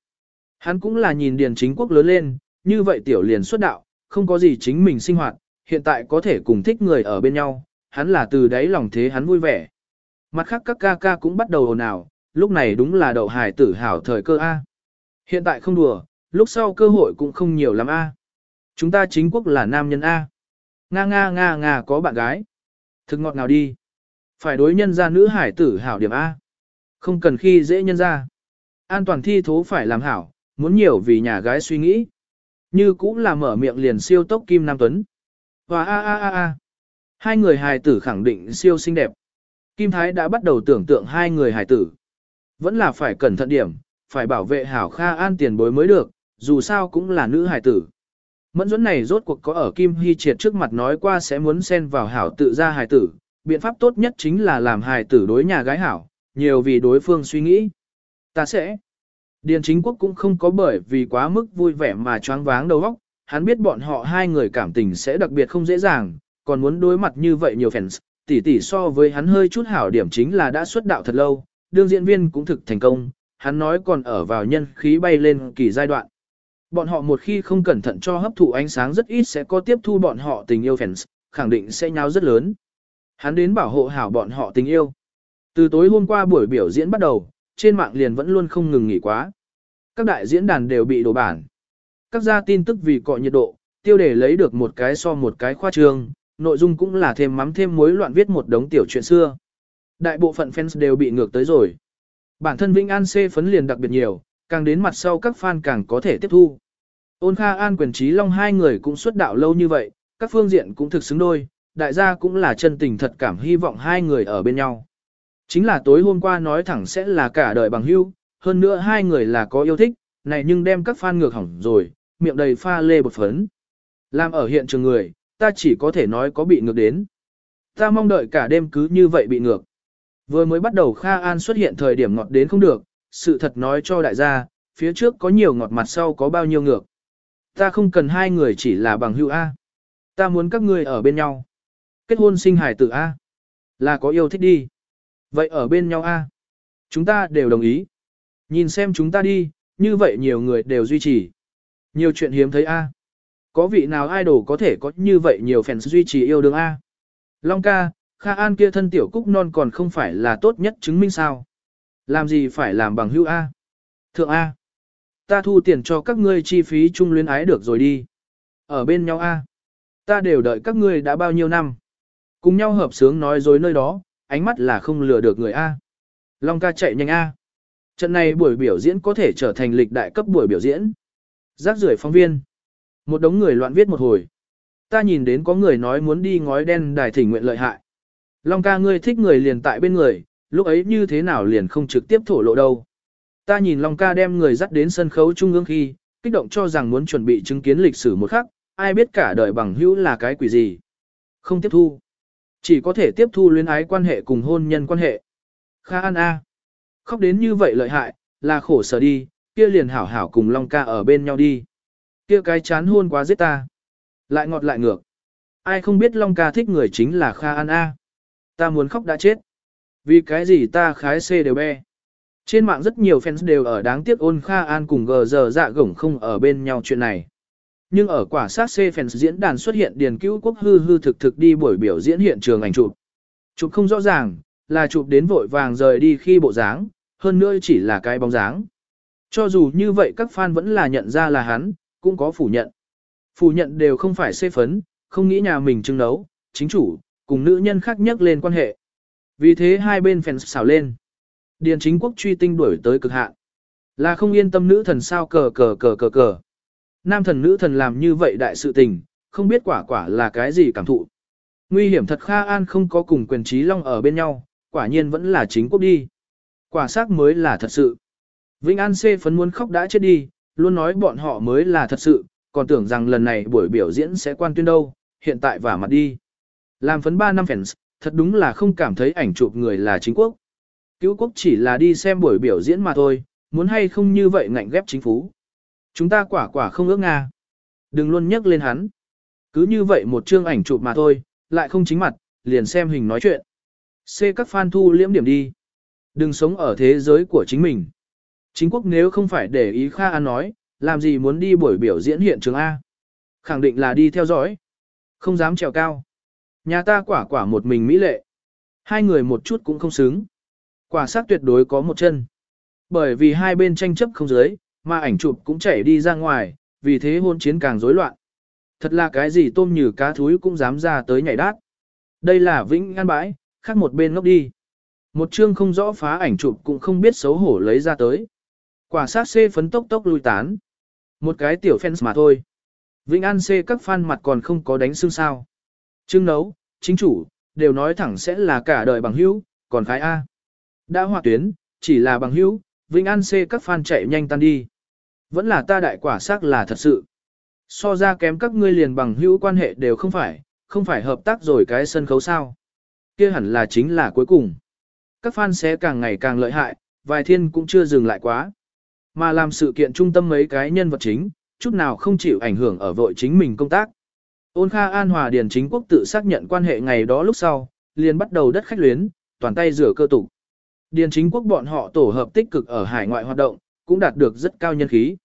Hắn cũng là nhìn điền chính quốc lớn lên, như vậy tiểu liền xuất đạo, không có gì chính mình sinh hoạt, hiện tại có thể cùng thích người ở bên nhau, hắn là từ đấy lòng thế hắn vui vẻ. Mặt khác các ca ca cũng bắt đầu ồn ào, lúc này đúng là đậu hải tử hảo thời cơ A. Hiện tại không đùa, lúc sau cơ hội cũng không nhiều lắm A. Chúng ta chính quốc là nam nhân A. Nga nga nga nga có bạn gái. Thực ngọt nào đi. Phải đối nhân ra nữ hải tử hảo điểm A. Không cần khi dễ nhân ra. An toàn thi thố phải làm hảo, muốn nhiều vì nhà gái suy nghĩ. Như cũng là mở miệng liền siêu tốc Kim Nam Tuấn. Và a a a a. Hai người hài tử khẳng định siêu xinh đẹp. Kim Thái đã bắt đầu tưởng tượng hai người hải tử. Vẫn là phải cẩn thận điểm, phải bảo vệ hảo Kha An tiền bối mới được, dù sao cũng là nữ hải tử. Mẫn dẫn này rốt cuộc có ở Kim Hy Triệt trước mặt nói qua sẽ muốn xen vào hảo tự ra hải tử, biện pháp tốt nhất chính là làm hài tử đối nhà gái hảo, nhiều vì đối phương suy nghĩ. Ta sẽ. Điền chính quốc cũng không có bởi vì quá mức vui vẻ mà choáng váng đầu óc, hắn biết bọn họ hai người cảm tình sẽ đặc biệt không dễ dàng, còn muốn đối mặt như vậy nhiều fans, tỷ tỷ so với hắn hơi chút hảo điểm chính là đã xuất đạo thật lâu, đương diễn viên cũng thực thành công, hắn nói còn ở vào nhân khí bay lên kỳ giai đoạn. Bọn họ một khi không cẩn thận cho hấp thụ ánh sáng rất ít sẽ có tiếp thu bọn họ tình yêu fans, khẳng định sẽ nhau rất lớn. Hắn đến bảo hộ hảo bọn họ tình yêu. Từ tối hôm qua buổi biểu diễn bắt đầu, trên mạng liền vẫn luôn không ngừng nghỉ quá. Các đại diễn đàn đều bị đổ bản. Các gia tin tức vì cọ nhiệt độ, tiêu đề lấy được một cái so một cái khoa trương, nội dung cũng là thêm mắm thêm muối loạn viết một đống tiểu chuyện xưa. Đại bộ phận fans đều bị ngược tới rồi. Bản thân Vĩnh An C phấn liền đặc biệt nhiều, càng đến mặt sau các fan càng có thể tiếp thu. Ôn Kha An quyền trí long hai người cũng xuất đạo lâu như vậy, các phương diện cũng thực xứng đôi, đại gia cũng là chân tình thật cảm hy vọng hai người ở bên nhau. Chính là tối hôm qua nói thẳng sẽ là cả đời bằng hữu, hơn nữa hai người là có yêu thích, này nhưng đem các fan ngược hỏng rồi, miệng đầy pha lê bột phấn. Làm ở hiện trường người, ta chỉ có thể nói có bị ngược đến. Ta mong đợi cả đêm cứ như vậy bị ngược. Vừa mới bắt đầu Kha An xuất hiện thời điểm ngọt đến không được, sự thật nói cho đại gia, phía trước có nhiều ngọt mặt sau có bao nhiêu ngược. Ta không cần hai người chỉ là bằng hữu A. Ta muốn các ngươi ở bên nhau. Kết hôn sinh hài tử A. Là có yêu thích đi. Vậy ở bên nhau A. Chúng ta đều đồng ý. Nhìn xem chúng ta đi, như vậy nhiều người đều duy trì. Nhiều chuyện hiếm thấy A. Có vị nào idol có thể có như vậy nhiều fans duy trì yêu đương A. Long ca, Kha An kia thân tiểu cúc non còn không phải là tốt nhất chứng minh sao. Làm gì phải làm bằng hữu A. Thượng A. Ta thu tiền cho các ngươi chi phí chung luyến ái được rồi đi. Ở bên nhau A. Ta đều đợi các ngươi đã bao nhiêu năm. Cùng nhau hợp sướng nói dối nơi đó, ánh mắt là không lừa được người A. Long ca chạy nhanh A. Trận này buổi biểu diễn có thể trở thành lịch đại cấp buổi biểu diễn. giác rưởi phóng viên. Một đống người loạn viết một hồi. Ta nhìn đến có người nói muốn đi ngói đen đài thỉnh nguyện lợi hại. Long ca ngươi thích người liền tại bên người, lúc ấy như thế nào liền không trực tiếp thổ lộ đâu. Ta nhìn Long ca đem người dắt đến sân khấu trung ương khi, kích động cho rằng muốn chuẩn bị chứng kiến lịch sử một khắc, ai biết cả đời bằng hữu là cái quỷ gì. Không tiếp thu. Chỉ có thể tiếp thu luyến ái quan hệ cùng hôn nhân quan hệ. Kha An A. Khóc đến như vậy lợi hại, là khổ sở đi, kia liền hảo hảo cùng Long ca ở bên nhau đi. Kia cái chán hôn quá giết ta. Lại ngọt lại ngược. Ai không biết Long ca thích người chính là Kha An A. Ta muốn khóc đã chết. Vì cái gì ta khái C đều be. Trên mạng rất nhiều fans đều ở đáng tiếc ôn Kha An cùng gờ giờ dạ gổng không ở bên nhau chuyện này. Nhưng ở quả sát C fans diễn đàn xuất hiện điền cứu quốc hư hư thực thực đi buổi biểu diễn hiện trường ảnh chụp. Chụp không rõ ràng, là chụp đến vội vàng rời đi khi bộ dáng, hơn nữa chỉ là cái bóng dáng. Cho dù như vậy các fan vẫn là nhận ra là hắn, cũng có phủ nhận. Phủ nhận đều không phải xê phấn, không nghĩ nhà mình trưng nấu, chính chủ, cùng nữ nhân khác nhắc lên quan hệ. Vì thế hai bên phèn xào lên. Điền chính quốc truy tinh đuổi tới cực hạn. Là không yên tâm nữ thần sao cờ cờ cờ cờ cờ. Nam thần nữ thần làm như vậy đại sự tình, không biết quả quả là cái gì cảm thụ. Nguy hiểm thật Kha An không có cùng quyền trí long ở bên nhau, quả nhiên vẫn là chính quốc đi. Quả xác mới là thật sự. Vĩnh An C phấn muốn khóc đã chết đi, luôn nói bọn họ mới là thật sự, còn tưởng rằng lần này buổi biểu diễn sẽ quan tuyên đâu, hiện tại vả mặt đi. Làm phấn 3 năm fans, thật đúng là không cảm thấy ảnh chụp người là chính quốc. Cứu quốc chỉ là đi xem buổi biểu diễn mà thôi, muốn hay không như vậy ngạnh ghép chính phủ. Chúng ta quả quả không ước Nga. Đừng luôn nhắc lên hắn. Cứ như vậy một chương ảnh chụp mà thôi, lại không chính mặt, liền xem hình nói chuyện. C các fan thu liễm điểm đi. Đừng sống ở thế giới của chính mình. Chính quốc nếu không phải để ý Kha An nói, làm gì muốn đi buổi biểu diễn hiện trường A. Khẳng định là đi theo dõi. Không dám trèo cao. Nhà ta quả quả một mình mỹ lệ. Hai người một chút cũng không xứng. Quả xác tuyệt đối có một chân. Bởi vì hai bên tranh chấp không dưới, mà ảnh chụp cũng chảy đi ra ngoài, vì thế hôn chiến càng rối loạn. Thật là cái gì tôm như cá thúi cũng dám ra tới nhảy đát. Đây là vĩnh an bãi, khác một bên ngốc đi. Một chương không rõ phá ảnh chụp cũng không biết xấu hổ lấy ra tới. Quả sát C phấn tốc tốc lui tán. Một cái tiểu fans mà thôi. Vĩnh An C các fan mặt còn không có đánh xương sao. Trưng nấu, chính chủ, đều nói thẳng sẽ là cả đời bằng hữu, còn khái A. Đã hòa tuyến, chỉ là bằng hữu, Vĩnh An C các fan chạy nhanh tan đi. Vẫn là ta đại quả xác là thật sự. So ra kém các ngươi liền bằng hữu quan hệ đều không phải, không phải hợp tác rồi cái sân khấu sao. kia hẳn là chính là cuối cùng. Các fan sẽ càng ngày càng lợi hại, vài thiên cũng chưa dừng lại quá. Mà làm sự kiện trung tâm mấy cái nhân vật chính, chút nào không chịu ảnh hưởng ở vội chính mình công tác. Ôn Kha An Hòa Điền chính quốc tự xác nhận quan hệ ngày đó lúc sau, liền bắt đầu đất khách luyến, toàn tay rửa cơ tục. Điền chính quốc bọn họ tổ hợp tích cực ở hải ngoại hoạt động, cũng đạt được rất cao nhân khí.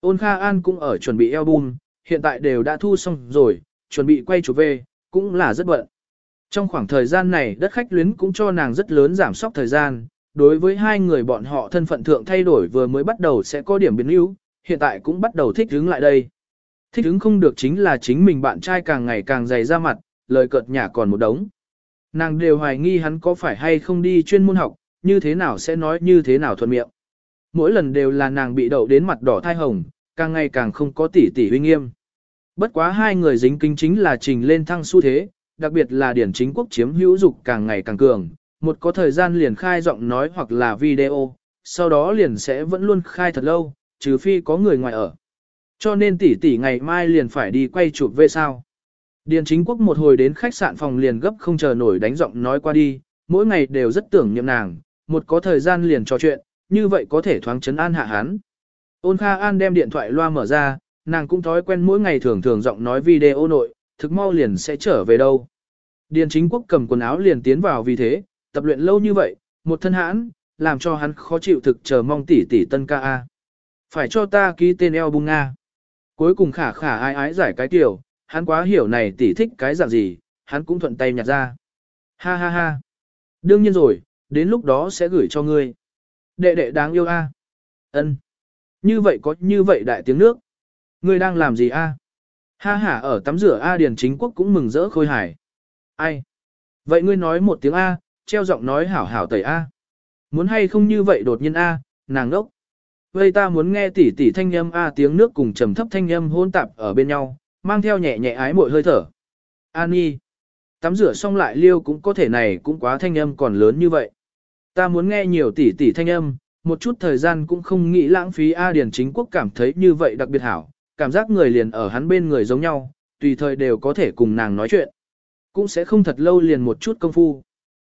Ôn Kha An cũng ở chuẩn bị album, hiện tại đều đã thu xong rồi, chuẩn bị quay chụp về, cũng là rất bận. Trong khoảng thời gian này đất khách luyến cũng cho nàng rất lớn giảm sóc thời gian, đối với hai người bọn họ thân phận thượng thay đổi vừa mới bắt đầu sẽ có điểm biến yếu, hiện tại cũng bắt đầu thích ứng lại đây. Thích ứng không được chính là chính mình bạn trai càng ngày càng dày ra mặt, lời cợt nhả còn một đống. Nàng đều hoài nghi hắn có phải hay không đi chuyên môn học, như thế nào sẽ nói như thế nào thuận miệng. Mỗi lần đều là nàng bị đậu đến mặt đỏ thai hồng, càng ngày càng không có tỉ tỉ huy nghiêm. Bất quá hai người dính kinh chính là trình lên thăng xu thế, đặc biệt là điển chính quốc chiếm hữu dục càng ngày càng cường, một có thời gian liền khai giọng nói hoặc là video, sau đó liền sẽ vẫn luôn khai thật lâu, trừ phi có người ngoài ở. Cho nên tỷ tỷ ngày mai liền phải đi quay chụp về sao. Điền chính quốc một hồi đến khách sạn phòng liền gấp không chờ nổi đánh giọng nói qua đi, mỗi ngày đều rất tưởng niệm nàng, một có thời gian liền trò chuyện, như vậy có thể thoáng chấn an hạ hắn. Ôn Kha An đem điện thoại loa mở ra, nàng cũng thói quen mỗi ngày thường thường giọng nói video nội, thực mau liền sẽ trở về đâu. Điền chính quốc cầm quần áo liền tiến vào vì thế, tập luyện lâu như vậy, một thân hãn, làm cho hắn khó chịu thực chờ mong tỷ tỷ tân ca A. Phải cho ta ký tên eo bung Nga. Cuối cùng khả khả ai ái giải cái tiểu, hắn quá hiểu này tỷ thích cái dạng gì, hắn cũng thuận tay nhặt ra. Ha ha ha. Đương nhiên rồi, đến lúc đó sẽ gửi cho ngươi. Đệ đệ đáng yêu a. Ân. Như vậy có như vậy đại tiếng nước. Ngươi đang làm gì a? Ha ha ở tắm rửa A Điền chính quốc cũng mừng rỡ khôi hài. Ai? Vậy ngươi nói một tiếng A, treo giọng nói hảo hảo tẩy A. Muốn hay không như vậy đột nhiên A, nàng đốc. Vậy ta muốn nghe tỉ tỉ thanh âm A tiếng nước cùng trầm thấp thanh âm hôn tạp ở bên nhau, mang theo nhẹ nhẹ ái mội hơi thở. An Nhi. Tắm rửa xong lại liêu cũng có thể này cũng quá thanh âm còn lớn như vậy. Ta muốn nghe nhiều tỉ tỉ thanh âm, một chút thời gian cũng không nghĩ lãng phí A Điền chính quốc cảm thấy như vậy đặc biệt hảo, cảm giác người liền ở hắn bên người giống nhau, tùy thời đều có thể cùng nàng nói chuyện. Cũng sẽ không thật lâu liền một chút công phu.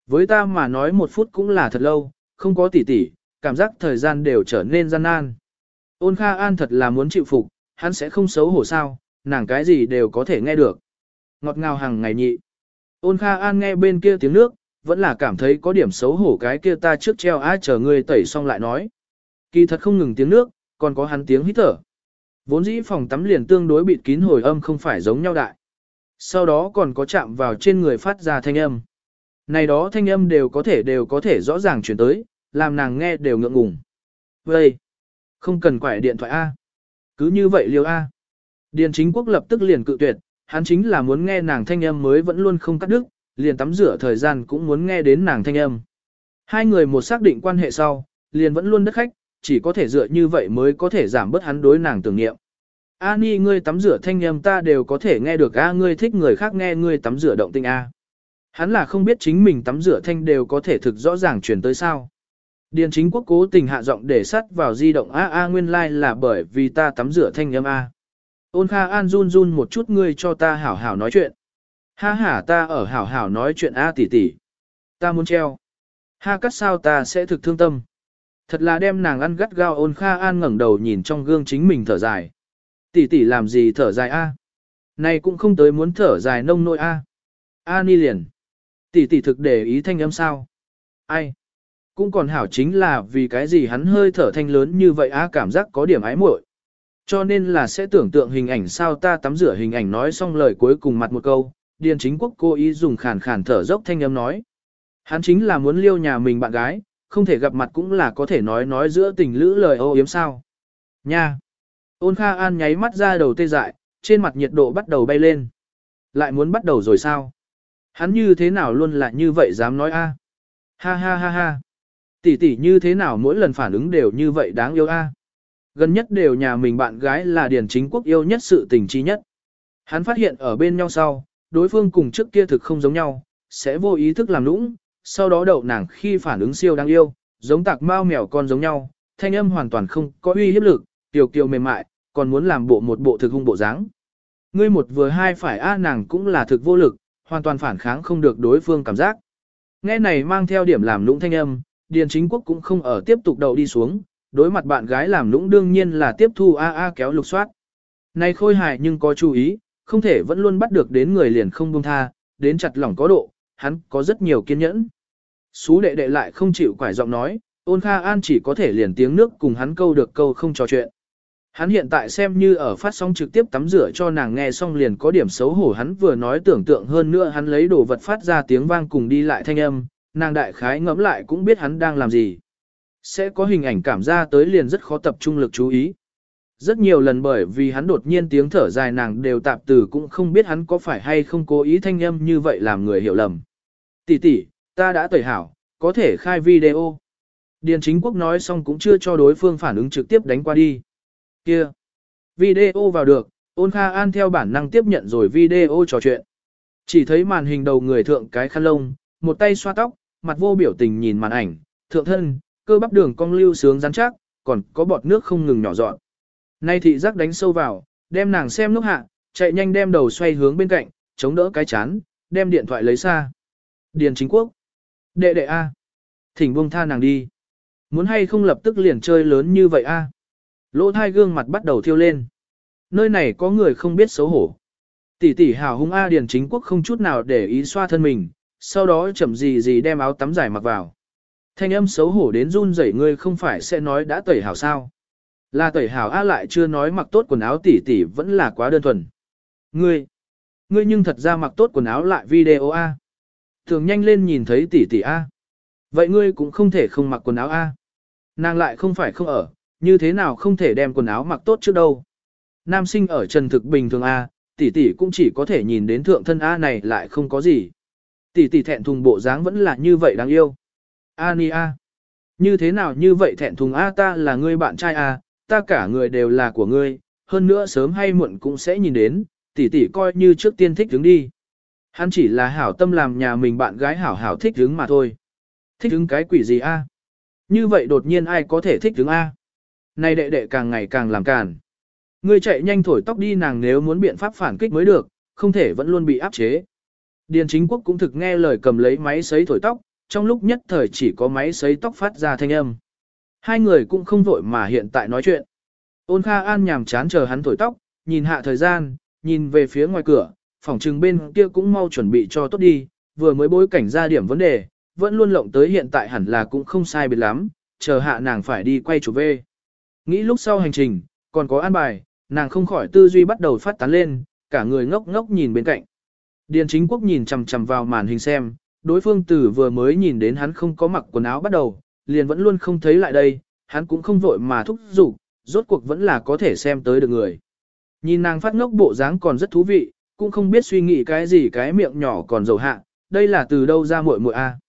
Với ta mà nói một phút cũng là thật lâu, không có tỉ tỉ, cảm giác thời gian đều trở nên gian nan. Ôn Kha An thật là muốn chịu phục, hắn sẽ không xấu hổ sao, nàng cái gì đều có thể nghe được. Ngọt ngào hàng ngày nhị. Ôn Kha An nghe bên kia tiếng nước, vẫn là cảm thấy có điểm xấu hổ cái kia ta trước treo á chờ người tẩy xong lại nói. Kỳ thật không ngừng tiếng nước, còn có hắn tiếng hít thở. Vốn dĩ phòng tắm liền tương đối bịt kín hồi âm không phải giống nhau đại. Sau đó còn có chạm vào trên người phát ra thanh âm. Này đó thanh âm đều có thể đều có thể rõ ràng chuyển tới, làm nàng nghe đều ngượng ngùng. Vậy, không cần quải điện thoại A. Cứ như vậy liều A. Điền chính quốc lập tức liền cự tuyệt, hắn chính là muốn nghe nàng thanh âm mới vẫn luôn không cắt đứt, liền tắm rửa thời gian cũng muốn nghe đến nàng thanh âm. Hai người một xác định quan hệ sau, liền vẫn luôn đất khách, chỉ có thể dựa như vậy mới có thể giảm bớt hắn đối nàng tưởng niệm. Ani ngươi tắm rửa thanh âm ta đều có thể nghe được A ngươi thích người khác nghe ngươi tắm rửa động tinh A. Hắn là không biết chính mình tắm rửa thanh đều có thể thực rõ ràng truyền tới sao. Điền chính quốc cố tình hạ giọng để sắt vào di động A A nguyên lai like là bởi vì ta tắm rửa thanh âm A. Ôn Kha An run run một chút ngươi cho ta hảo hảo nói chuyện. Ha ha, ta ở hảo hảo nói chuyện A tỷ tỷ. Ta muốn treo. Ha, cắt sao ta sẽ thực thương tâm. Thật là đem nàng ăn gắt gao, ôn Kha An ngẩng đầu nhìn trong gương chính mình thở dài. Tỷ tỷ làm gì thở dài A. Này cũng không tới muốn thở dài nông nội A. A ni liền. Tỷ tỷ thực để ý thanh âm sao. Ai. Cũng còn hảo chính là vì cái gì hắn hơi thở thanh lớn như vậy á cảm giác có điểm ái muội. Cho nên là sẽ tưởng tượng hình ảnh sao ta tắm rửa hình ảnh nói xong lời cuối cùng mặt một câu, Điền chính quốc cố ý dùng khàn khàn thở dốc thanh âm nói. Hắn chính là muốn liêu nhà mình bạn gái, không thể gặp mặt cũng là có thể nói nói giữa tình lữ lời ô yếm sao. Nha! Ôn Kha An nháy mắt ra đầu tê dại, trên mặt nhiệt độ bắt đầu bay lên. Lại muốn bắt đầu rồi sao? Hắn như thế nào luôn là như vậy dám nói a? Ha ha ha ha! Tỷ tỷ như thế nào mỗi lần phản ứng đều như vậy đáng yêu a? Gần nhất đều nhà mình bạn gái là Điền chính quốc yêu nhất sự tình chi nhất. Hắn phát hiện ở bên nhau sau, đối phương cùng trước kia thực không giống nhau, sẽ vô ý thức làm lũng, sau đó đậu nàng khi phản ứng siêu đáng yêu, giống tạc mao mèo con giống nhau, thanh âm hoàn toàn không có uy hiếp lực, tiểu kiều mềm mại, còn muốn làm bộ một bộ thực hung bộ dáng. Ngươi một vừa hai phải a nàng cũng là thực vô lực, hoàn toàn phản kháng không được đối phương cảm giác. Nghe này mang theo điểm làm lũng thanh âm, Điền Chính Quốc cũng không ở tiếp tục đầu đi xuống, đối mặt bạn gái làm lũng đương nhiên là tiếp thu a a kéo lục soát. Này khôi hài nhưng có chú ý, không thể vẫn luôn bắt được đến người liền không buông tha, đến chặt lỏng có độ, hắn có rất nhiều kiên nhẫn. Xú đệ đệ lại không chịu quải giọng nói, ôn kha an chỉ có thể liền tiếng nước cùng hắn câu được câu không trò chuyện. Hắn hiện tại xem như ở phát sóng trực tiếp tắm rửa cho nàng nghe xong liền có điểm xấu hổ hắn vừa nói tưởng tượng hơn nữa hắn lấy đồ vật phát ra tiếng vang cùng đi lại thanh âm, nàng đại khái ngẫm lại cũng biết hắn đang làm gì. Sẽ có hình ảnh cảm ra tới liền rất khó tập trung lực chú ý. Rất nhiều lần bởi vì hắn đột nhiên tiếng thở dài nàng đều tạp từ cũng không biết hắn có phải hay không cố ý thanh âm như vậy làm người hiểu lầm. Tỷ tỷ, ta đã tẩy hảo, có thể khai video. Điền chính quốc nói xong cũng chưa cho đối phương phản ứng trực tiếp đánh qua đi. Kia, video vào được, ôn kha an theo bản năng tiếp nhận rồi video trò chuyện. Chỉ thấy màn hình đầu người thượng cái khăn lông, một tay xoa tóc, mặt vô biểu tình nhìn màn ảnh, thượng thân, cơ bắp đường cong lưu sướng rắn chắc, còn có bọt nước không ngừng nhỏ dọn. Nay thị giác đánh sâu vào, đem nàng xem lúc hạ, chạy nhanh đem đầu xoay hướng bên cạnh, chống đỡ cái chán, đem điện thoại lấy xa. Điền chính quốc. Đệ đệ A. Thỉnh buông tha nàng đi. Muốn hay không lập tức liền chơi lớn như vậy A. Lỗ thai gương mặt bắt đầu thiêu lên. Nơi này có người không biết xấu hổ. Tỷ tỷ hào hung A Điền chính quốc không chút nào để ý xoa thân mình, sau đó chậm gì gì đem áo tắm dài mặc vào. Thanh âm xấu hổ đến run rẩy ngươi không phải sẽ nói đã tẩy hảo sao. Là tẩy hảo A lại chưa nói mặc tốt quần áo tỷ tỷ vẫn là quá đơn thuần. Ngươi, ngươi nhưng thật ra mặc tốt quần áo lại video A. Thường nhanh lên nhìn thấy tỷ tỷ A. Vậy ngươi cũng không thể không mặc quần áo A. Nàng lại không phải không ở, như thế nào không thể đem quần áo mặc tốt trước đâu. Nam sinh ở trần thực bình thường A, tỷ tỷ cũng chỉ có thể nhìn đến thượng thân A này lại không có gì. Tỷ tỷ thẹn thùng bộ dáng vẫn là như vậy đáng yêu. A ni A. Như thế nào như vậy thẹn thùng A ta là ngươi bạn trai A, ta cả người đều là của ngươi, hơn nữa sớm hay muộn cũng sẽ nhìn đến, tỷ tỷ coi như trước tiên thích đứng đi. Hắn chỉ là hảo tâm làm nhà mình bạn gái hảo hảo thích đứng mà thôi. Thích đứng cái quỷ gì A? Như vậy đột nhiên ai có thể thích đứng A? Nay đệ đệ càng ngày càng làm càn. Ngươi chạy nhanh thổi tóc đi nàng nếu muốn biện pháp phản kích mới được, không thể vẫn luôn bị áp chế. Điền chính quốc cũng thực nghe lời cầm lấy máy sấy thổi tóc, trong lúc nhất thời chỉ có máy sấy tóc phát ra thanh âm. Hai người cũng không vội mà hiện tại nói chuyện. Ôn Kha An nhàm chán chờ hắn thổi tóc, nhìn hạ thời gian, nhìn về phía ngoài cửa, phòng trừng bên kia cũng mau chuẩn bị cho tốt đi, vừa mới bối cảnh ra điểm vấn đề, vẫn luôn lộng tới hiện tại hẳn là cũng không sai biệt lắm, chờ hạ nàng phải đi quay chủ về. Nghĩ lúc sau hành trình, còn có an bài, nàng không khỏi tư duy bắt đầu phát tán lên, cả người ngốc ngốc nhìn bên cạnh. Điền chính quốc nhìn chằm chằm vào màn hình xem, đối phương tử vừa mới nhìn đến hắn không có mặc quần áo bắt đầu, liền vẫn luôn không thấy lại đây, hắn cũng không vội mà thúc giục, rốt cuộc vẫn là có thể xem tới được người. Nhìn nàng phát ngốc bộ dáng còn rất thú vị, cũng không biết suy nghĩ cái gì cái miệng nhỏ còn dầu hạ, đây là từ đâu ra muội muội a.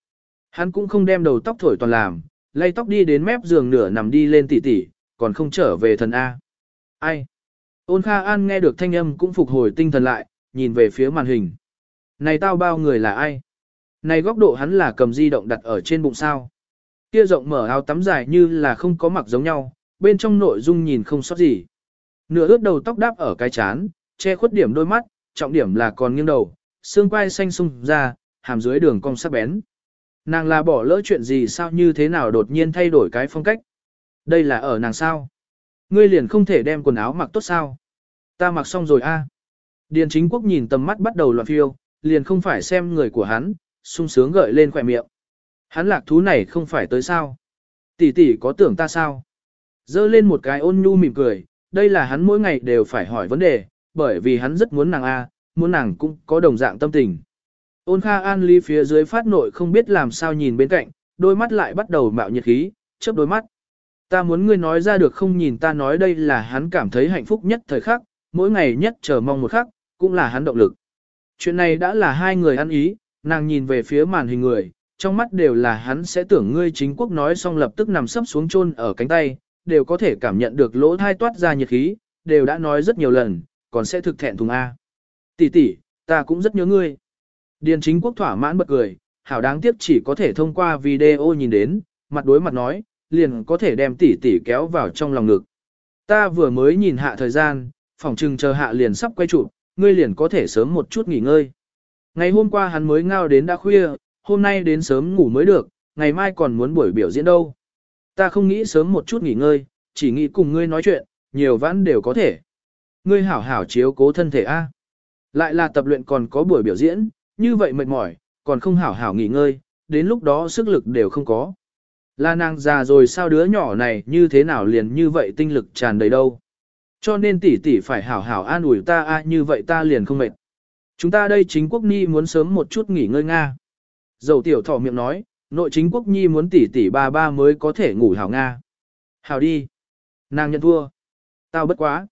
Hắn cũng không đem đầu tóc thổi toàn làm, lay tóc đi đến mép giường nửa nằm đi lên tỉ tỉ, còn không trở về thần A. Ai? Ôn Kha An nghe được thanh âm cũng phục hồi tinh thần lại, nhìn về phía màn hình. Này tao bao người là ai? Này góc độ hắn là cầm di động đặt ở trên bụng sao. Kia rộng mở áo tắm dài như là không có mặc giống nhau, bên trong nội dung nhìn không sót gì. Nửa ướt đầu tóc đáp ở cái chán, che khuất điểm đôi mắt, trọng điểm là còn nghiêng đầu, xương quai xanh sung ra, hàm dưới đường cong sắc bén. Nàng là bỏ lỡ chuyện gì sao như thế nào đột nhiên thay đổi cái phong cách. Đây là ở nàng sao? Ngươi liền không thể đem quần áo mặc tốt sao? Ta mặc xong rồi a. Điền chính quốc nhìn tầm mắt bắt đầu loạn phiêu, liền không phải xem người của hắn, sung sướng gợi lên khỏe miệng. Hắn lạc thú này không phải tới sao? Tỷ tỷ có tưởng ta sao? Dơ lên một cái ôn nhu mỉm cười, đây là hắn mỗi ngày đều phải hỏi vấn đề, bởi vì hắn rất muốn nàng A, muốn nàng cũng có đồng dạng tâm tình. Ôn Kha An ly phía dưới phát nội không biết làm sao nhìn bên cạnh, đôi mắt lại bắt đầu mạo nhiệt khí, chớp đôi mắt. Ta muốn ngươi nói ra được không nhìn ta nói đây là hắn cảm thấy hạnh phúc nhất thời khắc, mỗi ngày nhất chờ mong một khắc, cũng là hắn động lực. Chuyện này đã là hai người ăn ý, nàng nhìn về phía màn hình người, trong mắt đều là hắn sẽ tưởng ngươi chính quốc nói xong lập tức nằm sấp xuống chôn ở cánh tay, đều có thể cảm nhận được lỗ thai toát ra nhiệt khí, đều đã nói rất nhiều lần, còn sẽ thực thẹn thùng A. Tỷ tỷ, ta cũng rất nhớ ngươi. Điền chính quốc thỏa mãn bật cười, hảo đáng tiếc chỉ có thể thông qua video nhìn đến, mặt đối mặt nói, liền có thể đem tỷ tỷ kéo vào trong lòng ngực. Ta vừa mới nhìn hạ thời gian, phòng trừng chờ hạ liền sắp quay chụp, ngươi liền có thể sớm một chút nghỉ ngơi. Ngày hôm qua hắn mới ngao đến đã khuya, hôm nay đến sớm ngủ mới được, ngày mai còn muốn buổi biểu diễn đâu. Ta không nghĩ sớm một chút nghỉ ngơi, chỉ nghĩ cùng ngươi nói chuyện, nhiều vãn đều có thể. Ngươi hảo hảo chiếu cố thân thể A. Lại là tập luyện còn có buổi biểu diễn, như vậy mệt mỏi, còn không hảo hảo nghỉ ngơi, đến lúc đó sức lực đều không có. Là nàng già rồi sao đứa nhỏ này như thế nào liền như vậy tinh lực tràn đầy đâu. Cho nên tỷ tỷ phải hảo hảo an ủi ta a như vậy ta liền không mệt. Chúng ta đây chính quốc ni muốn sớm một chút nghỉ ngơi Nga. Dầu tiểu thỏ miệng nói, nội chính quốc nhi muốn tỷ tỷ ba ba mới có thể ngủ hảo Nga. Hảo đi. Nàng nhận thua. Tao bất quá.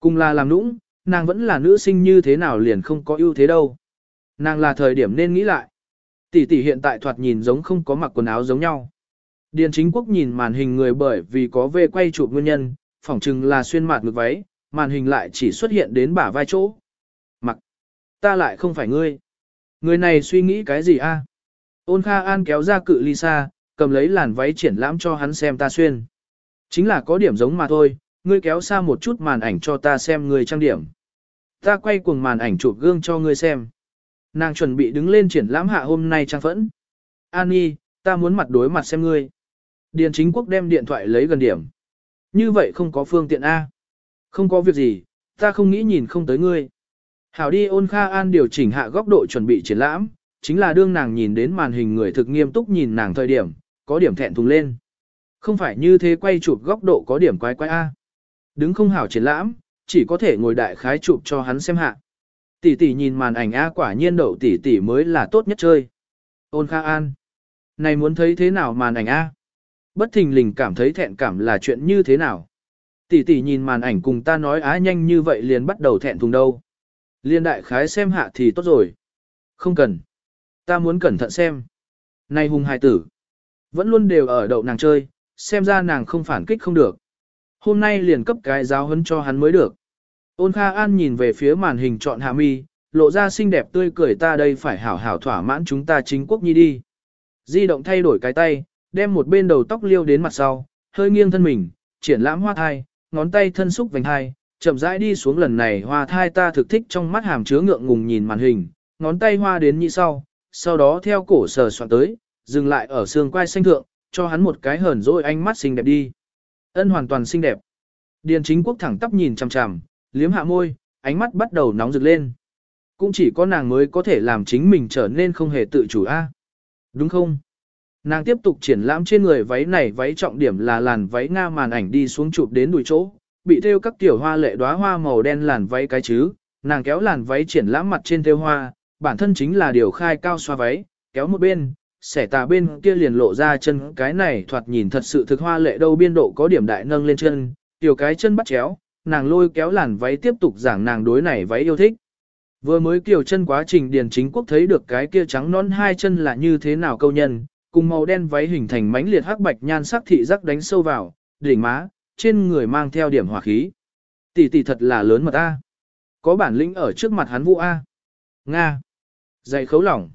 Cùng là làm nũng, nàng vẫn là nữ sinh như thế nào liền không có ưu thế đâu. Nàng là thời điểm nên nghĩ lại. Tỷ tỷ hiện tại thoạt nhìn giống không có mặc quần áo giống nhau. Điền chính quốc nhìn màn hình người bởi vì có về quay chụp nguyên nhân, phỏng chừng là xuyên mạt ngực váy, màn hình lại chỉ xuất hiện đến bả vai chỗ. Mặc. Ta lại không phải ngươi. Người này suy nghĩ cái gì a? Ôn Kha An kéo ra cự ly xa, cầm lấy làn váy triển lãm cho hắn xem ta xuyên. Chính là có điểm giống mà thôi, ngươi kéo xa một chút màn ảnh cho ta xem người trang điểm. Ta quay cuồng màn ảnh chụp gương cho ngươi xem. Nàng chuẩn bị đứng lên triển lãm hạ hôm nay trang phẫn. An Nhi, ta muốn mặt đối mặt xem ngươi. Điền chính quốc đem điện thoại lấy gần điểm. Như vậy không có phương tiện A. Không có việc gì, Ta không nghĩ nhìn không tới ngươi. Hảo đi ôn Kha An điều chỉnh hạ góc độ chuẩn bị triển lãm, chính là đương nàng nhìn đến màn hình người thực nghiêm túc nhìn nàng thời điểm, có điểm thẹn thùng lên. Không phải như thế quay chụp góc độ có điểm quái quái A. Đứng không hảo triển lãm, chỉ có thể ngồi đại khái chụp cho hắn xem hạ. Tỷ tỷ nhìn màn ảnh A quả nhiên đậu tỷ tỷ mới là tốt nhất chơi. Ôn Kha An. Này muốn thấy thế nào màn ảnh A? Bất thình lình cảm thấy thẹn cảm là chuyện như thế nào? Tỷ tỷ nhìn màn ảnh cùng ta nói á nhanh như vậy liền bắt đầu thẹn thùng đâu. Liên đại khái xem hạ thì tốt rồi. Không cần. Ta muốn cẩn thận xem. Này hùng hài tử. Vẫn luôn đều ở đậu nàng chơi, xem ra nàng không phản kích không được. Hôm nay liền cấp cái giáo hấn cho hắn mới được. Ôn Kha An nhìn về phía màn hình chọn hạ mi, lộ ra xinh đẹp tươi cười ta đây phải hảo hảo thỏa mãn chúng ta chính quốc nhi đi. Di động thay đổi cái tay, đem một bên đầu tóc liêu đến mặt sau, hơi nghiêng thân mình, triển lãm hoa thai, ngón tay thân xúc vành hai, chậm rãi đi xuống lần này hoa thai ta thực thích trong mắt hàm chứa ngượng ngùng nhìn màn hình, ngón tay hoa đến nhị sau, sau đó theo cổ sờ soạn tới, dừng lại ở xương quai xanh thượng, cho hắn một cái hờn dỗi ánh mắt xinh đẹp đi. Ân hoàn toàn xinh đẹp. Điền chính quốc thẳng tắp nhìn chằm chằm, liếm hạ môi, ánh mắt bắt đầu nóng rực lên. Cũng chỉ có nàng mới có thể làm chính mình trở nên không hề tự chủ a. Đúng không? Nàng tiếp tục triển lãm trên người váy này váy trọng điểm là làn váy nga màn ảnh đi xuống chụp đến đùi chỗ, bị thêu các tiểu hoa lệ đóa hoa màu đen làn váy cái chứ, nàng kéo làn váy triển lãm mặt trên thêu hoa, bản thân chính là điều khai cao xoa váy, kéo một bên, xẻ tà bên kia liền lộ ra chân cái này thoạt nhìn thật sự thực hoa lệ đâu biên độ có điểm đại nâng lên chân, tiểu cái chân bắt chéo, nàng lôi kéo làn váy tiếp tục giảng nàng đối này váy yêu thích. Vừa mới kiều chân quá trình điền chính quốc thấy được cái kia trắng non hai chân là như thế nào câu nhân, cùng màu đen váy hình thành mánh liệt hắc bạch nhan sắc thị giác đánh sâu vào, đỉnh má, trên người mang theo điểm hỏa khí. Tỷ tỷ thật là lớn mật a. Có bản lĩnh ở trước mặt hắn vũ a. Nga. dạy khấu lỏng.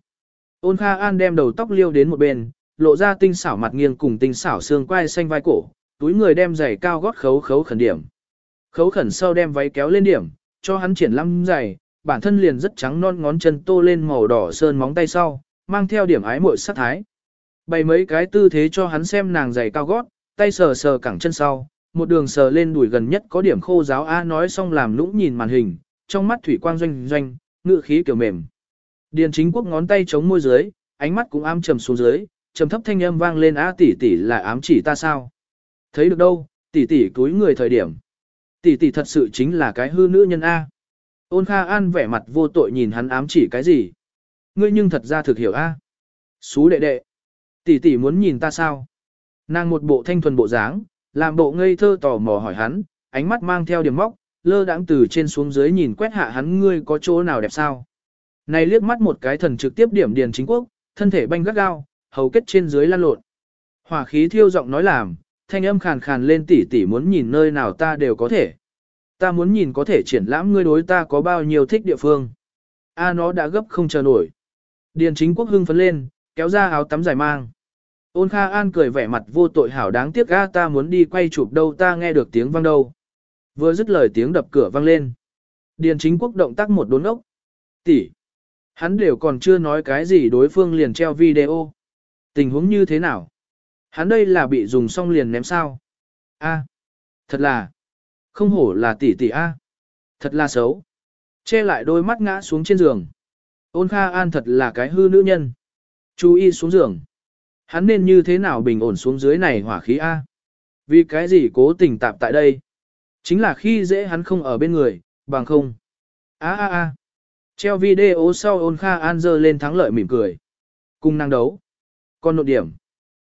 Ôn Kha An đem đầu tóc liêu đến một bên, lộ ra tinh xảo mặt nghiêng cùng tinh xảo xương quai xanh vai cổ, túi người đem giày cao gót khấu khấu khẩn điểm. Khấu khẩn sau đem váy kéo lên điểm, cho hắn triển lăm giày, bản thân liền rất trắng non ngón chân tô lên màu đỏ sơn móng tay sau, mang theo điểm ái muội sắc thái. Bày mấy cái tư thế cho hắn xem nàng giày cao gót, tay sờ sờ cẳng chân sau, một đường sờ lên đùi gần nhất có điểm khô giáo A nói xong làm lũng nhìn màn hình, trong mắt thủy quang doanh doanh, ngựa khí kiểu mềm. Điền chính quốc ngón tay chống môi dưới, ánh mắt cũng ám trầm xuống dưới, trầm thấp thanh âm vang lên a tỷ tỷ là ám chỉ ta sao? Thấy được đâu, tỷ tỷ túi người thời điểm. Tỷ tỷ thật sự chính là cái hư nữ nhân A. Ôn Kha An vẻ mặt vô tội nhìn hắn ám chỉ cái gì? Ngươi nhưng thật ra thực hiểu A. Xú đệ đệ. Tỷ tỷ muốn nhìn ta sao? Nàng một bộ thanh thuần bộ dáng, làm bộ ngây thơ tò mò hỏi hắn, ánh mắt mang theo điểm móc, lơ đãng từ trên xuống dưới nhìn quét hạ hắn ngươi có chỗ nào đẹp sao? Này liếc mắt một cái thần trực tiếp điểm điền chính quốc, thân thể banh gắt gao, hầu kết trên dưới lan lộn. Hỏa khí thiêu giọng nói làm, thanh âm khàn khàn lên Tỷ tỷ muốn nhìn nơi nào ta đều có thể. Ta muốn nhìn có thể triển lãm ngươi đối ta có bao nhiêu thích địa phương. A nó đã gấp không chờ nổi. Điền chính quốc hưng phấn lên, kéo ra áo tắm dài mang. Ôn Kha An cười vẻ mặt vô tội hảo đáng tiếc ga ta muốn đi quay chụp đâu ta nghe được tiếng vang đâu. Vừa dứt lời tiếng đập cửa vang lên. Điền chính quốc động tác một đốn ốc. Tỷ. Hắn đều còn chưa nói cái gì đối phương liền treo video. Tình huống như thế nào? Hắn đây là bị dùng xong liền ném sao? A, thật là, không hổ là tỷ tỷ A. Thật là xấu. Che lại đôi mắt ngã xuống trên giường. Ôn Kha An thật là cái hư nữ nhân. Chú ý xuống giường. Hắn nên như thế nào bình ổn xuống dưới này hỏa khí A. Vì cái gì cố tình tạp tại đây? Chính là khi dễ hắn không ở bên người, bằng không. A a a. Treo video sau ôn Kha An dơ lên thắng lợi mỉm cười. Cùng năng đấu. con nội điểm.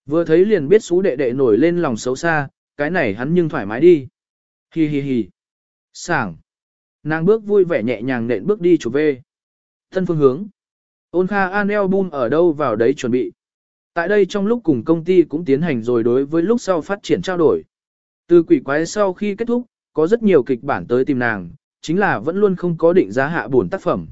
Vừa thấy liền biết xú đệ đệ nổi lên lòng xấu xa, cái này hắn nhưng thoải mái đi. Hi hi hi. Sảng. Nàng bước vui vẻ nhẹ nhàng nện bước đi chủ về. Thân phương hướng. Ôn Kha An album ở đâu vào đấy chuẩn bị. Tại đây trong lúc cùng công ty cũng tiến hành rồi đối với lúc sau phát triển trao đổi. Từ quỷ quái sau khi kết thúc, có rất nhiều kịch bản tới tìm nàng, chính là vẫn luôn không có định giá hạ buồn tác phẩm.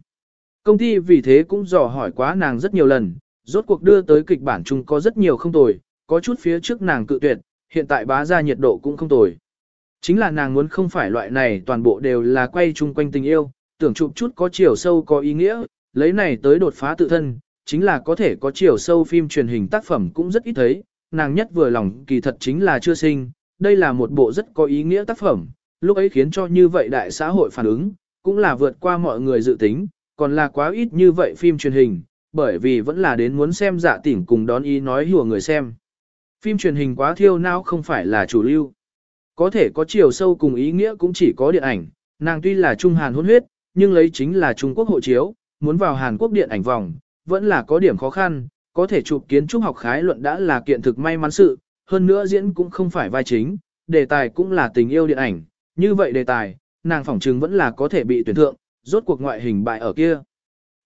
Công ty vì thế cũng dò hỏi quá nàng rất nhiều lần, rốt cuộc đưa tới kịch bản chung có rất nhiều không tồi, có chút phía trước nàng cự tuyệt, hiện tại bá ra nhiệt độ cũng không tồi. Chính là nàng muốn không phải loại này toàn bộ đều là quay chung quanh tình yêu, tưởng chụp chút có chiều sâu có ý nghĩa, lấy này tới đột phá tự thân, chính là có thể có chiều sâu phim truyền hình tác phẩm cũng rất ít thấy, nàng nhất vừa lòng kỳ thật chính là chưa sinh, đây là một bộ rất có ý nghĩa tác phẩm, lúc ấy khiến cho như vậy đại xã hội phản ứng, cũng là vượt qua mọi người dự tính, còn là quá ít như vậy phim truyền hình, bởi vì vẫn là đến muốn xem dạ tỉnh cùng đón ý nói hùa người xem. Phim truyền hình quá thiêu não không phải là chủ lưu. Có thể có chiều sâu cùng ý nghĩa cũng chỉ có điện ảnh, nàng tuy là Trung Hàn hôn huyết, nhưng lấy chính là Trung Quốc hộ chiếu, muốn vào Hàn Quốc điện ảnh vòng, vẫn là có điểm khó khăn, có thể chụp kiến trúc học khái luận đã là kiện thực may mắn sự, hơn nữa diễn cũng không phải vai chính, đề tài cũng là tình yêu điện ảnh, như vậy đề tài, nàng phỏng chứng vẫn là có thể bị tuyển thượng, rốt cuộc ngoại hình bại ở kia.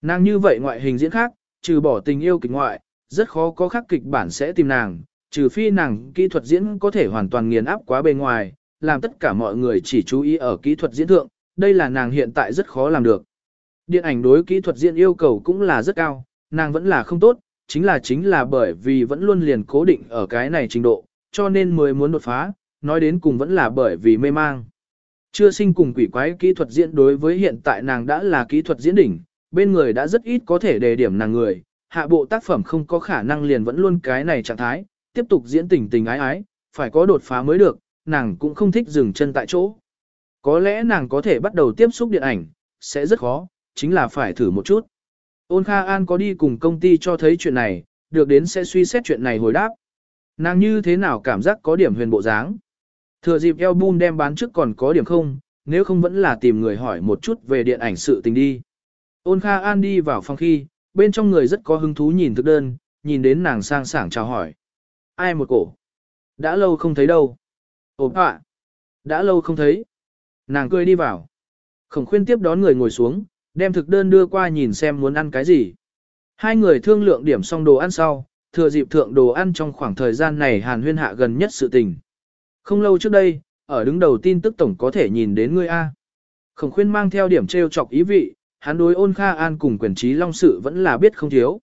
Nàng như vậy ngoại hình diễn khác, trừ bỏ tình yêu kịch ngoại, rất khó có khác kịch bản sẽ tìm nàng, trừ phi nàng kỹ thuật diễn có thể hoàn toàn nghiền áp quá bề ngoài, làm tất cả mọi người chỉ chú ý ở kỹ thuật diễn thượng, đây là nàng hiện tại rất khó làm được. Điện ảnh đối kỹ thuật diễn yêu cầu cũng là rất cao, nàng vẫn là không tốt, chính là chính là bởi vì vẫn luôn liền cố định ở cái này trình độ, cho nên mới muốn đột phá, nói đến cùng vẫn là bởi vì mê mang. Chưa sinh cùng quỷ quái kỹ thuật diễn đối với hiện tại nàng đã là kỹ thuật diễn đỉnh, bên người đã rất ít có thể đề điểm nàng người, hạ bộ tác phẩm không có khả năng liền vẫn luôn cái này trạng thái, tiếp tục diễn tình tình ái ái, phải có đột phá mới được, nàng cũng không thích dừng chân tại chỗ. Có lẽ nàng có thể bắt đầu tiếp xúc điện ảnh, sẽ rất khó, chính là phải thử một chút. Ôn Kha An có đi cùng công ty cho thấy chuyện này, được đến sẽ suy xét chuyện này hồi đáp. Nàng như thế nào cảm giác có điểm huyền bộ dáng. Thừa dịp album đem bán trước còn có điểm không, nếu không vẫn là tìm người hỏi một chút về điện ảnh sự tình đi. Ôn Kha An đi vào phòng khi, bên trong người rất có hứng thú nhìn thực đơn, nhìn đến nàng sang sảng chào hỏi. Ai một cổ? Đã lâu không thấy đâu. Ồ ạ! Đã lâu không thấy. Nàng cười đi vào. Khổng khuyên tiếp đón người ngồi xuống, đem thực đơn đưa qua nhìn xem muốn ăn cái gì. Hai người thương lượng điểm xong đồ ăn sau, thừa dịp thượng đồ ăn trong khoảng thời gian này hàn huyên hạ gần nhất sự tình. Không lâu trước đây, ở đứng đầu tin tức tổng có thể nhìn đến ngươi A. Khổng khuyên mang theo điểm trêu chọc ý vị, hắn đối ôn kha an cùng quyền trí long sự vẫn là biết không thiếu.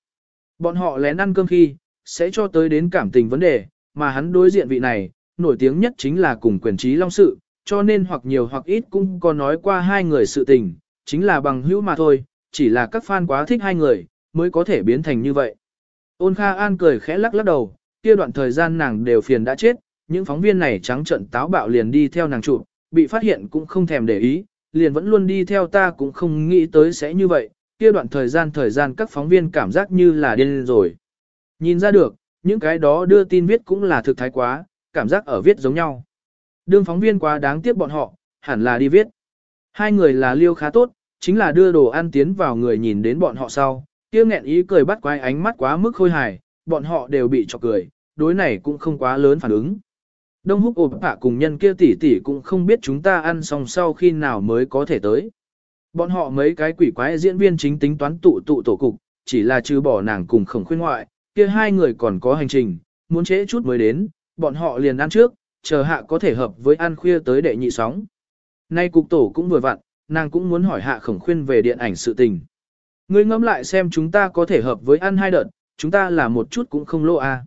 Bọn họ lén ăn cơm khi, sẽ cho tới đến cảm tình vấn đề, mà hắn đối diện vị này, nổi tiếng nhất chính là cùng quyền trí long sự, cho nên hoặc nhiều hoặc ít cũng có nói qua hai người sự tình, chính là bằng hữu mà thôi, chỉ là các fan quá thích hai người, mới có thể biến thành như vậy. Ôn Kha An cười khẽ lắc lắc đầu, kia đoạn thời gian nàng đều phiền đã chết, những phóng viên này trắng trận táo bạo liền đi theo nàng chụp, bị phát hiện cũng không thèm để ý, liền vẫn luôn đi theo ta cũng không nghĩ tới sẽ như vậy, kia đoạn thời gian thời gian các phóng viên cảm giác như là điên rồi. Nhìn ra được, những cái đó đưa tin viết cũng là thực thái quá, cảm giác ở viết giống nhau. Đương phóng viên quá đáng tiếc bọn họ, hẳn là đi viết. Hai người là liêu khá tốt, chính là đưa đồ ăn tiến vào người nhìn đến bọn họ sau, kia nghẹn ý cười bắt quái ánh mắt quá mức khôi hài, bọn họ đều bị chọc cười, đối này cũng không quá lớn phản ứng. Đông húc ộp hạ cùng nhân kia tỷ tỷ cũng không biết chúng ta ăn xong sau khi nào mới có thể tới. Bọn họ mấy cái quỷ quái diễn viên chính tính toán tụ tụ tổ cục, chỉ là trừ bỏ nàng cùng khổng khuyên ngoại, kia hai người còn có hành trình, muốn trễ chút mới đến, bọn họ liền ăn trước, chờ hạ có thể hợp với ăn khuya tới đệ nhị sóng. Nay cục tổ cũng vừa vặn, nàng cũng muốn hỏi hạ khổng khuyên về điện ảnh sự tình. Ngươi ngẫm lại xem chúng ta có thể hợp với ăn hai đợt, chúng ta là một chút cũng không lỗ a. À.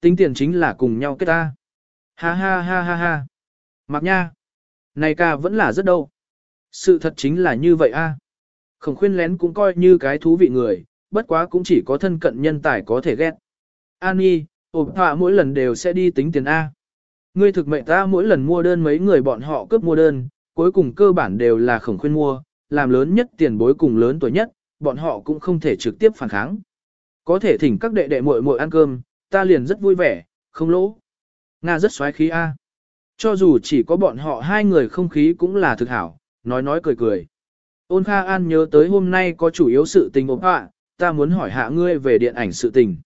Tính tiền chính là cùng nhau kết ta. Ha ha ha ha ha. Mặc nha. Này ca vẫn là rất đâu. Sự thật chính là như vậy a. Khổng khuyên lén cũng coi như cái thú vị người, bất quá cũng chỉ có thân cận nhân tài có thể ghét. An Nhi, ổn họa mỗi lần đều sẽ đi tính tiền A. Ngươi thực mệnh ta mỗi lần mua đơn mấy người bọn họ cướp mua đơn, cuối cùng cơ bản đều là khổng khuyên mua, làm lớn nhất tiền bối cùng lớn tuổi nhất, bọn họ cũng không thể trực tiếp phản kháng. Có thể thỉnh các đệ đệ muội muội ăn cơm, ta liền rất vui vẻ, không lỗ. Nga rất xoáy khí A. Cho dù chỉ có bọn họ hai người không khí cũng là thực hảo, nói nói cười cười. Ôn Kha An nhớ tới hôm nay có chủ yếu sự tình ốm họa, ta muốn hỏi hạ ngươi về điện ảnh sự tình.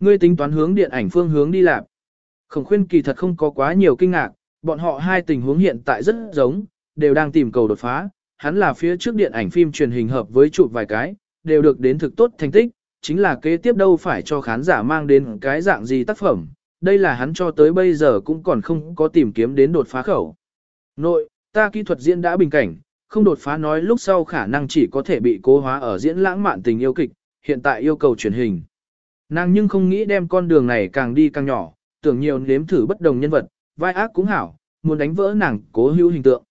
Ngươi tính toán hướng điện ảnh phương hướng đi làm. Khổng khuyên kỳ thật không có quá nhiều kinh ngạc, bọn họ hai tình huống hiện tại rất giống, đều đang tìm cầu đột phá. Hắn là phía trước điện ảnh phim truyền hình hợp với chụp vài cái, đều được đến thực tốt thành tích, chính là kế tiếp đâu phải cho khán giả mang đến cái dạng gì tác phẩm. Đây là hắn cho tới bây giờ cũng còn không có tìm kiếm đến đột phá khẩu. Nội, ta kỹ thuật diễn đã bình cảnh, không đột phá nói lúc sau khả năng chỉ có thể bị cố hóa ở diễn lãng mạn tình yêu kịch, hiện tại yêu cầu truyền hình. Nàng nhưng không nghĩ đem con đường này càng đi càng nhỏ, tưởng nhiều nếm thử bất đồng nhân vật, vai ác cũng hảo, muốn đánh vỡ nàng cố hữu hình tượng.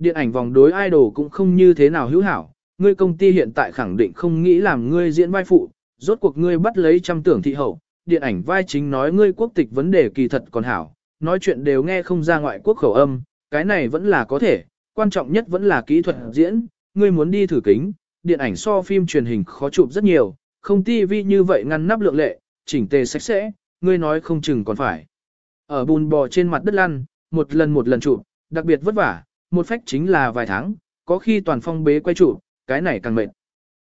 Điện ảnh vòng đối idol cũng không như thế nào hữu hảo, ngươi công ty hiện tại khẳng định không nghĩ làm ngươi diễn vai phụ, rốt cuộc ngươi bắt lấy trăm tưởng thị hậu, điện ảnh vai chính nói ngươi quốc tịch vấn đề kỳ thật còn hảo, nói chuyện đều nghe không ra ngoại quốc khẩu âm, cái này vẫn là có thể, quan trọng nhất vẫn là kỹ thuật diễn, ngươi muốn đi thử kính, điện ảnh so phim truyền hình khó chụp rất nhiều, không tivi như vậy ngăn nắp lượng lệ, chỉnh tề sạch sẽ, ngươi nói không chừng còn phải. Ở bùn bò trên mặt đất lăn, một lần một lần chụp, đặc biệt vất vả, một phách chính là vài tháng, có khi toàn phong bế quay trụ, cái này càng mệt.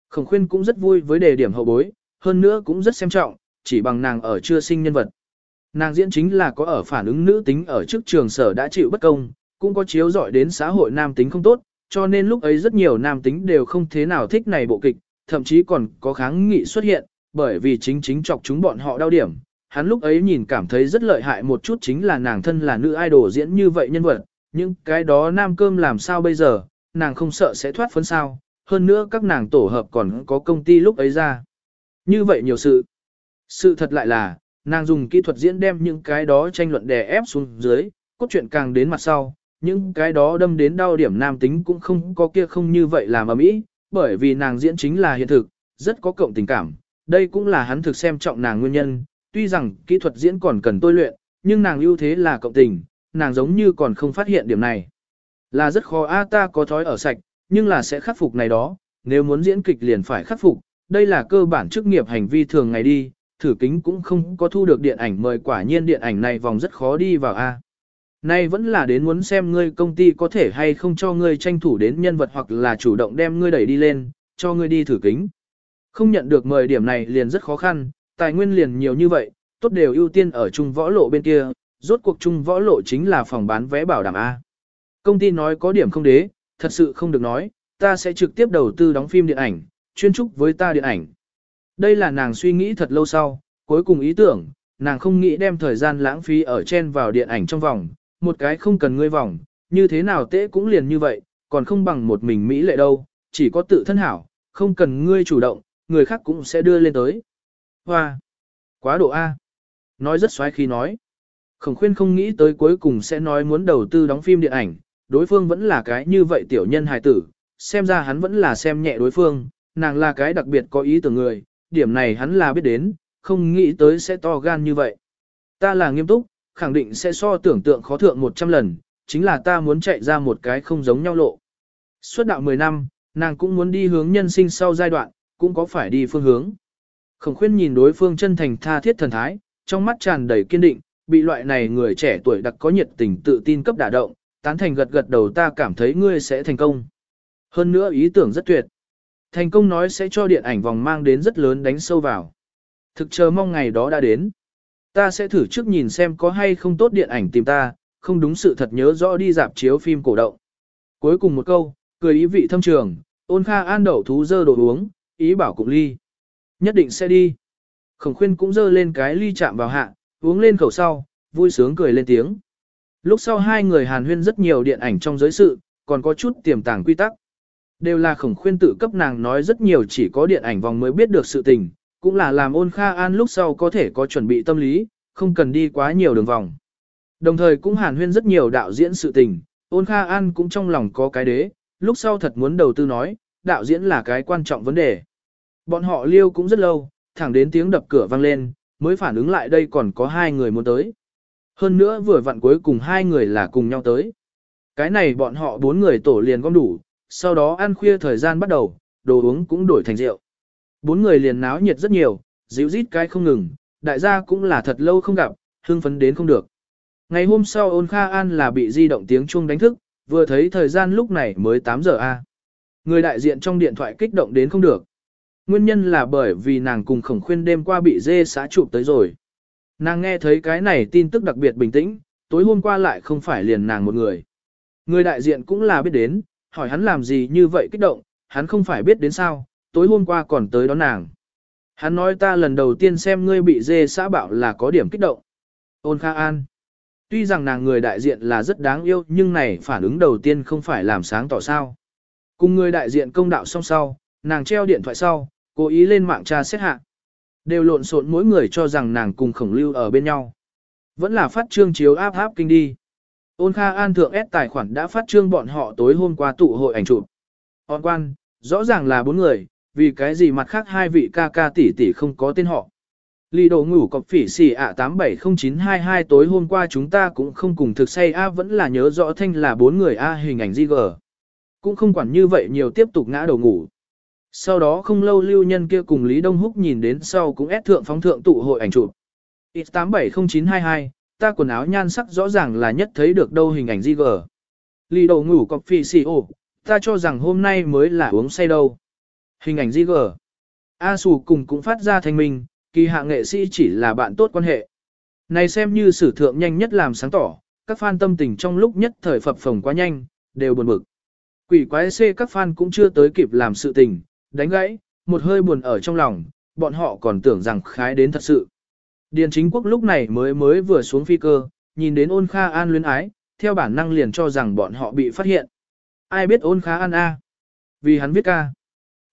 Khổng khuyên cũng rất vui với đề điểm hậu bối, hơn nữa cũng rất xem trọng, chỉ bằng nàng ở chưa sinh nhân vật. Nàng diễn chính là có ở phản ứng nữ tính ở trước trường sở đã chịu bất công, cũng có chiếu giỏi đến xã hội nam tính không tốt, cho nên lúc ấy rất nhiều nam tính đều không thế nào thích này bộ kịch, thậm chí còn có kháng nghị xuất hiện, bởi vì chính chính chọc chúng bọn họ đau điểm. Hắn lúc ấy nhìn cảm thấy rất lợi hại một chút chính là nàng thân là nữ idol diễn như vậy nhân vật, những cái đó nam cơm làm sao bây giờ, nàng không sợ sẽ thoát phấn sao, hơn nữa các nàng tổ hợp còn có công ty lúc ấy ra. Như vậy nhiều sự. Sự thật lại là, nàng dùng kỹ thuật diễn đem những cái đó tranh luận đè ép xuống dưới, cốt truyện càng đến mặt sau, những cái đó đâm đến đau điểm nam tính cũng không có kia không như vậy làm ở mỹ, bởi vì nàng diễn chính là hiện thực, rất có cộng tình cảm, đây cũng là hắn thực xem trọng nàng nguyên nhân, tuy rằng kỹ thuật diễn còn cần tôi luyện, nhưng nàng ưu thế là cộng tình, nàng giống như còn không phát hiện điểm này. Là rất khó a ta có thói ở sạch, nhưng là sẽ khắc phục này đó, nếu muốn diễn kịch liền phải khắc phục, đây là cơ bản chức nghiệp hành vi thường ngày đi, thử kính cũng không có thu được điện ảnh mời quả nhiên điện ảnh này vòng rất khó đi vào A. Nay vẫn là đến muốn xem ngươi công ty có thể hay không cho ngươi tranh thủ đến nhân vật hoặc là chủ động đem ngươi đẩy đi lên, cho ngươi đi thử kính. Không nhận được mời điểm này liền rất khó khăn, tài nguyên liền nhiều như vậy, tốt đều ưu tiên ở trung võ lộ bên kia, rốt cuộc Chung võ lộ chính là phòng bán vé bảo đảm A. Công ty nói có điểm không đế, thật sự không được nói, ta sẽ trực tiếp đầu tư đóng phim điện ảnh, chuyên trúc với ta điện ảnh. Đây là nàng suy nghĩ thật lâu sau, cuối cùng ý tưởng, nàng không nghĩ đem thời gian lãng phí ở trên vào điện ảnh trong vòng, một cái không cần ngươi vòng, như thế nào tế cũng liền như vậy, còn không bằng một mình Mỹ lệ đâu, chỉ có tự thân hảo, không cần ngươi chủ động, người khác cũng sẽ đưa lên tới. Hoa! Quá độ A! Nói rất xoáy khi nói. Khổng khuyên không nghĩ tới cuối cùng sẽ nói muốn đầu tư đóng phim điện ảnh, đối phương vẫn là cái như vậy tiểu nhân hài tử, xem ra hắn vẫn là xem nhẹ đối phương, nàng là cái đặc biệt có ý tưởng người, điểm này hắn là biết đến, không nghĩ tới sẽ to gan như vậy. Ta là nghiêm túc, khẳng định sẽ so tưởng tượng khó thượng 100 lần, chính là ta muốn chạy ra một cái không giống nhau lộ. Suốt đạo 10 năm, nàng cũng muốn đi hướng nhân sinh sau giai đoạn, cũng có phải đi phương hướng. Khổng khuyên nhìn đối phương chân thành tha thiết thần thái, trong mắt tràn đầy kiên định, bị loại này người trẻ tuổi đặc có nhiệt tình tự tin cấp đả động, tán thành gật gật đầu ta cảm thấy ngươi sẽ thành công. Hơn nữa ý tưởng rất tuyệt. Thành công nói sẽ cho điện ảnh vòng mang đến rất lớn đánh sâu vào. Thực chờ mong ngày đó đã đến. Ta sẽ thử trước nhìn xem có hay không tốt điện ảnh tìm ta, không đúng sự thật nhớ rõ đi dạp chiếu phim cổ động. Cuối cùng một câu, cười ý vị thâm trường, ôn kha an đậu thú dơ đồ uống, ý bảo cùng ly. Nhất định sẽ đi. Khổng khuyên cũng dơ lên cái ly chạm vào hạ, uống lên khẩu sau, vui sướng cười lên tiếng. Lúc sau hai người hàn huyên rất nhiều điện ảnh trong giới sự, còn có chút tiềm tàng quy tắc. Đều là khổng khuyên tự cấp nàng nói rất nhiều chỉ có điện ảnh vòng mới biết được sự tình, cũng là làm ôn kha an lúc sau có thể có chuẩn bị tâm lý, không cần đi quá nhiều đường vòng. Đồng thời cũng hàn huyên rất nhiều đạo diễn sự tình, ôn kha an cũng trong lòng có cái đế, lúc sau thật muốn đầu tư nói, đạo diễn là cái quan trọng vấn đề. Bọn họ liêu cũng rất lâu, thẳng đến tiếng đập cửa vang lên, mới phản ứng lại đây còn có hai người muốn tới. Hơn nữa vừa vặn cuối cùng hai người là cùng nhau tới. Cái này bọn họ bốn người tổ liền gom đủ, sau đó ăn khuya thời gian bắt đầu, đồ uống cũng đổi thành rượu. Bốn người liền náo nhiệt rất nhiều, dịu rít cái không ngừng, đại gia cũng là thật lâu không gặp, hưng phấn đến không được. Ngày hôm sau ôn Kha An là bị di động tiếng chuông đánh thức, vừa thấy thời gian lúc này mới 8 giờ A. Người đại diện trong điện thoại kích động đến không được. Nguyên nhân là bởi vì nàng cùng khổng khuyên đêm qua bị dê xã chụp tới rồi. Nàng nghe thấy cái này tin tức đặc biệt bình tĩnh, tối hôm qua lại không phải liền nàng một người. Người đại diện cũng là biết đến, hỏi hắn làm gì như vậy kích động, hắn không phải biết đến sao, tối hôm qua còn tới đón nàng. Hắn nói ta lần đầu tiên xem ngươi bị dê xã bạo là có điểm kích động. Ôn Kha An. Tuy rằng nàng người đại diện là rất đáng yêu nhưng này phản ứng đầu tiên không phải làm sáng tỏ sao. Cùng người đại diện công đạo xong sau, nàng treo điện thoại sau, cố ý lên mạng tra xét hạ. Đều lộn xộn mỗi người cho rằng nàng cùng khổng lưu ở bên nhau. Vẫn là phát trương chiếu áp áp kinh đi. Ôn Kha An thượng S tài khoản đã phát trương bọn họ tối hôm qua tụ hội ảnh chụp. On quan, rõ ràng là bốn người, vì cái gì mặt khác hai vị ca ca tỷ tỷ không có tên họ. Lì đồ ngủ cọc phỉ xỉ ạ 870922 tối hôm qua chúng ta cũng không cùng thực say A vẫn là nhớ rõ thanh là bốn người A hình ảnh di gờ. Cũng không quản như vậy nhiều tiếp tục ngã đầu ngủ. Sau đó không lâu lưu nhân kia cùng Lý Đông Húc nhìn đến sau cũng ép thượng phóng thượng tụ hội ảnh chụp. X870922, ta quần áo nhan sắc rõ ràng là nhất thấy được đâu hình ảnh di gờ. lý đồ ngủ cọc phì xì ồ, ta cho rằng hôm nay mới là uống say đâu. Hình ảnh di gờ. A Sù cùng cũng phát ra thành minh, kỳ hạ nghệ sĩ chỉ là bạn tốt quan hệ. Này xem như sử thượng nhanh nhất làm sáng tỏ, các fan tâm tình trong lúc nhất thời phập phồng quá nhanh, đều buồn bực. Quỷ quái C các fan cũng chưa tới kịp làm sự tình, đánh gãy, một hơi buồn ở trong lòng, bọn họ còn tưởng rằng khái đến thật sự. Điền chính quốc lúc này mới mới vừa xuống phi cơ, nhìn đến ôn kha an luyến ái, theo bản năng liền cho rằng bọn họ bị phát hiện. Ai biết ôn kha an a? Vì hắn viết ca.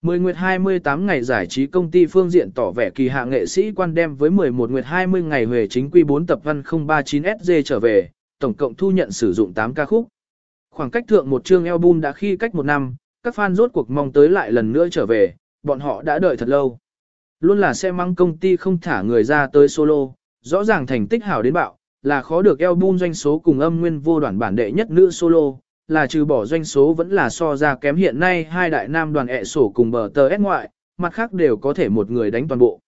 Mười nguyệt 28 ngày giải trí công ty phương diện tỏ vẻ kỳ hạ nghệ sĩ quan đem với 11 nguyệt 20 ngày về chính quy 4 tập văn 039SG trở về, tổng cộng thu nhận sử dụng 8 ca khúc. Khoảng cách thượng một chương album đã khi cách một năm, các fan rốt cuộc mong tới lại lần nữa trở về, bọn họ đã đợi thật lâu. Luôn là xe măng công ty không thả người ra tới solo, rõ ràng thành tích hảo đến bạo, là khó được album doanh số cùng âm nguyên vô đoạn bản đệ nhất nữ solo, là trừ bỏ doanh số vẫn là so ra kém hiện nay hai đại nam đoàn ẹ sổ cùng bờ tờ S ngoại, mặt khác đều có thể một người đánh toàn bộ.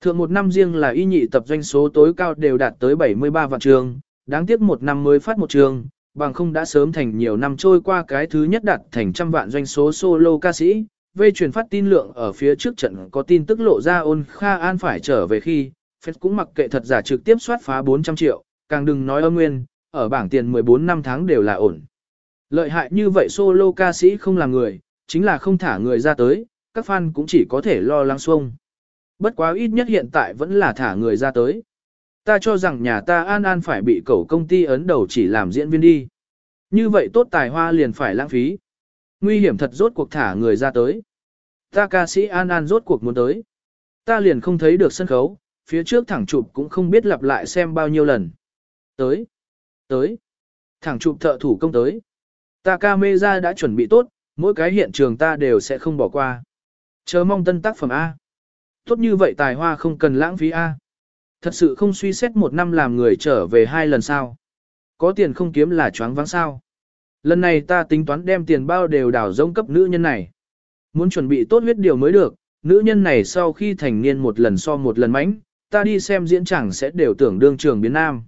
Thượng một năm riêng là y nhị tập doanh số tối cao đều đạt tới 73 vạn trường, đáng tiếc một năm mới phát một trường, bằng không đã sớm thành nhiều năm trôi qua cái thứ nhất đạt thành trăm vạn doanh số solo ca sĩ. Về truyền phát tin lượng ở phía trước trận có tin tức lộ ra ôn Kha An phải trở về khi, Fed cũng mặc kệ thật giả trực tiếp soát phá 400 triệu, càng đừng nói âm nguyên, ở bảng tiền 14 năm tháng đều là ổn. Lợi hại như vậy solo ca sĩ không là người, chính là không thả người ra tới, các fan cũng chỉ có thể lo lắng xuông. Bất quá ít nhất hiện tại vẫn là thả người ra tới. Ta cho rằng nhà ta an an phải bị cẩu công ty ấn đầu chỉ làm diễn viên đi. Như vậy tốt tài hoa liền phải lãng phí. Nguy hiểm thật rốt cuộc thả người ra tới. Ta ca sĩ an an rốt cuộc muốn tới. Ta liền không thấy được sân khấu, phía trước thẳng chụp cũng không biết lặp lại xem bao nhiêu lần. Tới, tới, thẳng chụp thợ thủ công tới. Ta camera đã chuẩn bị tốt, mỗi cái hiện trường ta đều sẽ không bỏ qua. Chờ mong tân tác phẩm A. Tốt như vậy tài hoa không cần lãng phí A. Thật sự không suy xét một năm làm người trở về hai lần sao. Có tiền không kiếm là choáng váng sao. Lần này ta tính toán đem tiền bao đều đảo rông cấp nữ nhân này. Muốn chuẩn bị tốt huyết điều mới được, nữ nhân này sau khi thành niên một lần so một lần mánh, ta đi xem diễn chẳng sẽ đều tưởng đương trường biến nam.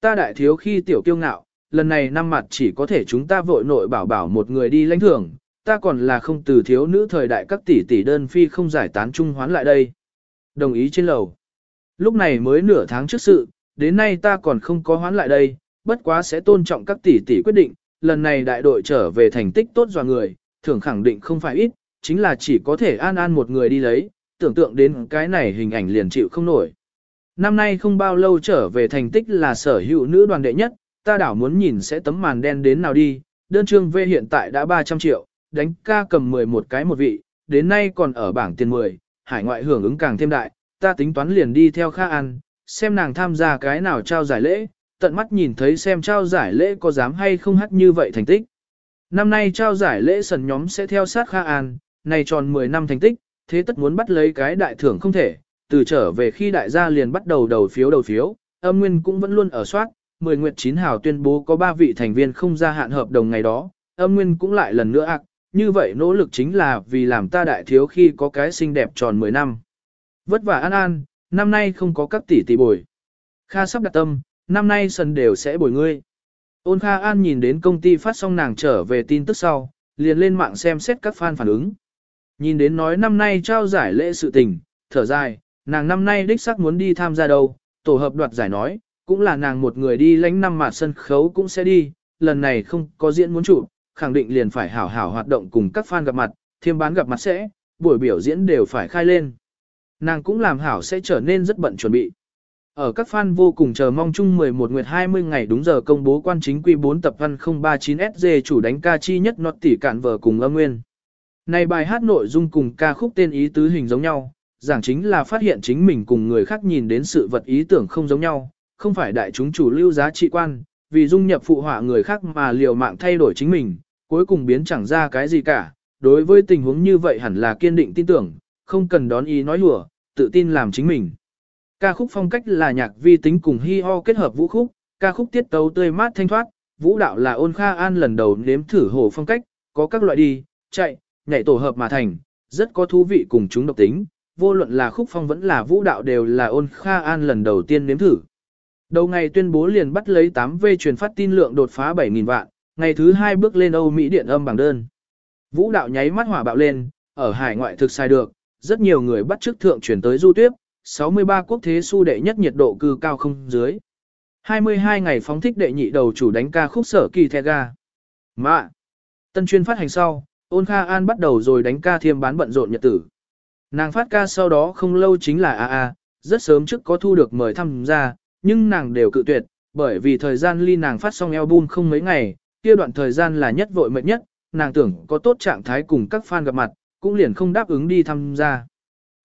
Ta đại thiếu khi tiểu kiêu ngạo, lần này năm mặt chỉ có thể chúng ta vội nội bảo bảo một người đi lãnh thưởng, ta còn là không từ thiếu nữ thời đại các tỷ tỷ đơn phi không giải tán trung hoán lại đây. Đồng ý trên lầu. Lúc này mới nửa tháng trước sự, đến nay ta còn không có hoán lại đây, bất quá sẽ tôn trọng các tỷ tỷ quyết định, lần này đại đội trở về thành tích tốt dò người, thưởng khẳng định không phải ít, chính là chỉ có thể an an một người đi lấy, tưởng tượng đến cái này hình ảnh liền chịu không nổi. Năm nay không bao lâu trở về thành tích là sở hữu nữ đoàn đệ nhất, ta đảo muốn nhìn sẽ tấm màn đen đến nào đi, đơn trương V hiện tại đã 300 triệu, đánh ca cầm 11 cái một vị, đến nay còn ở bảng tiền 10, hải ngoại hưởng ứng càng thêm đại, ta tính toán liền đi theo Kha An, xem nàng tham gia cái nào trao giải lễ, tận mắt nhìn thấy xem trao giải lễ có dám hay không hát như vậy thành tích. Năm nay trao giải lễ sần nhóm sẽ theo sát Kha An, này tròn 10 năm thành tích, thế tất muốn bắt lấy cái đại thưởng không thể, từ trở về khi đại gia liền bắt đầu đầu phiếu đầu phiếu, âm nguyên cũng vẫn luôn ở soát, 10 Nguyệt Chín Hào tuyên bố có 3 vị thành viên không gia hạn hợp đồng ngày đó, âm nguyên cũng lại lần nữa ạc, như vậy nỗ lực chính là vì làm ta đại thiếu khi có cái xinh đẹp tròn 10 năm. Vất vả an an, năm nay không có các tỷ tỷ bồi. Kha sắp đặt tâm, năm nay sần đều sẽ bồi ngươi. Ôn Kha An nhìn đến công ty phát xong nàng trở về tin tức sau, liền lên mạng xem xét các fan phản ứng. Nhìn đến nói năm nay trao giải lễ sự tình, thở dài, nàng năm nay đích xác muốn đi tham gia đâu, tổ hợp đoạt giải nói, cũng là nàng một người đi lánh năm mà sân khấu cũng sẽ đi, lần này không có diễn muốn chủ khẳng định liền phải hảo hảo hoạt động cùng các fan gặp mặt, thêm bán gặp mặt sẽ, buổi biểu diễn đều phải khai lên. Nàng cũng làm hảo sẽ trở nên rất bận chuẩn bị. Ở các fan vô cùng chờ mong chung 11 nguyệt 20 ngày đúng giờ công bố quan chính quy 4 tập văn 039SG chủ đánh ca chi nhất nọt tỷ cạn vở cùng âm nguyên. Này bài hát nội dung cùng ca khúc tên ý tứ hình giống nhau, giảng chính là phát hiện chính mình cùng người khác nhìn đến sự vật ý tưởng không giống nhau, không phải đại chúng chủ lưu giá trị quan, vì dung nhập phụ họa người khác mà liều mạng thay đổi chính mình, cuối cùng biến chẳng ra cái gì cả. Đối với tình huống như vậy hẳn là kiên định tin tưởng, không cần đón ý nói lùa, tự tin làm chính mình. Ca khúc phong cách là nhạc vi tính cùng hi ho kết hợp vũ khúc, ca khúc tiết tấu tươi mát thanh thoát, vũ đạo là ôn kha an lần đầu nếm thử hồ phong cách, có các loại đi, chạy, nhảy tổ hợp mà thành, rất có thú vị cùng chúng độc tính, vô luận là khúc phong vẫn là vũ đạo đều là ôn kha an lần đầu tiên nếm thử. Đầu ngày tuyên bố liền bắt lấy 8V truyền phát tin lượng đột phá 7.000 vạn, ngày thứ hai bước lên Âu Mỹ điện âm bảng đơn. Vũ đạo nháy mắt hỏa bạo lên, ở hải ngoại thực sai được, rất nhiều người bắt chức thượng chuyển tới du tuyết, 63 quốc thế su đệ nhất nhiệt độ cư cao không dưới. 22 ngày phóng thích đệ nhị đầu chủ đánh ca khúc sở kỳ the ga. Mạ. Tân chuyên phát hành sau, ôn kha an bắt đầu rồi đánh ca thiêm bán bận rộn nhật tử. Nàng phát ca sau đó không lâu chính là AA, rất sớm trước có thu được mời tham gia, nhưng nàng đều cự tuyệt, bởi vì thời gian ly nàng phát xong album không mấy ngày, kia đoạn thời gian là nhất vội mệt nhất, nàng tưởng có tốt trạng thái cùng các fan gặp mặt, cũng liền không đáp ứng đi tham gia.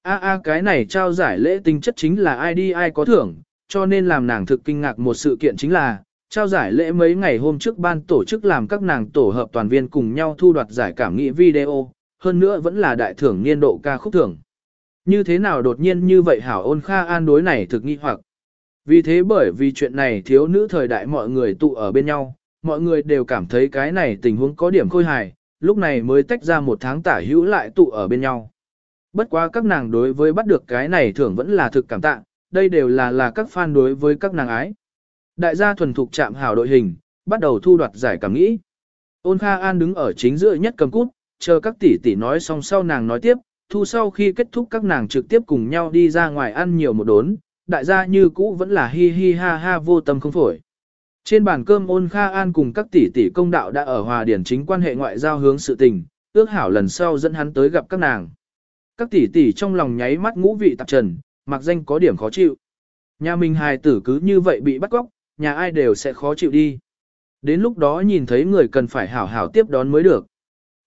A a cái này trao giải lễ tính chất chính là ai đi ai có thưởng, cho nên làm nàng thực kinh ngạc một sự kiện chính là, trao giải lễ mấy ngày hôm trước ban tổ chức làm các nàng tổ hợp toàn viên cùng nhau thu đoạt giải cảm nghĩ video, hơn nữa vẫn là đại thưởng niên độ ca khúc thưởng. Như thế nào đột nhiên như vậy hảo ôn kha an đối này thực nghi hoặc. Vì thế bởi vì chuyện này thiếu nữ thời đại mọi người tụ ở bên nhau, mọi người đều cảm thấy cái này tình huống có điểm khôi hài, lúc này mới tách ra một tháng tả hữu lại tụ ở bên nhau. Bất quá các nàng đối với bắt được cái này thường vẫn là thực cảm tạ, đây đều là là các fan đối với các nàng ái. Đại gia thuần thục chạm hảo đội hình, bắt đầu thu đoạt giải cảm nghĩ. Ôn Kha An đứng ở chính giữa nhất cầm cút, chờ các tỷ tỷ nói xong sau nàng nói tiếp, thu sau khi kết thúc các nàng trực tiếp cùng nhau đi ra ngoài ăn nhiều một đốn, đại gia như cũ vẫn là hi hi ha ha vô tâm không phổi. Trên bàn cơm ôn Kha An cùng các tỷ tỷ công đạo đã ở hòa điển chính quan hệ ngoại giao hướng sự tình, ước hảo lần sau dẫn hắn tới gặp các nàng. Các tỷ tỷ trong lòng nháy mắt ngũ vị tạp trần, mặc danh có điểm khó chịu. Nhà mình hài tử cứ như vậy bị bắt cóc, nhà ai đều sẽ khó chịu đi. Đến lúc đó nhìn thấy người cần phải hảo hảo tiếp đón mới được.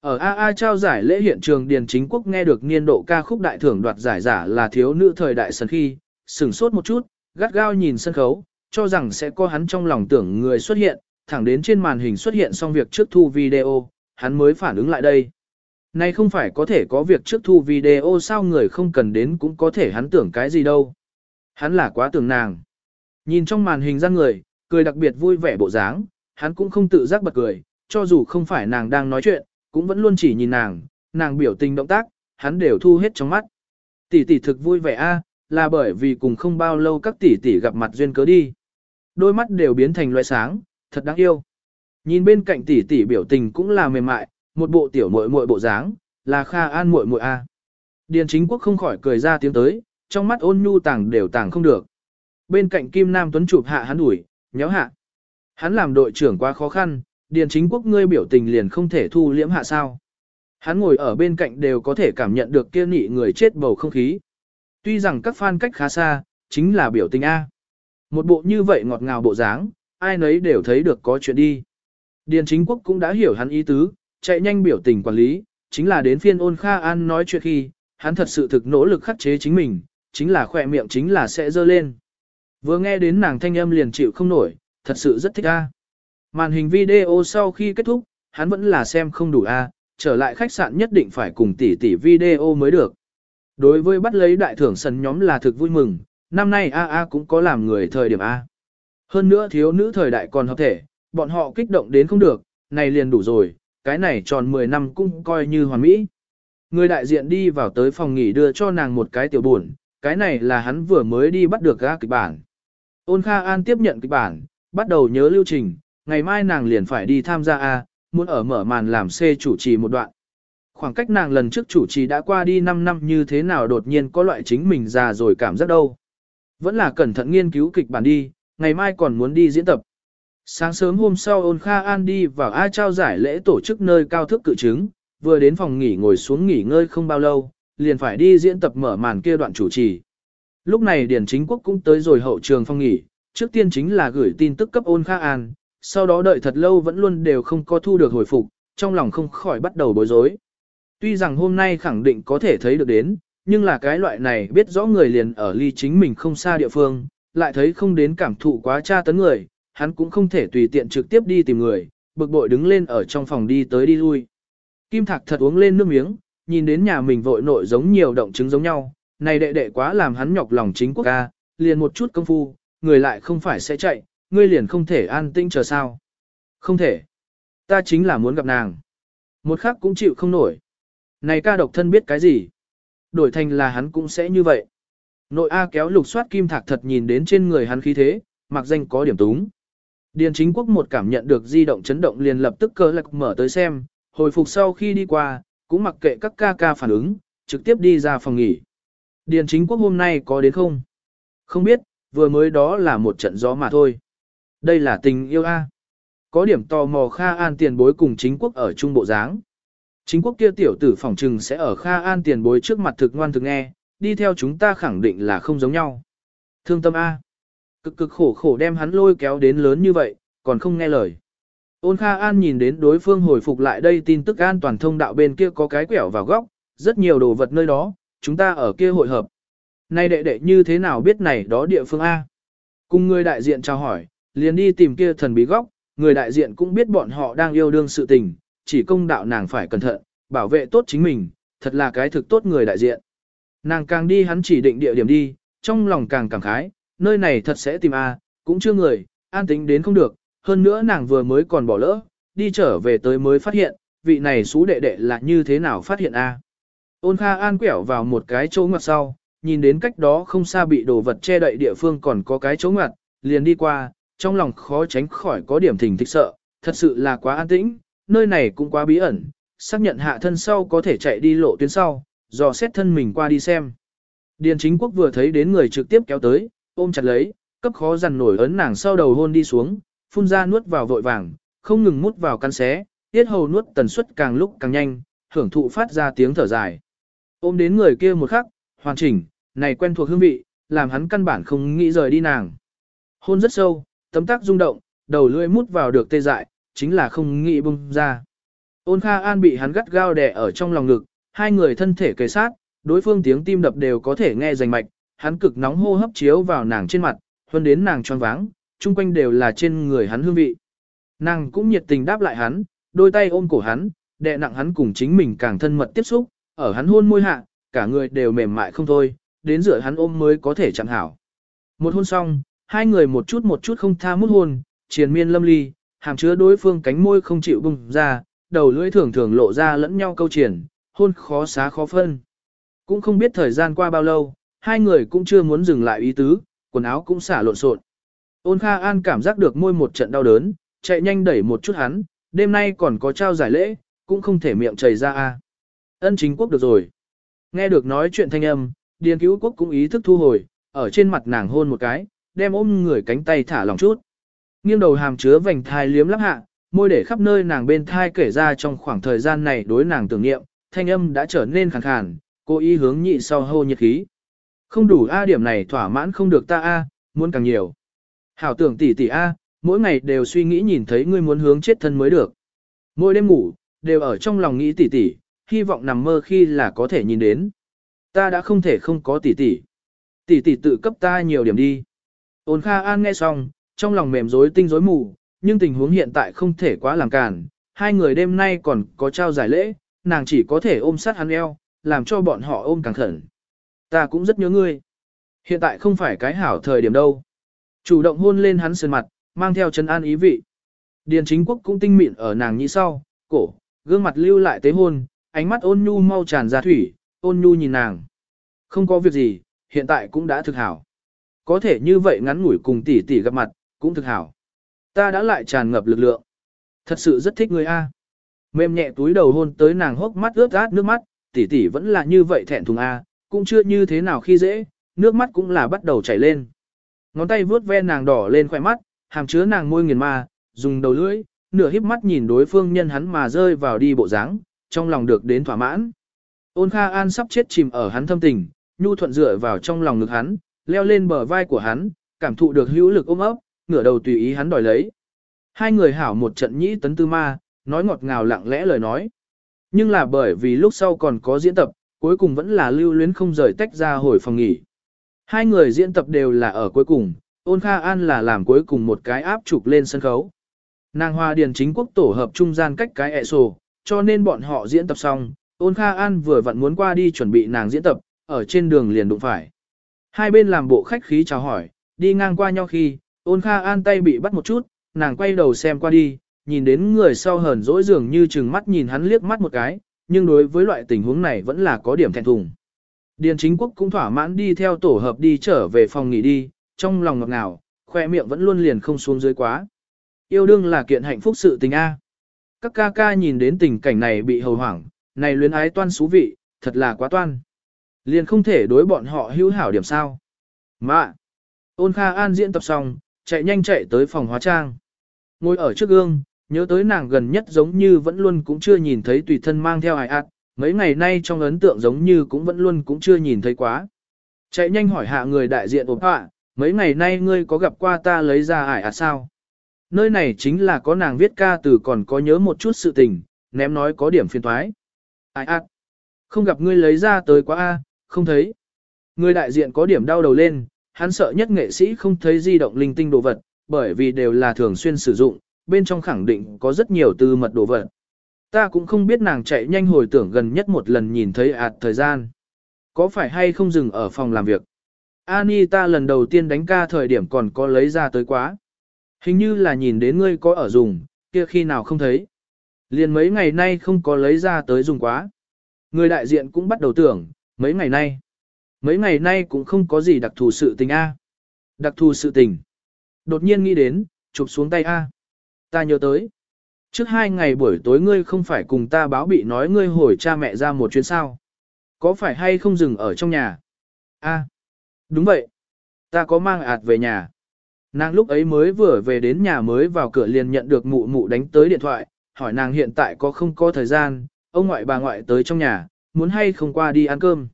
Ở AA trao giải lễ hiện trường Điền Chính Quốc nghe được niên độ ca khúc đại thưởng đoạt giải giả là thiếu nữ thời đại sân khi, sửng sốt một chút, gắt gao nhìn sân khấu, cho rằng sẽ có hắn trong lòng tưởng người xuất hiện, thẳng đến trên màn hình xuất hiện xong việc trước thu video, hắn mới phản ứng lại đây. Này không phải có thể có việc trước thu video sao người không cần đến cũng có thể hắn tưởng cái gì đâu. Hắn là quá tưởng nàng. Nhìn trong màn hình ra người, cười đặc biệt vui vẻ bộ dáng, hắn cũng không tự giác bật cười, cho dù không phải nàng đang nói chuyện, cũng vẫn luôn chỉ nhìn nàng, nàng biểu tình động tác, hắn đều thu hết trong mắt. Tỷ tỷ thực vui vẻ a, là bởi vì cùng không bao lâu các tỷ tỷ gặp mặt duyên cớ đi. Đôi mắt đều biến thành loại sáng, thật đáng yêu. Nhìn bên cạnh tỷ tỷ biểu tình cũng là mềm mại, một bộ tiểu muội muội bộ dáng, là Kha An muội muội a. Điền Chính Quốc không khỏi cười ra tiếng tới, trong mắt ôn nhu tàng đều tàng không được. Bên cạnh Kim Nam Tuấn chụp hạ hắn đuổi, nhéo hạ. Hắn làm đội trưởng quá khó khăn, Điền Chính Quốc ngươi biểu tình liền không thể thu liễm hạ sao. Hắn ngồi ở bên cạnh đều có thể cảm nhận được kia nị người chết bầu không khí. Tuy rằng các fan cách khá xa, chính là biểu tình A. Một bộ như vậy ngọt ngào bộ dáng, ai nấy đều thấy được có chuyện đi. Điền chính quốc cũng đã hiểu hắn ý tứ, chạy nhanh biểu tình quản lý, chính là đến phiên ôn Kha An nói chuyện khi, hắn thật sự thực nỗ lực khắc chế chính mình, chính là khỏe miệng chính là sẽ dơ lên. Vừa nghe đến nàng thanh âm liền chịu không nổi, thật sự rất thích a. Màn hình video sau khi kết thúc, hắn vẫn là xem không đủ a, trở lại khách sạn nhất định phải cùng tỷ tỷ video mới được. Đối với bắt lấy đại thưởng sân nhóm là thực vui mừng, năm nay A A cũng có làm người thời điểm A. Hơn nữa thiếu nữ thời đại còn hợp thể, bọn họ kích động đến không được, này liền đủ rồi, cái này tròn 10 năm cũng coi như hoàn mỹ. Người đại diện đi vào tới phòng nghỉ đưa cho nàng một cái tiểu buồn, cái này là hắn vừa mới đi bắt được ga kịch bản. Ôn Kha An tiếp nhận kịch bản, bắt đầu nhớ lưu trình, ngày mai nàng liền phải đi tham gia A, muốn ở mở màn làm C chủ trì một đoạn. Khoảng cách nàng lần trước chủ trì đã qua đi 5 năm như thế nào đột nhiên có loại chính mình già rồi cảm giác đâu. Vẫn là cẩn thận nghiên cứu kịch bản đi, ngày mai còn muốn đi diễn tập. Sáng sớm hôm sau ôn Kha An đi vào A trao giải lễ tổ chức nơi cao thức cự chứng, vừa đến phòng nghỉ ngồi xuống nghỉ ngơi không bao lâu, liền phải đi diễn tập mở màn kia đoạn chủ trì. Lúc này Điển Chính Quốc cũng tới rồi hậu trường phòng nghỉ, trước tiên chính là gửi tin tức cấp ôn Kha An, sau đó đợi thật lâu vẫn luôn đều không có thu được hồi phục, trong lòng không khỏi bắt đầu bối rối. Tuy rằng hôm nay khẳng định có thể thấy được đến, nhưng là cái loại này biết rõ người liền ở ly chính mình không xa địa phương, lại thấy không đến cảm thụ quá tra tấn người, hắn cũng không thể tùy tiện trực tiếp đi tìm người, bực bội đứng lên ở trong phòng đi tới đi lui. Kim Thạc thật uống lên nước miếng, nhìn đến nhà mình vội nội giống nhiều động chứng giống nhau, này đệ đệ quá làm hắn nhọc lòng chính quốc ca, liền một chút công phu, người lại không phải sẽ chạy, ngươi liền không thể an tĩnh chờ sao. Không thể. Ta chính là muốn gặp nàng. Một khắc cũng chịu không nổi. Này ca độc thân biết cái gì? Đổi thành là hắn cũng sẽ như vậy. Nội A kéo lục soát kim thạc thật nhìn đến trên người hắn khí thế, mặc danh có điểm túng. Điền chính quốc một cảm nhận được di động chấn động liền lập tức cơ lạc mở tới xem, hồi phục sau khi đi qua, cũng mặc kệ các ca ca phản ứng, trực tiếp đi ra phòng nghỉ. Điền chính quốc hôm nay có đến không? Không biết, vừa mới đó là một trận gió mà thôi. Đây là tình yêu A. Có điểm tò mò Kha An tiền bối cùng chính quốc ở trung bộ dáng. Chính quốc kia tiểu tử phỏng trừng sẽ ở Kha An tiền bối trước mặt thực ngoan thực nghe, đi theo chúng ta khẳng định là không giống nhau. Thương tâm A. Cực cực khổ khổ đem hắn lôi kéo đến lớn như vậy, còn không nghe lời. Ôn Kha An nhìn đến đối phương hồi phục lại đây tin tức an toàn thông đạo bên kia có cái quẻo vào góc, rất nhiều đồ vật nơi đó, chúng ta ở kia hội hợp. Nay đệ đệ như thế nào biết này đó địa phương A? Cùng người đại diện chào hỏi, liền đi tìm kia thần bí góc, người đại diện cũng biết bọn họ đang yêu đương sự tình, chỉ công đạo nàng phải cẩn thận, bảo vệ tốt chính mình, thật là cái thực tốt người đại diện. Nàng càng đi hắn chỉ định địa điểm đi, trong lòng càng cảm khái, nơi này thật sẽ tìm A, cũng chưa người, an tính đến không được, hơn nữa nàng vừa mới còn bỏ lỡ, đi trở về tới mới phát hiện, vị này xú đệ đệ là như thế nào phát hiện A. Ôn Kha An quẹo vào một cái chỗ ngoặt sau, nhìn đến cách đó không xa bị đồ vật che đậy địa phương còn có cái chỗ ngoặt, liền đi qua, trong lòng khó tránh khỏi có điểm thình thích sợ, thật sự là quá an tĩnh, nơi này cũng quá bí ẩn, xác nhận hạ thân sau có thể chạy đi lộ tuyến sau, dò xét thân mình qua đi xem. Điền chính quốc vừa thấy đến người trực tiếp kéo tới, ôm chặt lấy, cấp khó dằn nổi ấn nàng sau đầu hôn đi xuống, phun ra nuốt vào vội vàng, không ngừng mút vào căn xé, tiết hầu nuốt tần suất càng lúc càng nhanh, hưởng thụ phát ra tiếng thở dài. Ôm đến người kia một khắc, hoàn chỉnh, này quen thuộc hương vị, làm hắn căn bản không nghĩ rời đi nàng. Hôn rất sâu, tấm tác rung động, đầu lưỡi mút vào được tê dại, chính là không nghĩ bung ra. Ôn Kha An bị hắn gắt gao đè ở trong lòng ngực, hai người thân thể kề sát, đối phương tiếng tim đập đều có thể nghe rành mạch, hắn cực nóng hô hấp chiếu vào nàng trên mặt, hơn đến nàng choáng váng, chung quanh đều là trên người hắn hương vị. Nàng cũng nhiệt tình đáp lại hắn, đôi tay ôm cổ hắn, đè nặng hắn cùng chính mình càng thân mật tiếp xúc, ở hắn hôn môi hạ, cả người đều mềm mại không thôi, đến giữa hắn ôm mới có thể chẳng hảo. Một hôn xong, hai người một chút một chút không tha mút hôn, triền miên lâm ly, hàm chứa đối phương cánh môi không chịu bung ra, đầu lưỡi thường thường lộ ra lẫn nhau câu triển, hôn khó xá khó phân. Cũng không biết thời gian qua bao lâu, hai người cũng chưa muốn dừng lại ý tứ, quần áo cũng xả lộn xộn. Ôn Kha An cảm giác được môi một trận đau đớn, chạy nhanh đẩy một chút hắn, đêm nay còn có trao giải lễ, cũng không thể miệng chảy ra a. Ân chính quốc được rồi. Nghe được nói chuyện thanh âm, Điền cứu quốc cũng ý thức thu hồi, ở trên mặt nàng hôn một cái, đem ôm người cánh tay thả lòng chút. Nghiêng đầu hàm chứa vành thai liếm lắp hạ, môi để khắp nơi nàng bên thai kể ra trong khoảng thời gian này đối nàng tưởng niệm, thanh âm đã trở nên khàn khàn, cô ý hướng nhị sau hô nhiệt khí. Không đủ A điểm này thỏa mãn không được ta A, muốn càng nhiều. Hảo tưởng tỷ tỷ A, mỗi ngày đều suy nghĩ nhìn thấy ngươi muốn hướng chết thân mới được. Mỗi đêm ngủ, đều ở trong lòng nghĩ tỷ tỷ, hy vọng nằm mơ khi là có thể nhìn đến. Ta đã không thể không có tỷ tỷ. Tỷ tỷ tự cấp ta nhiều điểm đi. Ôn Kha An nghe xong, trong lòng mềm rối tinh rối mù, nhưng tình huống hiện tại không thể quá làm cản. Hai người đêm nay còn có trao giải lễ, nàng chỉ có thể ôm sát hắn eo, làm cho bọn họ ôm càng khẩn. Ta cũng rất nhớ ngươi. Hiện tại không phải cái hảo thời điểm đâu. Chủ động hôn lên hắn sơn mặt, mang theo chân an ý vị. Điền chính quốc cũng tinh mịn ở nàng như sau, cổ, gương mặt lưu lại tế hôn, ánh mắt ôn nhu mau tràn ra thủy, ôn nhu nhìn nàng. Không có việc gì, hiện tại cũng đã thực hảo. Có thể như vậy ngắn ngủi cùng tỷ tỷ gặp mặt, cũng thực hảo. Ta đã lại tràn ngập lực lượng. Thật sự rất thích người A. Mềm nhẹ túi đầu hôn tới nàng hốc mắt ướt át nước mắt, tỷ tỷ vẫn là như vậy thẹn thùng A, cũng chưa như thế nào khi dễ, nước mắt cũng là bắt đầu chảy lên. Ngón tay vuốt ve nàng đỏ lên khỏe mắt, hàm chứa nàng môi nghiền ma, dùng đầu lưỡi, nửa híp mắt nhìn đối phương nhân hắn mà rơi vào đi bộ dáng, trong lòng được đến thỏa mãn. Ôn Kha An sắp chết chìm ở hắn thâm tình, nhu thuận dựa vào trong lòng ngực hắn, leo lên bờ vai của hắn, cảm thụ được hữu lực ôm ấp, ngửa đầu tùy ý hắn đòi lấy. Hai người hảo một trận nhĩ tấn tư ma, nói ngọt ngào lặng lẽ lời nói. Nhưng là bởi vì lúc sau còn có diễn tập, cuối cùng vẫn là lưu luyến không rời tách ra hồi phòng nghỉ. Hai người diễn tập đều là ở cuối cùng, ôn Kha An là làm cuối cùng một cái áp chụp lên sân khấu. Nàng Hoa Điền chính quốc tổ hợp trung gian cách cái ẹ sổ, cho nên bọn họ diễn tập xong, ôn Kha An vừa vặn muốn qua đi chuẩn bị nàng diễn tập, ở trên đường liền đụng phải. Hai bên làm bộ khách khí chào hỏi, đi ngang qua nhau khi, ôn kha an tay bị bắt một chút, nàng quay đầu xem qua đi, nhìn đến người sau hờn dỗi dường như chừng mắt nhìn hắn liếc mắt một cái, nhưng đối với loại tình huống này vẫn là có điểm thẹn thùng. Điền chính quốc cũng thỏa mãn đi theo tổ hợp đi trở về phòng nghỉ đi, trong lòng ngọt ngào, khoe miệng vẫn luôn liền không xuống dưới quá. Yêu đương là kiện hạnh phúc sự tình A. Các ca ca nhìn đến tình cảnh này bị hầu hoảng, này luyến ái toan xú vị, thật là quá toan. Liền không thể đối bọn họ hữu hảo điểm sao. Mạ! Ôn Kha An diễn tập xong, chạy nhanh chạy tới phòng hóa trang. Ngồi ở trước gương, nhớ tới nàng gần nhất giống như vẫn luôn cũng chưa nhìn thấy tùy thân mang theo ai ạt, mấy ngày nay trong ấn tượng giống như cũng vẫn luôn cũng chưa nhìn thấy quá. Chạy nhanh hỏi hạ người đại diện ổn họa, mấy ngày nay ngươi có gặp qua ta lấy ra ải ạt sao? Nơi này chính là có nàng viết ca từ còn có nhớ một chút sự tình, ném nói có điểm phiền thoái. Ai ạt, không gặp ngươi lấy ra tới quá a, không thấy. Người đại diện có điểm đau đầu lên, hắn sợ nhất nghệ sĩ không thấy di động linh tinh đồ vật, bởi vì đều là thường xuyên sử dụng, bên trong khẳng định có rất nhiều tư mật đồ vật. Ta cũng không biết nàng chạy nhanh hồi tưởng gần nhất một lần nhìn thấy ạt thời gian. Có phải hay không dừng ở phòng làm việc? Anita lần đầu tiên đánh ca thời điểm còn có lấy ra tới quá. Hình như là nhìn đến ngươi có ở dùng, kia khi nào không thấy. Liền mấy ngày nay không có lấy ra tới dùng quá. Người đại diện cũng bắt đầu tưởng, mấy ngày nay. Mấy ngày nay cũng không có gì đặc thù sự tình A. Đặc thù sự tình. Đột nhiên nghĩ đến, chụp xuống tay A. Ta nhớ tới. Trước hai ngày buổi tối ngươi không phải cùng ta báo bị nói ngươi hồi cha mẹ ra một chuyến sao. Có phải hay không dừng ở trong nhà? A. Đúng vậy. Ta có mang ạt về nhà. Nàng lúc ấy mới vừa về đến nhà mới vào cửa liền nhận được mụ mụ đánh tới điện thoại, hỏi nàng hiện tại có không có thời gian, ông ngoại bà ngoại tới trong nhà, muốn hay không qua đi ăn cơm.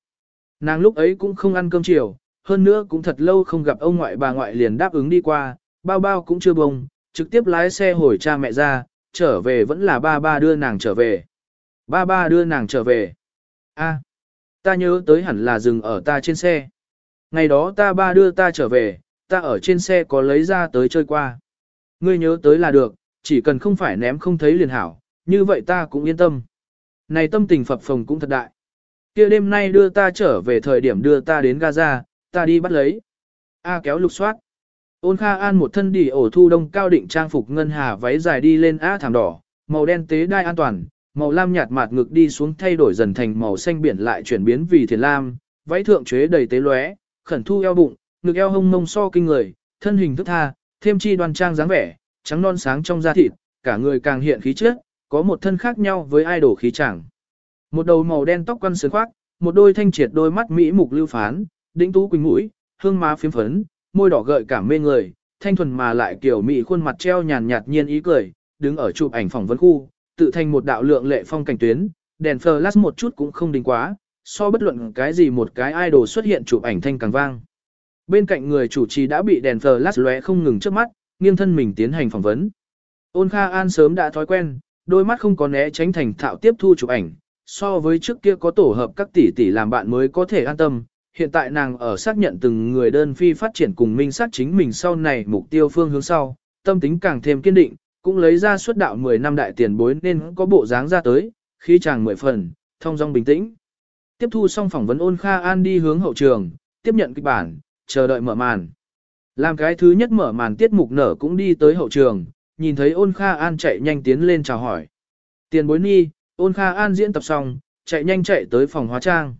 Nàng lúc ấy cũng không ăn cơm chiều, hơn nữa cũng thật lâu không gặp ông ngoại bà ngoại liền đáp ứng đi qua, bao bao cũng chưa bông, trực tiếp lái xe hồi cha mẹ ra, trở về vẫn là ba ba đưa nàng trở về. Ba ba đưa nàng trở về. a ta nhớ tới hẳn là dừng ở ta trên xe. Ngày đó ta ba đưa ta trở về, ta ở trên xe có lấy ra tới chơi qua. Ngươi nhớ tới là được, chỉ cần không phải ném không thấy liền hảo, như vậy ta cũng yên tâm. Này tâm tình phập phồng cũng thật đại kia đêm nay đưa ta trở về thời điểm đưa ta đến Gaza, ta đi bắt lấy. A kéo lục soát. Ôn Kha An một thân đỉ ổ thu đông cao định trang phục ngân hà váy dài đi lên A thảm đỏ, màu đen tế đai an toàn, màu lam nhạt mạt ngực đi xuống thay đổi dần thành màu xanh biển lại chuyển biến vì thiền lam, váy thượng chế đầy tế lóe, khẩn thu eo bụng, ngực eo hông mông so kinh người, thân hình thức tha, thêm chi đoan trang dáng vẻ, trắng non sáng trong da thịt, cả người càng hiện khí chất, có một thân khác nhau với idol khí chẳng. Một đầu màu đen tóc quăn sườn khoác, một đôi thanh triệt đôi mắt mỹ mục lưu phán, đĩnh tú quỳnh mũi, hương má phiếm phấn, môi đỏ gợi cảm mê người, thanh thuần mà lại kiểu mỹ khuôn mặt treo nhàn nhạt nhiên ý cười, đứng ở chụp ảnh phỏng vấn khu, tự thành một đạo lượng lệ phong cảnh tuyến, đèn flash một chút cũng không đình quá, so bất luận cái gì một cái idol xuất hiện chụp ảnh thanh càng vang. Bên cạnh người chủ trì đã bị đèn flash lóe không ngừng trước mắt, nghiêng thân mình tiến hành phỏng vấn. Ôn Kha An sớm đã thói quen, đôi mắt không có né tránh thành thạo tiếp thu chụp ảnh, so với trước kia có tổ hợp các tỷ tỷ làm bạn mới có thể an tâm. Hiện tại nàng ở xác nhận từng người đơn phi phát triển cùng minh sát chính mình sau này mục tiêu phương hướng sau, tâm tính càng thêm kiên định, cũng lấy ra suất đạo 10 năm đại tiền bối nên có bộ dáng ra tới, khi chàng mười phần, thông dong bình tĩnh. Tiếp thu xong phỏng vấn ôn Kha An đi hướng hậu trường, tiếp nhận kịch bản, chờ đợi mở màn. Làm cái thứ nhất mở màn tiết mục nở cũng đi tới hậu trường, nhìn thấy ôn Kha An chạy nhanh tiến lên chào hỏi. Tiền bối ni, ôn Kha An diễn tập xong, chạy nhanh chạy tới phòng hóa trang.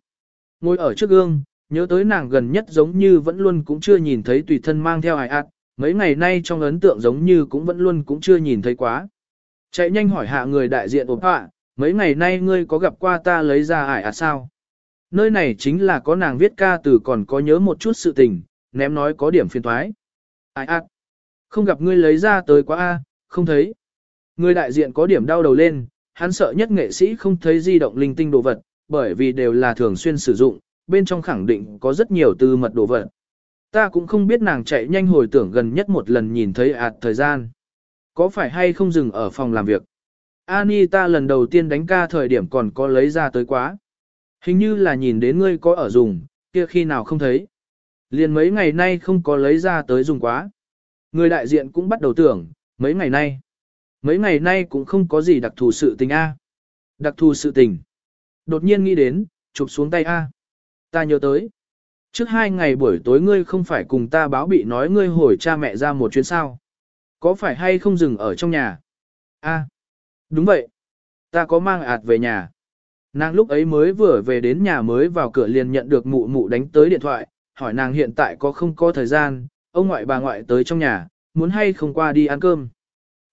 Ngồi ở trước gương, nhớ tới nàng gần nhất giống như vẫn luôn cũng chưa nhìn thấy tùy thân mang theo hài ạt, mấy ngày nay trong ấn tượng giống như cũng vẫn luôn cũng chưa nhìn thấy quá. Chạy nhanh hỏi hạ người đại diện ổn họa, mấy ngày nay ngươi có gặp qua ta lấy ra ải ạt sao? Nơi này chính là có nàng viết ca từ còn có nhớ một chút sự tình, ném nói có điểm phiền thoái. Ai ạt, không gặp ngươi lấy ra tới quá a, không thấy. Người đại diện có điểm đau đầu lên, hắn sợ nhất nghệ sĩ không thấy di động linh tinh đồ vật, bởi vì đều là thường xuyên sử dụng, bên trong khẳng định có rất nhiều tư mật đồ vật. Ta cũng không biết nàng chạy nhanh hồi tưởng gần nhất một lần nhìn thấy ạt thời gian. Có phải hay không dừng ở phòng làm việc? Anita lần đầu tiên đánh ca thời điểm còn có lấy ra tới quá. Hình như là nhìn đến ngươi có ở dùng, kia khi nào không thấy. Liền mấy ngày nay không có lấy ra tới dùng quá. Người đại diện cũng bắt đầu tưởng, mấy ngày nay. Mấy ngày nay cũng không có gì đặc thù sự tình A. Đặc thù sự tình. Đột nhiên nghĩ đến, chụp xuống tay A. Ta nhớ tới. Trước hai ngày buổi tối ngươi không phải cùng ta báo bị nói ngươi hồi cha mẹ ra một chuyến sao. Có phải hay không dừng ở trong nhà? A, đúng vậy. Ta có mang ạt về nhà. Nàng lúc ấy mới vừa về đến nhà mới vào cửa liền nhận được mụ mụ đánh tới điện thoại, hỏi nàng hiện tại có không có thời gian, ông ngoại bà ngoại tới trong nhà, muốn hay không qua đi ăn cơm.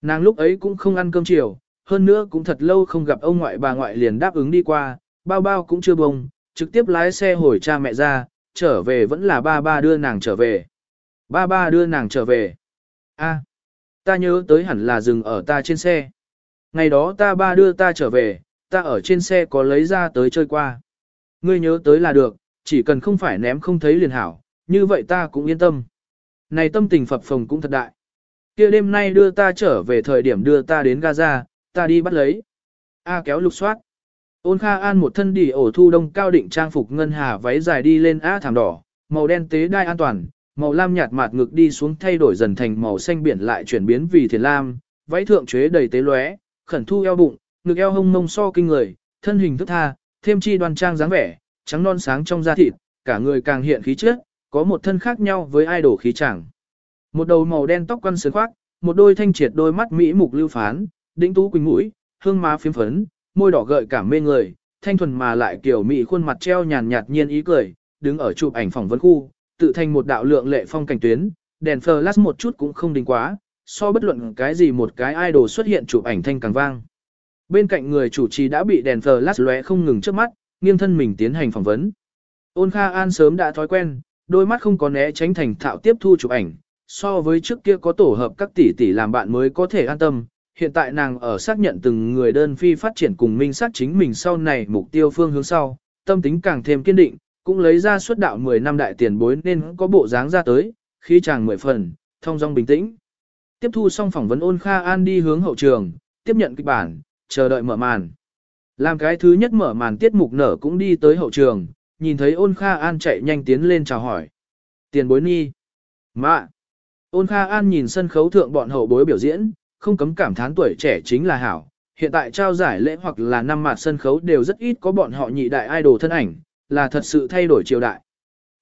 Nàng lúc ấy cũng không ăn cơm chiều, hơn nữa cũng thật lâu không gặp ông ngoại bà ngoại liền đáp ứng đi qua, bao bao cũng chưa bông, trực tiếp lái xe hồi cha mẹ ra, trở về vẫn là ba ba đưa nàng trở về. Ba ba đưa nàng trở về. A, ta nhớ tới hẳn là dừng ở ta trên xe. Ngày đó ta ba đưa ta trở về, ta ở trên xe có lấy ra tới chơi qua. Ngươi nhớ tới là được, chỉ cần không phải ném không thấy liền hảo, như vậy ta cũng yên tâm. Này tâm tình phập phồng cũng thật đại kia đêm nay đưa ta trở về thời điểm đưa ta đến Gaza, ta đi bắt lấy. A kéo lục soát. Ôn Kha An một thân đỉ ổ thu đông cao định trang phục ngân hà váy dài đi lên A thảm đỏ, màu đen tế đai an toàn, màu lam nhạt mạt ngực đi xuống thay đổi dần thành màu xanh biển lại chuyển biến vì thiền lam, váy thượng chế đầy tế lóe, khẩn thu eo bụng, ngực eo hông mông so kinh người, thân hình thức tha, thêm chi đoan trang dáng vẻ, trắng non sáng trong da thịt, cả người càng hiện khí chất, có một thân khác nhau với idol khí chẳng. Một đầu màu đen tóc quăn sườn khoác, một đôi thanh triệt đôi mắt mỹ mục lưu phán, đĩnh tú quỳnh mũi, hương má phiếm phấn, môi đỏ gợi cảm mê người, thanh thuần mà lại kiểu mỹ khuôn mặt treo nhàn nhạt nhiên ý cười, đứng ở chụp ảnh phỏng vấn khu, tự thành một đạo lượng lệ phong cảnh tuyến, đèn flash một chút cũng không đình quá, so bất luận cái gì một cái idol xuất hiện chụp ảnh thanh càng vang. Bên cạnh người chủ trì đã bị đèn flash lóe không ngừng trước mắt, nghiêng thân mình tiến hành phỏng vấn. Ôn Kha An sớm đã thói quen, đôi mắt không có né tránh thành thạo tiếp thu chụp ảnh, so với trước kia có tổ hợp các tỷ tỷ làm bạn mới có thể an tâm. Hiện tại nàng ở xác nhận từng người đơn phi phát triển cùng minh sát chính mình sau này mục tiêu phương hướng sau, tâm tính càng thêm kiên định, cũng lấy ra suất đạo 10 năm đại tiền bối nên có bộ dáng ra tới, khi chàng mười phần, thông dong bình tĩnh. Tiếp thu xong phỏng vấn ôn Kha An đi hướng hậu trường, tiếp nhận kịch bản, chờ đợi mở màn. Làm cái thứ nhất mở màn tiết mục nở cũng đi tới hậu trường, nhìn thấy ôn Kha An chạy nhanh tiến lên chào hỏi. Tiền bối ni. Mạ. Ôn Kha An nhìn sân khấu thượng bọn hậu bối biểu diễn, không cấm cảm thán tuổi trẻ chính là hảo. Hiện tại trao giải lễ hoặc là năm mặt sân khấu đều rất ít có bọn họ nhị đại idol thân ảnh, là thật sự thay đổi triều đại.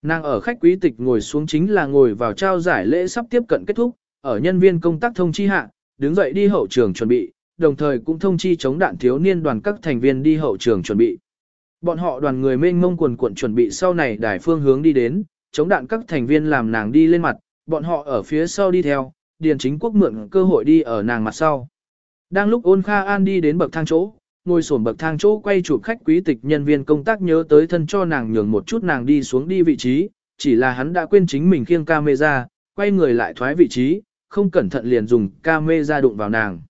Nàng ở khách quý tịch ngồi xuống chính là ngồi vào trao giải lễ sắp tiếp cận kết thúc, ở nhân viên công tác thông chi hạ, đứng dậy đi hậu trường chuẩn bị, đồng thời cũng thông chi chống đạn thiếu niên đoàn các thành viên đi hậu trường chuẩn bị. Bọn họ đoàn người mênh mông quần cuộn chuẩn bị sau này đài phương hướng đi đến, chống đạn các thành viên làm nàng đi lên mặt, bọn họ ở phía sau đi theo, Điền Chính Quốc mượn cơ hội đi ở nàng mặt sau. Đang lúc ôn Kha An đi đến bậc thang chỗ, ngồi sổn bậc thang chỗ quay chụp khách quý tịch nhân viên công tác nhớ tới thân cho nàng nhường một chút nàng đi xuống đi vị trí, chỉ là hắn đã quên chính mình khiêng camera, quay người lại thoái vị trí, không cẩn thận liền dùng camera đụng vào nàng.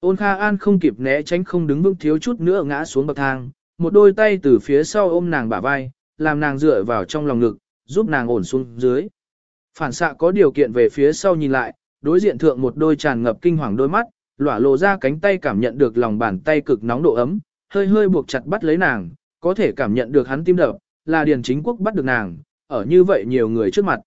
Ôn Kha An không kịp né tránh không đứng vững thiếu chút nữa ngã xuống bậc thang, một đôi tay từ phía sau ôm nàng bả vai, làm nàng dựa vào trong lòng ngực, giúp nàng ổn xuống dưới. Phản xạ có điều kiện về phía sau nhìn lại, đối diện thượng một đôi tràn ngập kinh hoàng đôi mắt, lỏa lộ ra cánh tay cảm nhận được lòng bàn tay cực nóng độ ấm, hơi hơi buộc chặt bắt lấy nàng, có thể cảm nhận được hắn tim đập, là Điền Chính Quốc bắt được nàng, ở như vậy nhiều người trước mặt.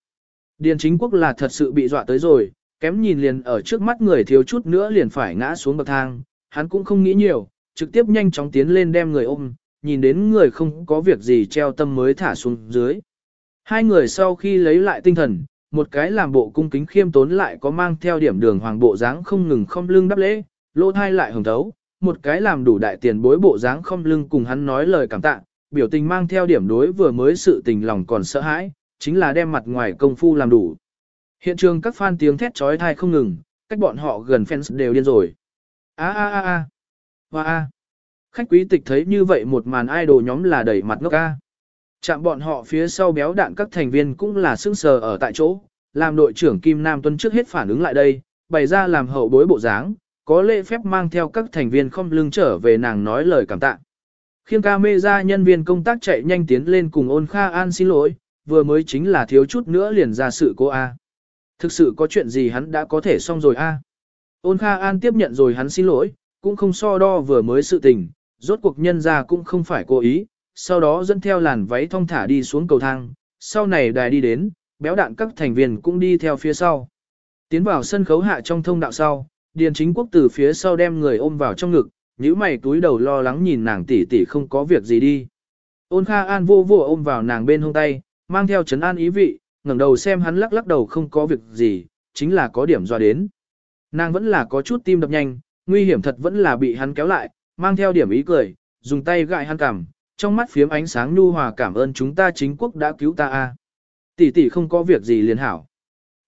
Điền Chính Quốc là thật sự bị dọa tới rồi, kém nhìn liền ở trước mắt người thiếu chút nữa liền phải ngã xuống bậc thang, hắn cũng không nghĩ nhiều, trực tiếp nhanh chóng tiến lên đem người ôm, nhìn đến người không có việc gì treo tâm mới thả xuống dưới. Hai người sau khi lấy lại tinh thần, một cái làm bộ cung kính khiêm tốn lại có mang theo điểm đường hoàng bộ dáng không ngừng không lưng đắp lễ, lỗ thai lại hồng thấu, một cái làm đủ đại tiền bối bộ dáng không lưng cùng hắn nói lời cảm tạ, biểu tình mang theo điểm đối vừa mới sự tình lòng còn sợ hãi, chính là đem mặt ngoài công phu làm đủ. Hiện trường các fan tiếng thét trói thai không ngừng, cách bọn họ gần fans đều điên rồi. A a a a. Hoa a. Khách quý tịch thấy như vậy một màn idol nhóm là đẩy mặt ngốc a. Chạm bọn họ phía sau béo đạn các thành viên cũng là sững sờ ở tại chỗ, làm đội trưởng Kim Nam Tuấn trước hết phản ứng lại đây, bày ra làm hậu bối bộ dáng, có lễ phép mang theo các thành viên không lưng trở về nàng nói lời cảm tạ. Khiêng ca mê ra nhân viên công tác chạy nhanh tiến lên cùng ôn Kha An xin lỗi, vừa mới chính là thiếu chút nữa liền ra sự cô A. Thực sự có chuyện gì hắn đã có thể xong rồi A. Ôn Kha An tiếp nhận rồi hắn xin lỗi, cũng không so đo vừa mới sự tình, rốt cuộc nhân ra cũng không phải cố ý, sau đó dẫn theo làn váy thong thả đi xuống cầu thang, sau này đài đi đến, béo đạn các thành viên cũng đi theo phía sau. Tiến vào sân khấu hạ trong thông đạo sau, Điền Chính Quốc từ phía sau đem người ôm vào trong ngực, nhíu mày túi đầu lo lắng nhìn nàng tỷ tỷ không có việc gì đi. Ôn Kha An vô vô ôm vào nàng bên hông tay, mang theo chấn an ý vị, ngẩng đầu xem hắn lắc lắc đầu không có việc gì, chính là có điểm dọa đến. Nàng vẫn là có chút tim đập nhanh, nguy hiểm thật vẫn là bị hắn kéo lại, mang theo điểm ý cười, dùng tay gại hắn cằm, trong mắt phiếm ánh sáng nhu hòa cảm ơn chúng ta chính quốc đã cứu ta a. Tỷ tỷ không có việc gì liền hảo.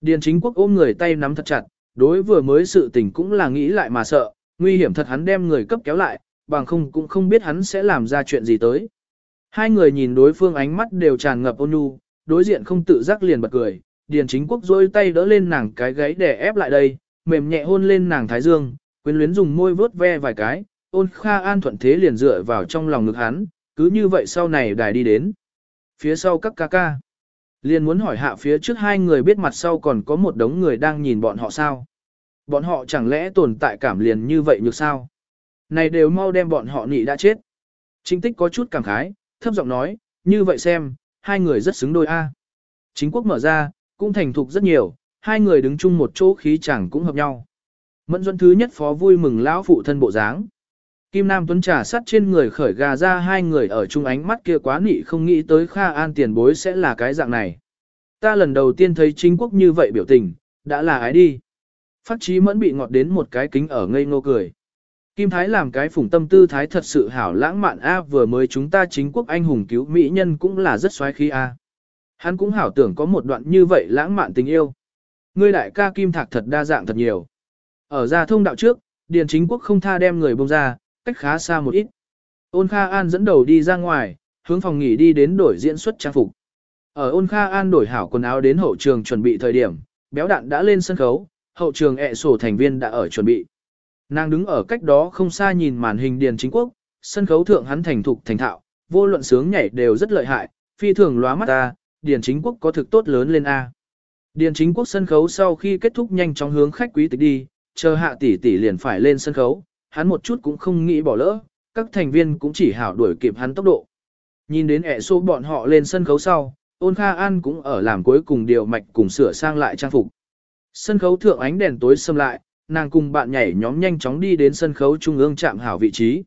Điền chính quốc ôm người tay nắm thật chặt, đối vừa mới sự tình cũng là nghĩ lại mà sợ, nguy hiểm thật hắn đem người cấp kéo lại, bằng không cũng không biết hắn sẽ làm ra chuyện gì tới. Hai người nhìn đối phương ánh mắt đều tràn ngập ôn nhu, đối diện không tự giác liền bật cười, Điền chính quốc dôi tay đỡ lên nàng cái gáy để ép lại đây, mềm nhẹ hôn lên nàng thái dương, quyến luyến dùng môi vớt ve vài cái, ôn kha an thuận thế liền dựa vào trong lòng ngực hắn, cứ như vậy sau này đài đi đến. Phía sau các ca ca. Liền muốn hỏi hạ phía trước hai người biết mặt sau còn có một đống người đang nhìn bọn họ sao. Bọn họ chẳng lẽ tồn tại cảm liền như vậy nhược sao? Này đều mau đem bọn họ nị đã chết. Chính tích có chút cảm khái, thấp giọng nói, như vậy xem, hai người rất xứng đôi a. Chính quốc mở ra, cũng thành thục rất nhiều, hai người đứng chung một chỗ khí chẳng cũng hợp nhau. Mẫn Duẫn thứ nhất phó vui mừng lão phụ thân bộ dáng. Kim Nam Tuấn trà sắt trên người khởi gà ra hai người ở chung ánh mắt kia quá nị không nghĩ tới Kha An tiền bối sẽ là cái dạng này. Ta lần đầu tiên thấy chính quốc như vậy biểu tình, đã là ái đi. Phát trí mẫn bị ngọt đến một cái kính ở ngây ngô cười. Kim Thái làm cái phủng tâm tư thái thật sự hảo lãng mạn A vừa mới chúng ta chính quốc anh hùng cứu mỹ nhân cũng là rất xoáy khí A. Hắn cũng hảo tưởng có một đoạn như vậy lãng mạn tình yêu. Ngươi đại ca Kim Thạc thật đa dạng thật nhiều. Ở gia thông đạo trước, Điền chính quốc không tha đem người bông ra, cách khá xa một ít. Ôn Kha An dẫn đầu đi ra ngoài, hướng phòng nghỉ đi đến đổi diễn xuất trang phục. Ở Ôn Kha An đổi hảo quần áo đến hậu trường chuẩn bị thời điểm, béo đạn đã lên sân khấu, hậu trường ẹ sổ thành viên đã ở chuẩn bị. Nàng đứng ở cách đó không xa nhìn màn hình Điền chính quốc, sân khấu thượng hắn thành thục thành thạo, vô luận sướng nhảy đều rất lợi hại, phi thường lóa mắt ta, Điền chính quốc có thực tốt lớn lên A. Điền chính quốc sân khấu sau khi kết thúc nhanh chóng hướng khách quý tịch đi, chờ hạ tỷ tỷ liền phải lên sân khấu, hắn một chút cũng không nghĩ bỏ lỡ, các thành viên cũng chỉ hảo đuổi kịp hắn tốc độ. Nhìn đến ẻ số bọn họ lên sân khấu sau, ôn kha an cũng ở làm cuối cùng điều mạch cùng sửa sang lại trang phục. Sân khấu thượng ánh đèn tối xâm lại, nàng cùng bạn nhảy nhóm nhanh chóng đi đến sân khấu trung ương chạm hảo vị trí.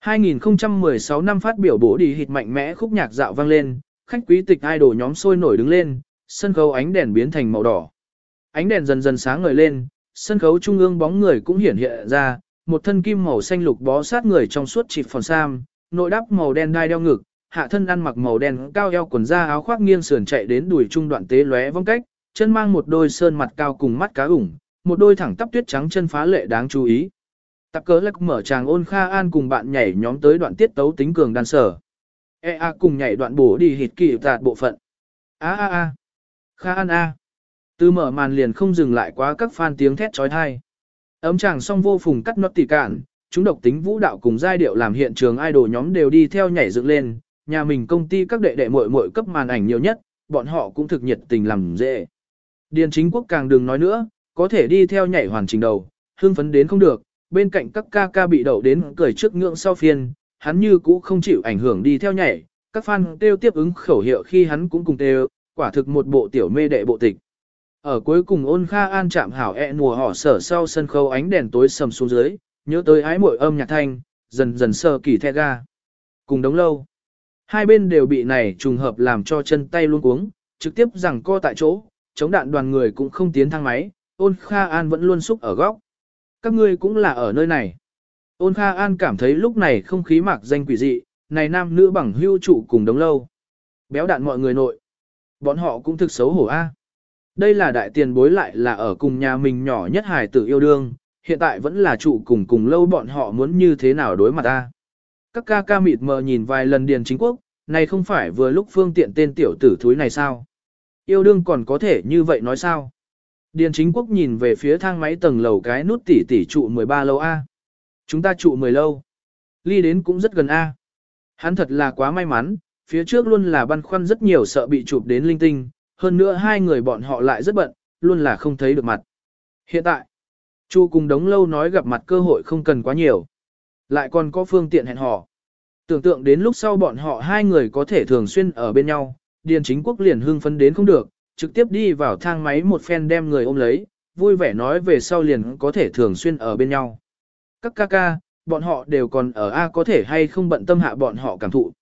2016 năm phát biểu bổ đi hịt mạnh mẽ khúc nhạc dạo vang lên, khách quý tịch idol nhóm sôi nổi đứng lên, sân khấu ánh đèn biến thành màu đỏ. Ánh đèn dần dần sáng ngời lên, sân khấu trung ương bóng người cũng hiển hiện ra, một thân kim màu xanh lục bó sát người trong suốt chỉ phòn sam, nội đắp màu đen đai đeo ngực, hạ thân ăn mặc màu đen cao eo quần da áo khoác nghiêng sườn chạy đến đùi trung đoạn tế lóe vong cách, chân mang một đôi sơn mặt cao cùng mắt cá ủng, một đôi thẳng tắp tuyết trắng chân phá lệ đáng chú ý. Tạp cớ lắc mở tràng ôn kha an cùng bạn nhảy nhóm tới đoạn tiết tấu tính cường đan sở. E a cùng nhảy đoạn bổ đi hịt kỳ tạt bộ phận. A a a. Kha an a. Từ mở màn liền không dừng lại quá các fan tiếng thét trói thai. Ấm chàng song vô phùng cắt nót tỉ cản, chúng độc tính vũ đạo cùng giai điệu làm hiện trường idol nhóm đều đi theo nhảy dựng lên, nhà mình công ty các đệ đệ muội muội cấp màn ảnh nhiều nhất, bọn họ cũng thực nhiệt tình làm dễ. Điền chính quốc càng đừng nói nữa, có thể đi theo nhảy hoàn trình đầu, hương phấn đến không được, bên cạnh các ca ca bị đậu đến cười trước ngưỡng sau phiên, hắn như cũ không chịu ảnh hưởng đi theo nhảy, các fan kêu tiếp ứng khẩu hiệu khi hắn cũng cùng kêu, quả thực một bộ tiểu mê đệ bộ tịch. Ở cuối cùng ôn kha an chạm hảo ẹ e mùa họ sở sau sân khấu ánh đèn tối sầm xuống dưới, nhớ tới ái mội âm nhạc thanh, dần dần sơ kỳ the ga. Cùng đống lâu. Hai bên đều bị này trùng hợp làm cho chân tay luôn cuống, trực tiếp rằng co tại chỗ, chống đạn đoàn người cũng không tiến thang máy, ôn kha an vẫn luôn xúc ở góc. Các ngươi cũng là ở nơi này. Ôn kha an cảm thấy lúc này không khí mạc danh quỷ dị, này nam nữ bằng hưu trụ cùng đống lâu. Béo đạn mọi người nội. Bọn họ cũng thực xấu hổ a. Đây là đại tiền bối lại là ở cùng nhà mình nhỏ nhất hài tử yêu đương, hiện tại vẫn là trụ cùng cùng lâu bọn họ muốn như thế nào đối mặt ta. Các ca ca mịt mờ nhìn vài lần điền chính quốc, này không phải vừa lúc phương tiện tên tiểu tử thúi này sao? Yêu đương còn có thể như vậy nói sao? Điền chính quốc nhìn về phía thang máy tầng lầu cái nút tỷ tỷ trụ 13 lâu A. Chúng ta trụ 10 lâu. Ly đến cũng rất gần A. Hắn thật là quá may mắn, phía trước luôn là băn khoăn rất nhiều sợ bị chụp đến linh tinh, hơn nữa hai người bọn họ lại rất bận, luôn là không thấy được mặt. Hiện tại, Chu cùng đống lâu nói gặp mặt cơ hội không cần quá nhiều. Lại còn có phương tiện hẹn hò. Tưởng tượng đến lúc sau bọn họ hai người có thể thường xuyên ở bên nhau, Điền chính quốc liền hưng phấn đến không được, trực tiếp đi vào thang máy một phen đem người ôm lấy, vui vẻ nói về sau liền có thể thường xuyên ở bên nhau. Các ca ca, bọn họ đều còn ở A có thể hay không bận tâm hạ bọn họ cảm thụ.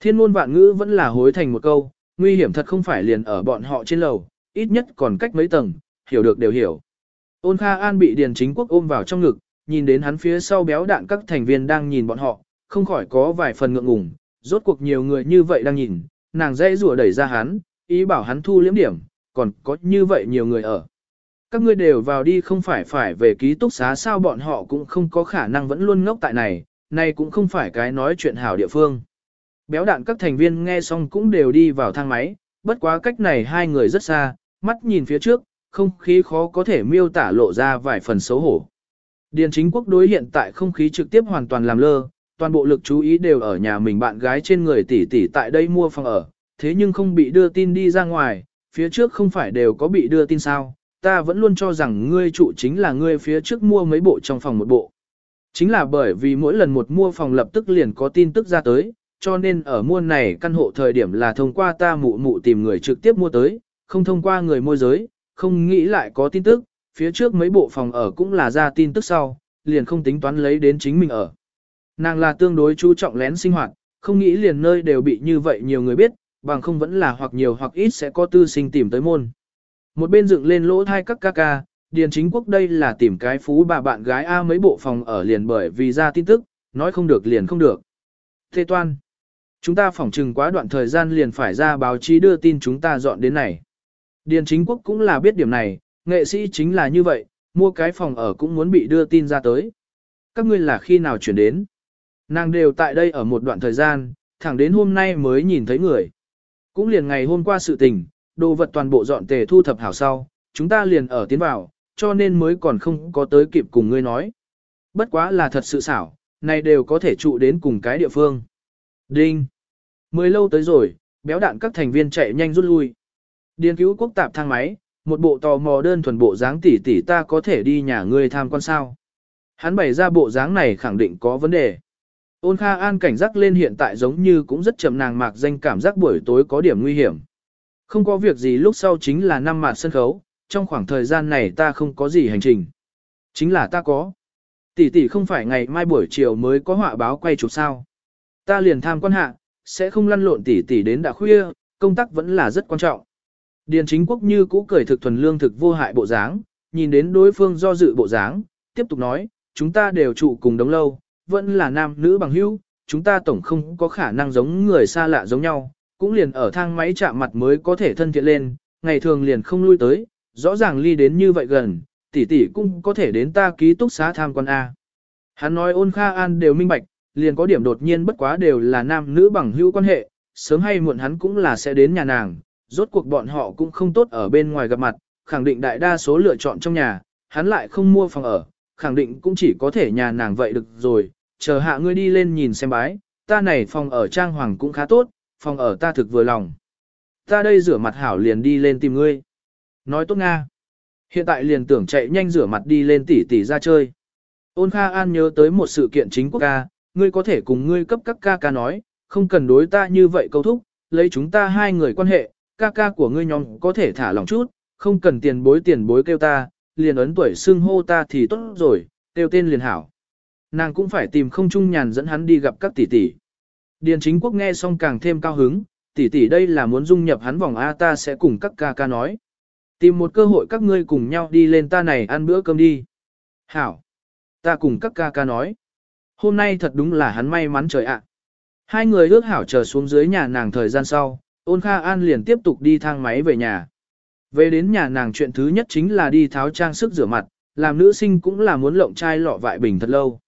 Thiên ngôn vạn ngữ vẫn là hối thành một câu, nguy hiểm thật không phải liền ở bọn họ trên lầu, ít nhất còn cách mấy tầng, hiểu được đều hiểu. Ôn Kha An bị Điền Chính Quốc ôm vào trong ngực, nhìn đến hắn phía sau béo đạn các thành viên đang nhìn bọn họ, không khỏi có vài phần ngượng ngùng, rốt cuộc nhiều người như vậy đang nhìn, nàng dây rùa đẩy ra hắn, ý bảo hắn thu liếm điểm, còn có như vậy nhiều người ở. Các ngươi đều vào đi không phải phải về ký túc xá sao bọn họ cũng không có khả năng vẫn luôn ngốc tại này, này cũng không phải cái nói chuyện hảo địa phương. Béo đạn các thành viên nghe xong cũng đều đi vào thang máy, bất quá cách này hai người rất xa, mắt nhìn phía trước, không khí khó có thể miêu tả lộ ra vài phần xấu hổ. Điền chính quốc đối hiện tại không khí trực tiếp hoàn toàn làm lơ, toàn bộ lực chú ý đều ở nhà mình bạn gái trên người tỷ tỷ tại đây mua phòng ở, thế nhưng không bị đưa tin đi ra ngoài, phía trước không phải đều có bị đưa tin sao, ta vẫn luôn cho rằng ngươi trụ chính là ngươi phía trước mua mấy bộ trong phòng một bộ. Chính là bởi vì mỗi lần một mua phòng lập tức liền có tin tức ra tới, cho nên ở mua này căn hộ thời điểm là thông qua ta mụ mụ tìm người trực tiếp mua tới, không thông qua người môi giới, không nghĩ lại có tin tức, phía trước mấy bộ phòng ở cũng là ra tin tức sau, liền không tính toán lấy đến chính mình ở. Nàng là tương đối chú trọng lén sinh hoạt, không nghĩ liền nơi đều bị như vậy nhiều người biết, bằng không vẫn là hoặc nhiều hoặc ít sẽ có tư sinh tìm tới môn. Một bên dựng lên lỗ thai các ca ca, Điền Chính Quốc đây là tìm cái phú bà bạn gái A mấy bộ phòng ở liền bởi vì ra tin tức, nói không được liền không được. thế Toan, chúng ta phỏng trừng quá đoạn thời gian liền phải ra báo chí đưa tin chúng ta dọn đến này. Điền Chính Quốc cũng là biết điểm này, nghệ sĩ chính là như vậy, mua cái phòng ở cũng muốn bị đưa tin ra tới. Các ngươi là khi nào chuyển đến? Nàng đều tại đây ở một đoạn thời gian, thẳng đến hôm nay mới nhìn thấy người. Cũng liền ngày hôm qua sự tình, đồ vật toàn bộ dọn tề thu thập hảo sau, chúng ta liền ở tiến vào, cho nên mới còn không có tới kịp cùng ngươi nói. Bất quá là thật sự xảo, này đều có thể trụ đến cùng cái địa phương. Đinh! Mới lâu tới rồi, béo đạn các thành viên chạy nhanh rút lui. Điền cứu quốc tạp thang máy, một bộ tò mò đơn thuần bộ dáng tỷ tỷ ta có thể đi nhà ngươi tham quan sao. Hắn bày ra bộ dáng này khẳng định có vấn đề. Ôn Kha An cảnh giác lên hiện tại giống như cũng rất chậm nàng mạc danh cảm giác buổi tối có điểm nguy hiểm. Không có việc gì lúc sau chính là năm mạt sân khấu, trong khoảng thời gian này ta không có gì hành trình. Chính là ta có. Tỷ tỷ không phải ngày mai buổi chiều mới có họa báo quay chụp sao. Ta liền tham quan hạ, sẽ không lăn lộn tỷ tỷ đến đã khuya, công tác vẫn là rất quan trọng. Điền chính quốc như cũ cười thực thuần lương thực vô hại bộ dáng, nhìn đến đối phương do dự bộ dáng, tiếp tục nói, chúng ta đều trụ cùng đống lâu, vẫn là nam nữ bằng hữu, chúng ta tổng không có khả năng giống người xa lạ giống nhau, cũng liền ở thang máy chạm mặt mới có thể thân thiện lên, ngày thường liền không lui tới, rõ ràng ly đến như vậy gần, tỷ tỷ cũng có thể đến ta ký túc xá tham quan A. Hắn nói ôn kha an đều minh bạch, liền có điểm đột nhiên bất quá đều là nam nữ bằng hữu quan hệ, sớm hay muộn hắn cũng là sẽ đến nhà nàng, rốt cuộc bọn họ cũng không tốt ở bên ngoài gặp mặt, khẳng định đại đa số lựa chọn trong nhà, hắn lại không mua phòng ở, khẳng định cũng chỉ có thể nhà nàng vậy được rồi, chờ hạ ngươi đi lên nhìn xem bái, ta này phòng ở trang hoàng cũng khá tốt, phòng ở ta thực vừa lòng. Ta đây rửa mặt hảo liền đi lên tìm ngươi. Nói tốt Nga. Hiện tại liền tưởng chạy nhanh rửa mặt đi lên tỉ tỉ ra chơi. Ôn Kha An nhớ tới một sự kiện chính quốc ca, ngươi có thể cùng ngươi cấp các ca ca nói, không cần đối ta như vậy câu thúc, lấy chúng ta hai người quan hệ, ca ca của ngươi nhóm có thể thả lòng chút, không cần tiền bối tiền bối kêu ta, liền ấn tuổi xưng hô ta thì tốt rồi, kêu tên liền hảo. Nàng cũng phải tìm không trung nhàn dẫn hắn đi gặp các tỷ tỷ. Điền chính quốc nghe xong càng thêm cao hứng, tỷ tỷ đây là muốn dung nhập hắn vòng A ta sẽ cùng các ca ca nói. Tìm một cơ hội các ngươi cùng nhau đi lên ta này ăn bữa cơm đi. Hảo. Ta cùng các ca ca nói. Hôm nay thật đúng là hắn may mắn trời ạ. Hai người ước hảo chờ xuống dưới nhà nàng thời gian sau, ôn kha an liền tiếp tục đi thang máy về nhà. Về đến nhà nàng chuyện thứ nhất chính là đi tháo trang sức rửa mặt, làm nữ sinh cũng là muốn lộng chai lọ vại bình thật lâu.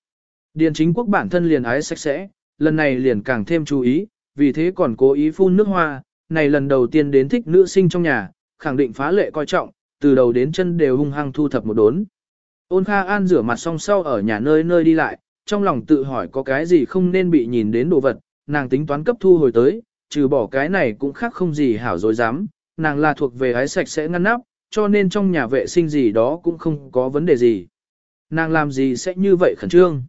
Điền chính quốc bản thân liền ái sạch sẽ, lần này liền càng thêm chú ý, vì thế còn cố ý phun nước hoa, này lần đầu tiên đến thích nữ sinh trong nhà, khẳng định phá lệ coi trọng, từ đầu đến chân đều hung hăng thu thập một đốn. Ôn Kha An rửa mặt xong sau ở nhà nơi nơi đi lại, trong lòng tự hỏi có cái gì không nên bị nhìn đến đồ vật, nàng tính toán cấp thu hồi tới, trừ bỏ cái này cũng khác không gì hảo dối dám, nàng là thuộc về ái sạch sẽ ngăn nắp, cho nên trong nhà vệ sinh gì đó cũng không có vấn đề gì. Nàng làm gì sẽ như vậy khẩn trương.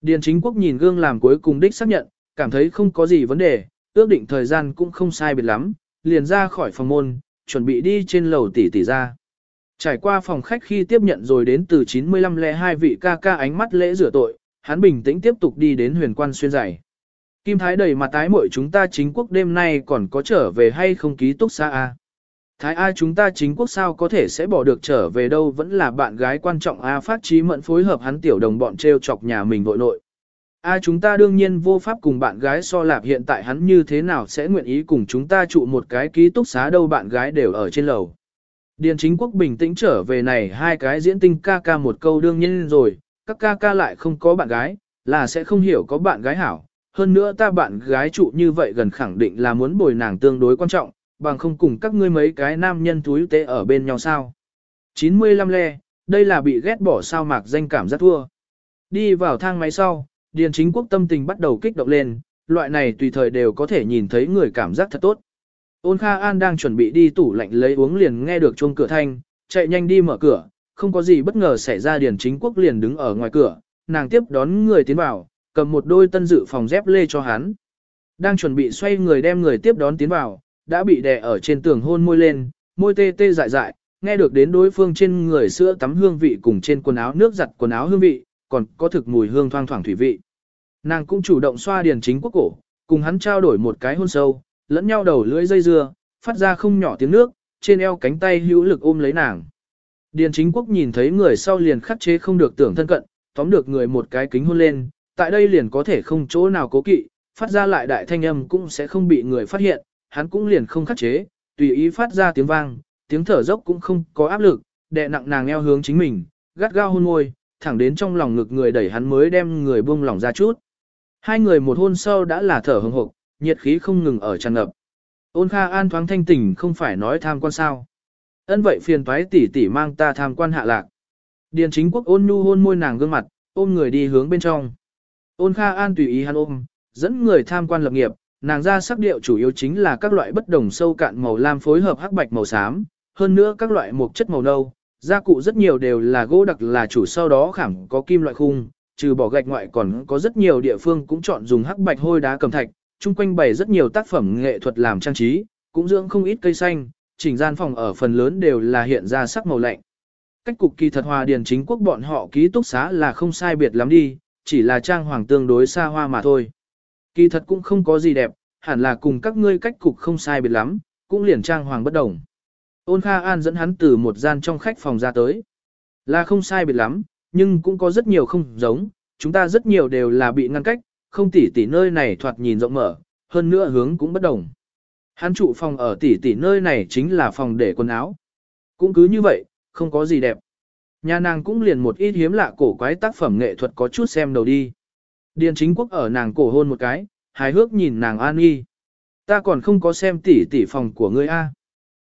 Điền chính quốc nhìn gương làm cuối cùng đích xác nhận, cảm thấy không có gì vấn đề, ước định thời gian cũng không sai biệt lắm, liền ra khỏi phòng môn, chuẩn bị đi trên lầu tỷ tỷ ra. Trải qua phòng khách khi tiếp nhận rồi đến từ 95 lẻ hai vị ca ca ánh mắt lễ rửa tội, hắn bình tĩnh tiếp tục đi đến huyền quan xuyên giày. Kim Thái đầy mặt tái muội chúng ta chính quốc đêm nay còn có trở về hay không ký túc xa A. Thái A chúng ta chính quốc sao có thể sẽ bỏ được trở về đâu vẫn là bạn gái quan trọng A phát trí mẫn phối hợp hắn tiểu đồng bọn treo chọc nhà mình vội nội. A chúng ta đương nhiên vô pháp cùng bạn gái so lạp hiện tại hắn như thế nào sẽ nguyện ý cùng chúng ta trụ một cái ký túc xá đâu bạn gái đều ở trên lầu. Điền chính quốc bình tĩnh trở về này hai cái diễn tinh ca ca một câu đương nhiên rồi, các ca ca lại không có bạn gái, là sẽ không hiểu có bạn gái hảo. Hơn nữa ta bạn gái trụ như vậy gần khẳng định là muốn bồi nàng tương đối quan trọng, bằng không cùng các ngươi mấy cái nam nhân túi tế ở bên nhau sao. 95 le, đây là bị ghét bỏ sao mạc danh cảm giác thua. Đi vào thang máy sau, Điền chính quốc tâm tình bắt đầu kích động lên, loại này tùy thời đều có thể nhìn thấy người cảm giác thật tốt. Ôn Kha An đang chuẩn bị đi tủ lạnh lấy uống liền nghe được chuông cửa thanh, chạy nhanh đi mở cửa, không có gì bất ngờ xảy ra Điền chính quốc liền đứng ở ngoài cửa, nàng tiếp đón người tiến vào, cầm một đôi tân dự phòng dép lê cho hắn. Đang chuẩn bị xoay người đem người tiếp đón tiến vào, đã bị đè ở trên tường hôn môi lên, môi tê tê dại dại, nghe được đến đối phương trên người sữa tắm hương vị cùng trên quần áo nước giặt quần áo hương vị, còn có thực mùi hương thoang thoảng thủy vị. Nàng cũng chủ động xoa điền chính quốc cổ, cùng hắn trao đổi một cái hôn sâu, lẫn nhau đầu lưỡi dây dưa, phát ra không nhỏ tiếng nước, trên eo cánh tay hữu lực ôm lấy nàng. Điền chính quốc nhìn thấy người sau liền khắc chế không được tưởng thân cận, tóm được người một cái kính hôn lên, tại đây liền có thể không chỗ nào cố kỵ, phát ra lại đại thanh âm cũng sẽ không bị người phát hiện, hắn cũng liền không khắc chế, tùy ý phát ra tiếng vang, tiếng thở dốc cũng không có áp lực, đè nặng nàng eo hướng chính mình, gắt gao hôn môi, thẳng đến trong lòng ngực người đẩy hắn mới đem người buông lỏng ra chút. Hai người một hôn sau đã là thở hừng hực, nhiệt khí không ngừng ở tràn ngập. Ôn Kha An thoáng thanh tỉnh không phải nói tham quan sao. Ân vậy phiền toái tỷ tỷ mang ta tham quan hạ lạc. Điền chính quốc ôn nhu hôn môi nàng gương mặt, ôm người đi hướng bên trong. Ôn Kha An tùy ý hắn ôm, dẫn người tham quan lập nghiệp, nàng ra sắc điệu chủ yếu chính là các loại bất đồng sâu cạn màu lam phối hợp hắc bạch màu xám, hơn nữa các loại mộc chất màu nâu, gia cụ rất nhiều đều là gỗ đặc là chủ sau đó khảm có kim loại khung, trừ bỏ gạch ngoại còn có rất nhiều địa phương cũng chọn dùng hắc bạch hôi đá cầm thạch, chung quanh bày rất nhiều tác phẩm nghệ thuật làm trang trí, cũng dưỡng không ít cây xanh, chỉnh gian phòng ở phần lớn đều là hiện ra sắc màu lạnh. Cách cục kỳ thật hòa điền chính quốc bọn họ ký túc xá là không sai biệt lắm đi, chỉ là trang hoàng tương đối xa hoa mà thôi. Kỳ thật cũng không có gì đẹp, hẳn là cùng các ngươi cách cục không sai biệt lắm, cũng liền trang hoàng bất đồng. Ôn Kha An dẫn hắn từ một gian trong khách phòng ra tới. Là không sai biệt lắm, nhưng cũng có rất nhiều không giống, chúng ta rất nhiều đều là bị ngăn cách, không tỉ tỉ nơi này thoạt nhìn rộng mở, hơn nữa hướng cũng bất đồng. Hắn trụ phòng ở tỉ tỉ nơi này chính là phòng để quần áo. Cũng cứ như vậy, không có gì đẹp. Nhà nàng cũng liền một ít hiếm lạ cổ quái tác phẩm nghệ thuật có chút xem đầu đi. Điền chính quốc ở nàng cổ hôn một cái, hài hước nhìn nàng an nghi. Ta còn không có xem tỉ tỉ phòng của ngươi a.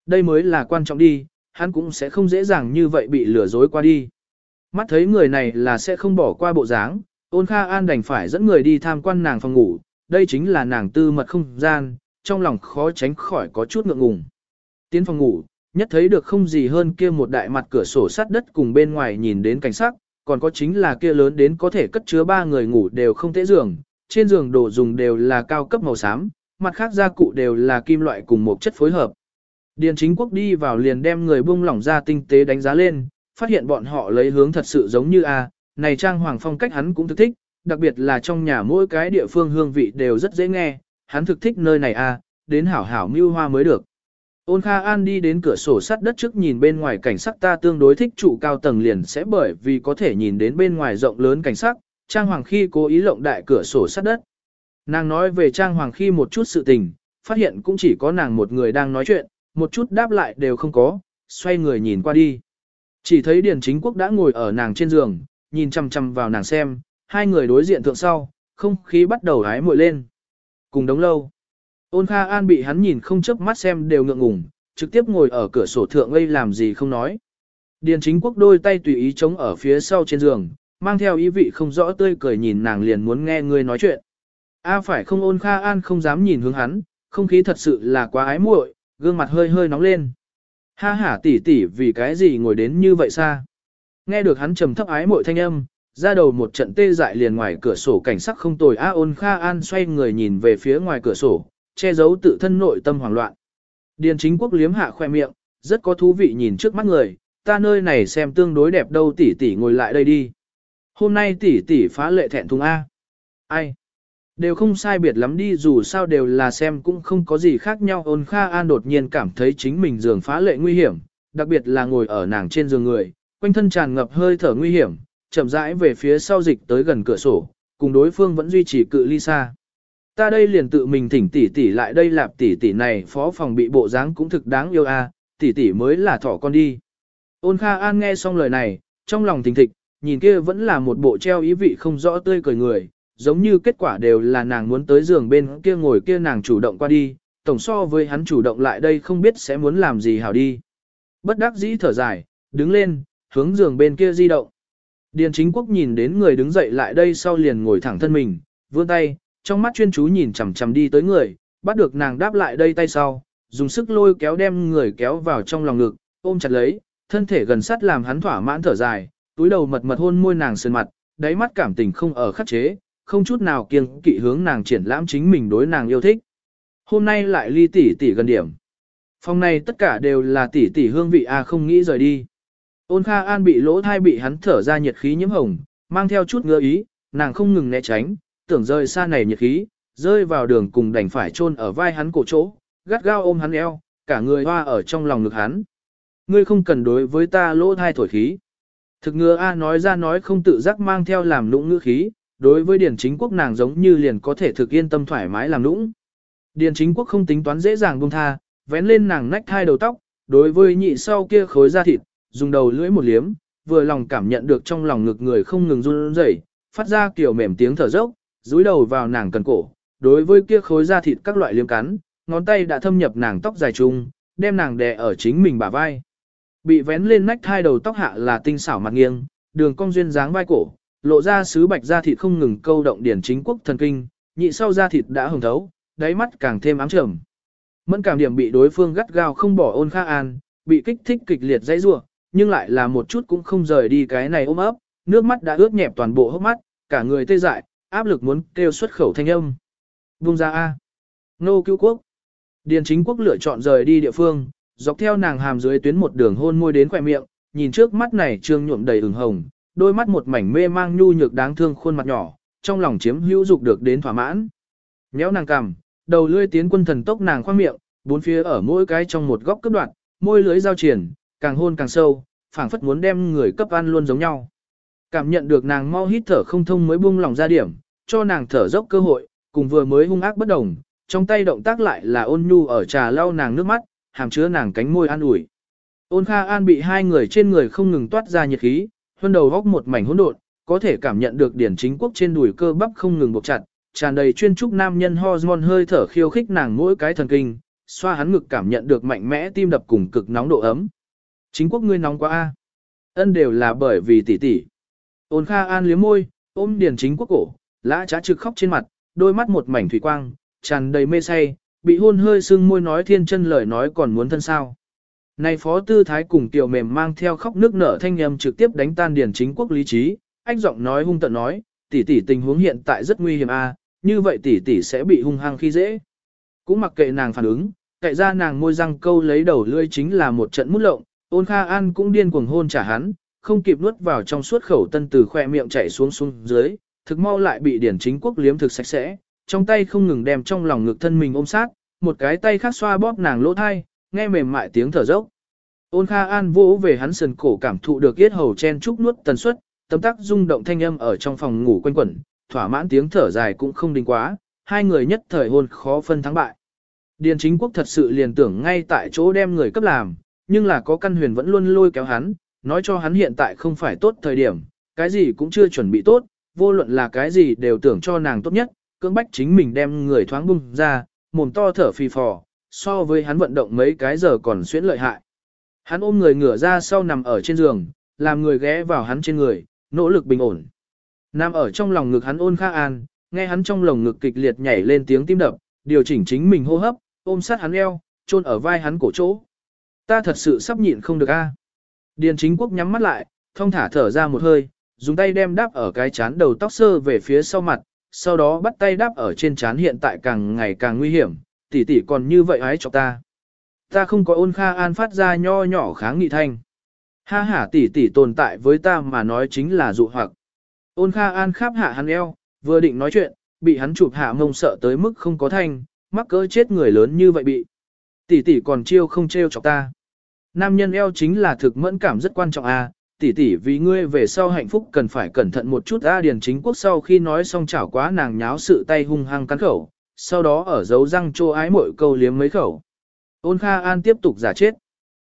Đây mới là quan trọng đi, hắn cũng sẽ không dễ dàng như vậy bị lừa dối qua đi. Mắt thấy người này là sẽ không bỏ qua bộ dáng, ôn kha an đành phải dẫn người đi tham quan nàng phòng ngủ, đây chính là nàng tư mật không gian, trong lòng khó tránh khỏi có chút ngượng ngùng. Tiến phòng ngủ, nhất thấy được không gì hơn kia một đại mặt cửa sổ sắt đất cùng bên ngoài nhìn đến cảnh sắc, còn có chính là kia lớn đến có thể cất chứa ba người ngủ đều không thể giường, trên giường đồ dùng đều là cao cấp màu xám, mặt khác gia cụ đều là kim loại cùng một chất phối hợp. Điền chính quốc đi vào liền đem người buông lỏng ra tinh tế đánh giá lên, phát hiện bọn họ lấy hướng thật sự giống như A, này trang hoàng phong cách hắn cũng thực thích, đặc biệt là trong nhà mỗi cái địa phương hương vị đều rất dễ nghe, hắn thực thích nơi này A, đến hảo hảo mưu hoa mới được. Ôn Kha An đi đến cửa sổ sắt đất trước nhìn bên ngoài cảnh sắc ta tương đối thích trụ cao tầng liền sẽ bởi vì có thể nhìn đến bên ngoài rộng lớn cảnh sắc, Trang Hoàng khi cố ý lộng đại cửa sổ sắt đất. Nàng nói về Trang Hoàng khi một chút sự tình, phát hiện cũng chỉ có nàng một người đang nói chuyện, một chút đáp lại đều không có, xoay người nhìn qua đi. Chỉ thấy Điền Chính Quốc đã ngồi ở nàng trên giường, nhìn chăm chăm vào nàng xem, hai người đối diện thượng sau, không khí bắt đầu hái muội lên. Cùng đống lâu. Ôn Kha An bị hắn nhìn không chớp mắt xem đều ngượng ngùng, trực tiếp ngồi ở cửa sổ thượng ngây làm gì không nói. Điền chính quốc đôi tay tùy ý chống ở phía sau trên giường, mang theo ý vị không rõ tươi cười nhìn nàng liền muốn nghe người nói chuyện. A phải không ôn Kha An không dám nhìn hướng hắn, không khí thật sự là quá ái muội, gương mặt hơi hơi nóng lên. Ha ha tỷ tỷ vì cái gì ngồi đến như vậy xa. Nghe được hắn trầm thấp ái muội thanh âm, ra đầu một trận tê dại liền ngoài cửa sổ cảnh sắc không tồi A ôn Kha An xoay người nhìn về phía ngoài cửa sổ, che giấu tự thân nội tâm hoảng loạn. Điền chính quốc liếm hạ khoe miệng, rất có thú vị nhìn trước mắt người, ta nơi này xem tương đối đẹp đâu tỷ tỷ ngồi lại đây đi. Hôm nay tỷ tỷ phá lệ thẹn thùng A. Ai? Đều không sai biệt lắm đi dù sao đều là xem cũng không có gì khác nhau ôn Kha An đột nhiên cảm thấy chính mình giường phá lệ nguy hiểm, đặc biệt là ngồi ở nàng trên giường người, quanh thân tràn ngập hơi thở nguy hiểm, chậm rãi về phía sau dịch tới gần cửa sổ, cùng đối phương vẫn duy trì cự ly xa. Ta đây liền tự mình thỉnh tỷ tỷ lại đây lạp tỷ tỷ này phó phòng bị bộ dáng cũng thực đáng yêu a, tỷ tỷ mới là thỏ con đi. Ôn Kha An nghe xong lời này, trong lòng thình thịch, nhìn kia vẫn là một bộ treo ý vị không rõ tươi cười người, giống như kết quả đều là nàng muốn tới giường bên kia ngồi kia nàng chủ động qua đi, tổng so với hắn chủ động lại đây không biết sẽ muốn làm gì hảo đi. Bất đắc dĩ thở dài, đứng lên, hướng giường bên kia di động. Điền chính quốc nhìn đến người đứng dậy lại đây sau liền ngồi thẳng thân mình, vươn tay, trong mắt chuyên chú nhìn chằm chằm đi tới người, bắt được nàng đáp lại đây tay sau, dùng sức lôi kéo đem người kéo vào trong lòng ngực, ôm chặt lấy, thân thể gần sát làm hắn thỏa mãn thở dài, túi đầu mật mật hôn môi nàng sơn mặt, đáy mắt cảm tình không ở khắc chế, không chút nào kiêng kỵ hướng nàng triển lãm chính mình đối nàng yêu thích. Hôm nay lại ly tỷ tỷ gần điểm. Phòng này tất cả đều là tỷ tỷ hương vị a không nghĩ rời đi. Ôn Kha An bị lỗ thai bị hắn thở ra nhiệt khí nhiễm hồng, mang theo chút ngứa ý, nàng không ngừng né tránh, tưởng rơi xa này nhiệt khí, rơi vào đường cùng đành phải chôn ở vai hắn cổ chỗ, gắt gao ôm hắn eo, cả người hoa ở trong lòng ngực hắn. Ngươi không cần đối với ta lỗ thai thổi khí. Thực ngứa A nói ra nói không tự giác mang theo làm lũng ngữ khí, đối với Điền Chính Quốc nàng giống như liền có thể thực yên tâm thoải mái làm lũng. Điền Chính Quốc không tính toán dễ dàng buông tha, vén lên nàng nách hai đầu tóc, đối với nhị sau kia khối da thịt, dùng đầu lưỡi một liếm, vừa lòng cảm nhận được trong lòng ngực người không ngừng run rẩy, phát ra kiểu mềm tiếng thở dốc, dúi đầu vào nàng cần cổ, đối với kia khối da thịt các loại liếm cắn, ngón tay đã thâm nhập nàng tóc dài trung, đem nàng đè ở chính mình bả vai. Bị vén lên nách hai đầu tóc hạ là tinh xảo mặt nghiêng, đường cong duyên dáng vai cổ, lộ ra sứ bạch da thịt không ngừng câu động điển chính quốc thần kinh, nhị sau da thịt đã hồng thấu, đáy mắt càng thêm ám trầm. Mẫn cảm điểm bị đối phương gắt gao không bỏ ôn kha an, bị kích thích kịch liệt dãy rủa, nhưng lại là một chút cũng không rời đi cái này ôm ấp, nước mắt đã ướt nhẹp toàn bộ hốc mắt, cả người tê dại, áp lực muốn kêu xuất khẩu thanh âm. Vung ra A. Nô cứu quốc. Điền chính quốc lựa chọn rời đi địa phương, dọc theo nàng hàm dưới tuyến một đường hôn môi đến khỏe miệng, nhìn trước mắt này trương nhuộm đầy ửng hồng, đôi mắt một mảnh mê mang nhu nhược đáng thương khuôn mặt nhỏ, trong lòng chiếm hữu dục được đến thỏa mãn. Nhéo nàng cằm, đầu lưỡi tiến quân thần tốc nàng khoang miệng, bốn phía ở mỗi cái trong một góc cấp đoạn, môi lưới giao triển, càng hôn càng sâu, phảng phất muốn đem người cấp ăn luôn giống nhau. Cảm nhận được nàng mau hít thở không thông mới buông lòng ra điểm, cho nàng thở dốc cơ hội, cùng vừa mới hung ác bất đồng, trong tay động tác lại là ôn nhu ở trà lau nàng nước mắt, hàm chứa nàng cánh môi an ủi. Ôn Kha An bị hai người trên người không ngừng toát ra nhiệt khí, hơn đầu góc một mảnh hỗn độn, có thể cảm nhận được điển chính quốc trên đùi cơ bắp không ngừng buộc chặt, tràn đầy chuyên trúc nam nhân hormone hơi thở khiêu khích nàng mỗi cái thần kinh, xoa hắn ngực cảm nhận được mạnh mẽ tim đập cùng cực nóng độ ấm. Chính quốc ngươi nóng quá a. Ân đều là bởi vì tỷ tỷ. Ôn Kha An liếm môi, ôm Điền chính quốc cổ, lã trá trực khóc trên mặt, đôi mắt một mảnh thủy quang, tràn đầy mê say, bị hôn hơi sưng môi nói thiên chân lời nói còn muốn thân sao. Này phó tư thái cùng tiểu mềm mang theo khóc nước nở thanh âm trực tiếp đánh tan Điền chính quốc lý trí, anh giọng nói hung tợn nói, tỷ tỷ tình huống hiện tại rất nguy hiểm a, như vậy tỷ tỷ sẽ bị hung hăng khi dễ. Cũng mặc kệ nàng phản ứng, cậy ra nàng môi răng câu lấy đầu lưỡi chính là một trận mút lộng, ôn kha an cũng điên cuồng hôn trả hắn, không kịp nuốt vào trong suốt khẩu tân từ khoe miệng chảy xuống xuống dưới, thực mau lại bị điển chính quốc liếm thực sạch sẽ, trong tay không ngừng đem trong lòng ngực thân mình ôm sát, một cái tay khác xoa bóp nàng lỗ thai, nghe mềm mại tiếng thở dốc. Ôn Kha An vỗ về hắn sườn cổ cảm thụ được yết hầu chen chúc nuốt tần suất, tấm tắc rung động thanh âm ở trong phòng ngủ quanh quẩn, thỏa mãn tiếng thở dài cũng không đình quá, hai người nhất thời hôn khó phân thắng bại. Điền chính quốc thật sự liền tưởng ngay tại chỗ đem người cấp làm, nhưng là có căn huyền vẫn luôn lôi kéo hắn, nói cho hắn hiện tại không phải tốt thời điểm, cái gì cũng chưa chuẩn bị tốt, vô luận là cái gì đều tưởng cho nàng tốt nhất, cưỡng bách chính mình đem người thoáng bung ra, mồm to thở phì phò, so với hắn vận động mấy cái giờ còn xuyễn lợi hại. Hắn ôm người ngửa ra sau nằm ở trên giường, làm người ghé vào hắn trên người, nỗ lực bình ổn. nam ở trong lòng ngực hắn ôn khá an, nghe hắn trong lồng ngực kịch liệt nhảy lên tiếng tim đập, điều chỉnh chính mình hô hấp, ôm sát hắn eo, chôn ở vai hắn cổ chỗ. Ta thật sự sắp nhịn không được a. Điền chính quốc nhắm mắt lại, thông thả thở ra một hơi, dùng tay đem đáp ở cái chán đầu tóc sơ về phía sau mặt, sau đó bắt tay đáp ở trên chán hiện tại càng ngày càng nguy hiểm, tỷ tỷ còn như vậy hái cho ta. Ta không có ôn kha an phát ra nho nhỏ kháng nghị thanh. Ha ha tỷ tỷ tồn tại với ta mà nói chính là dụ hoặc. Ôn kha an kháp hạ hắn eo, vừa định nói chuyện, bị hắn chụp hạ mông sợ tới mức không có thanh, mắc cỡ chết người lớn như vậy bị. Tỷ tỷ còn chiêu không trêu chọc ta. Nam nhân eo chính là thực mẫn cảm rất quan trọng a. À, tỷ tỷ vì ngươi về sau hạnh phúc cần phải cẩn thận một chút a điền chính quốc sau khi nói xong chảo quá nàng nháo sự tay hung hăng cắn khẩu, sau đó ở dấu răng chô ái mỗi câu liếm mấy khẩu. Ôn Kha An tiếp tục giả chết.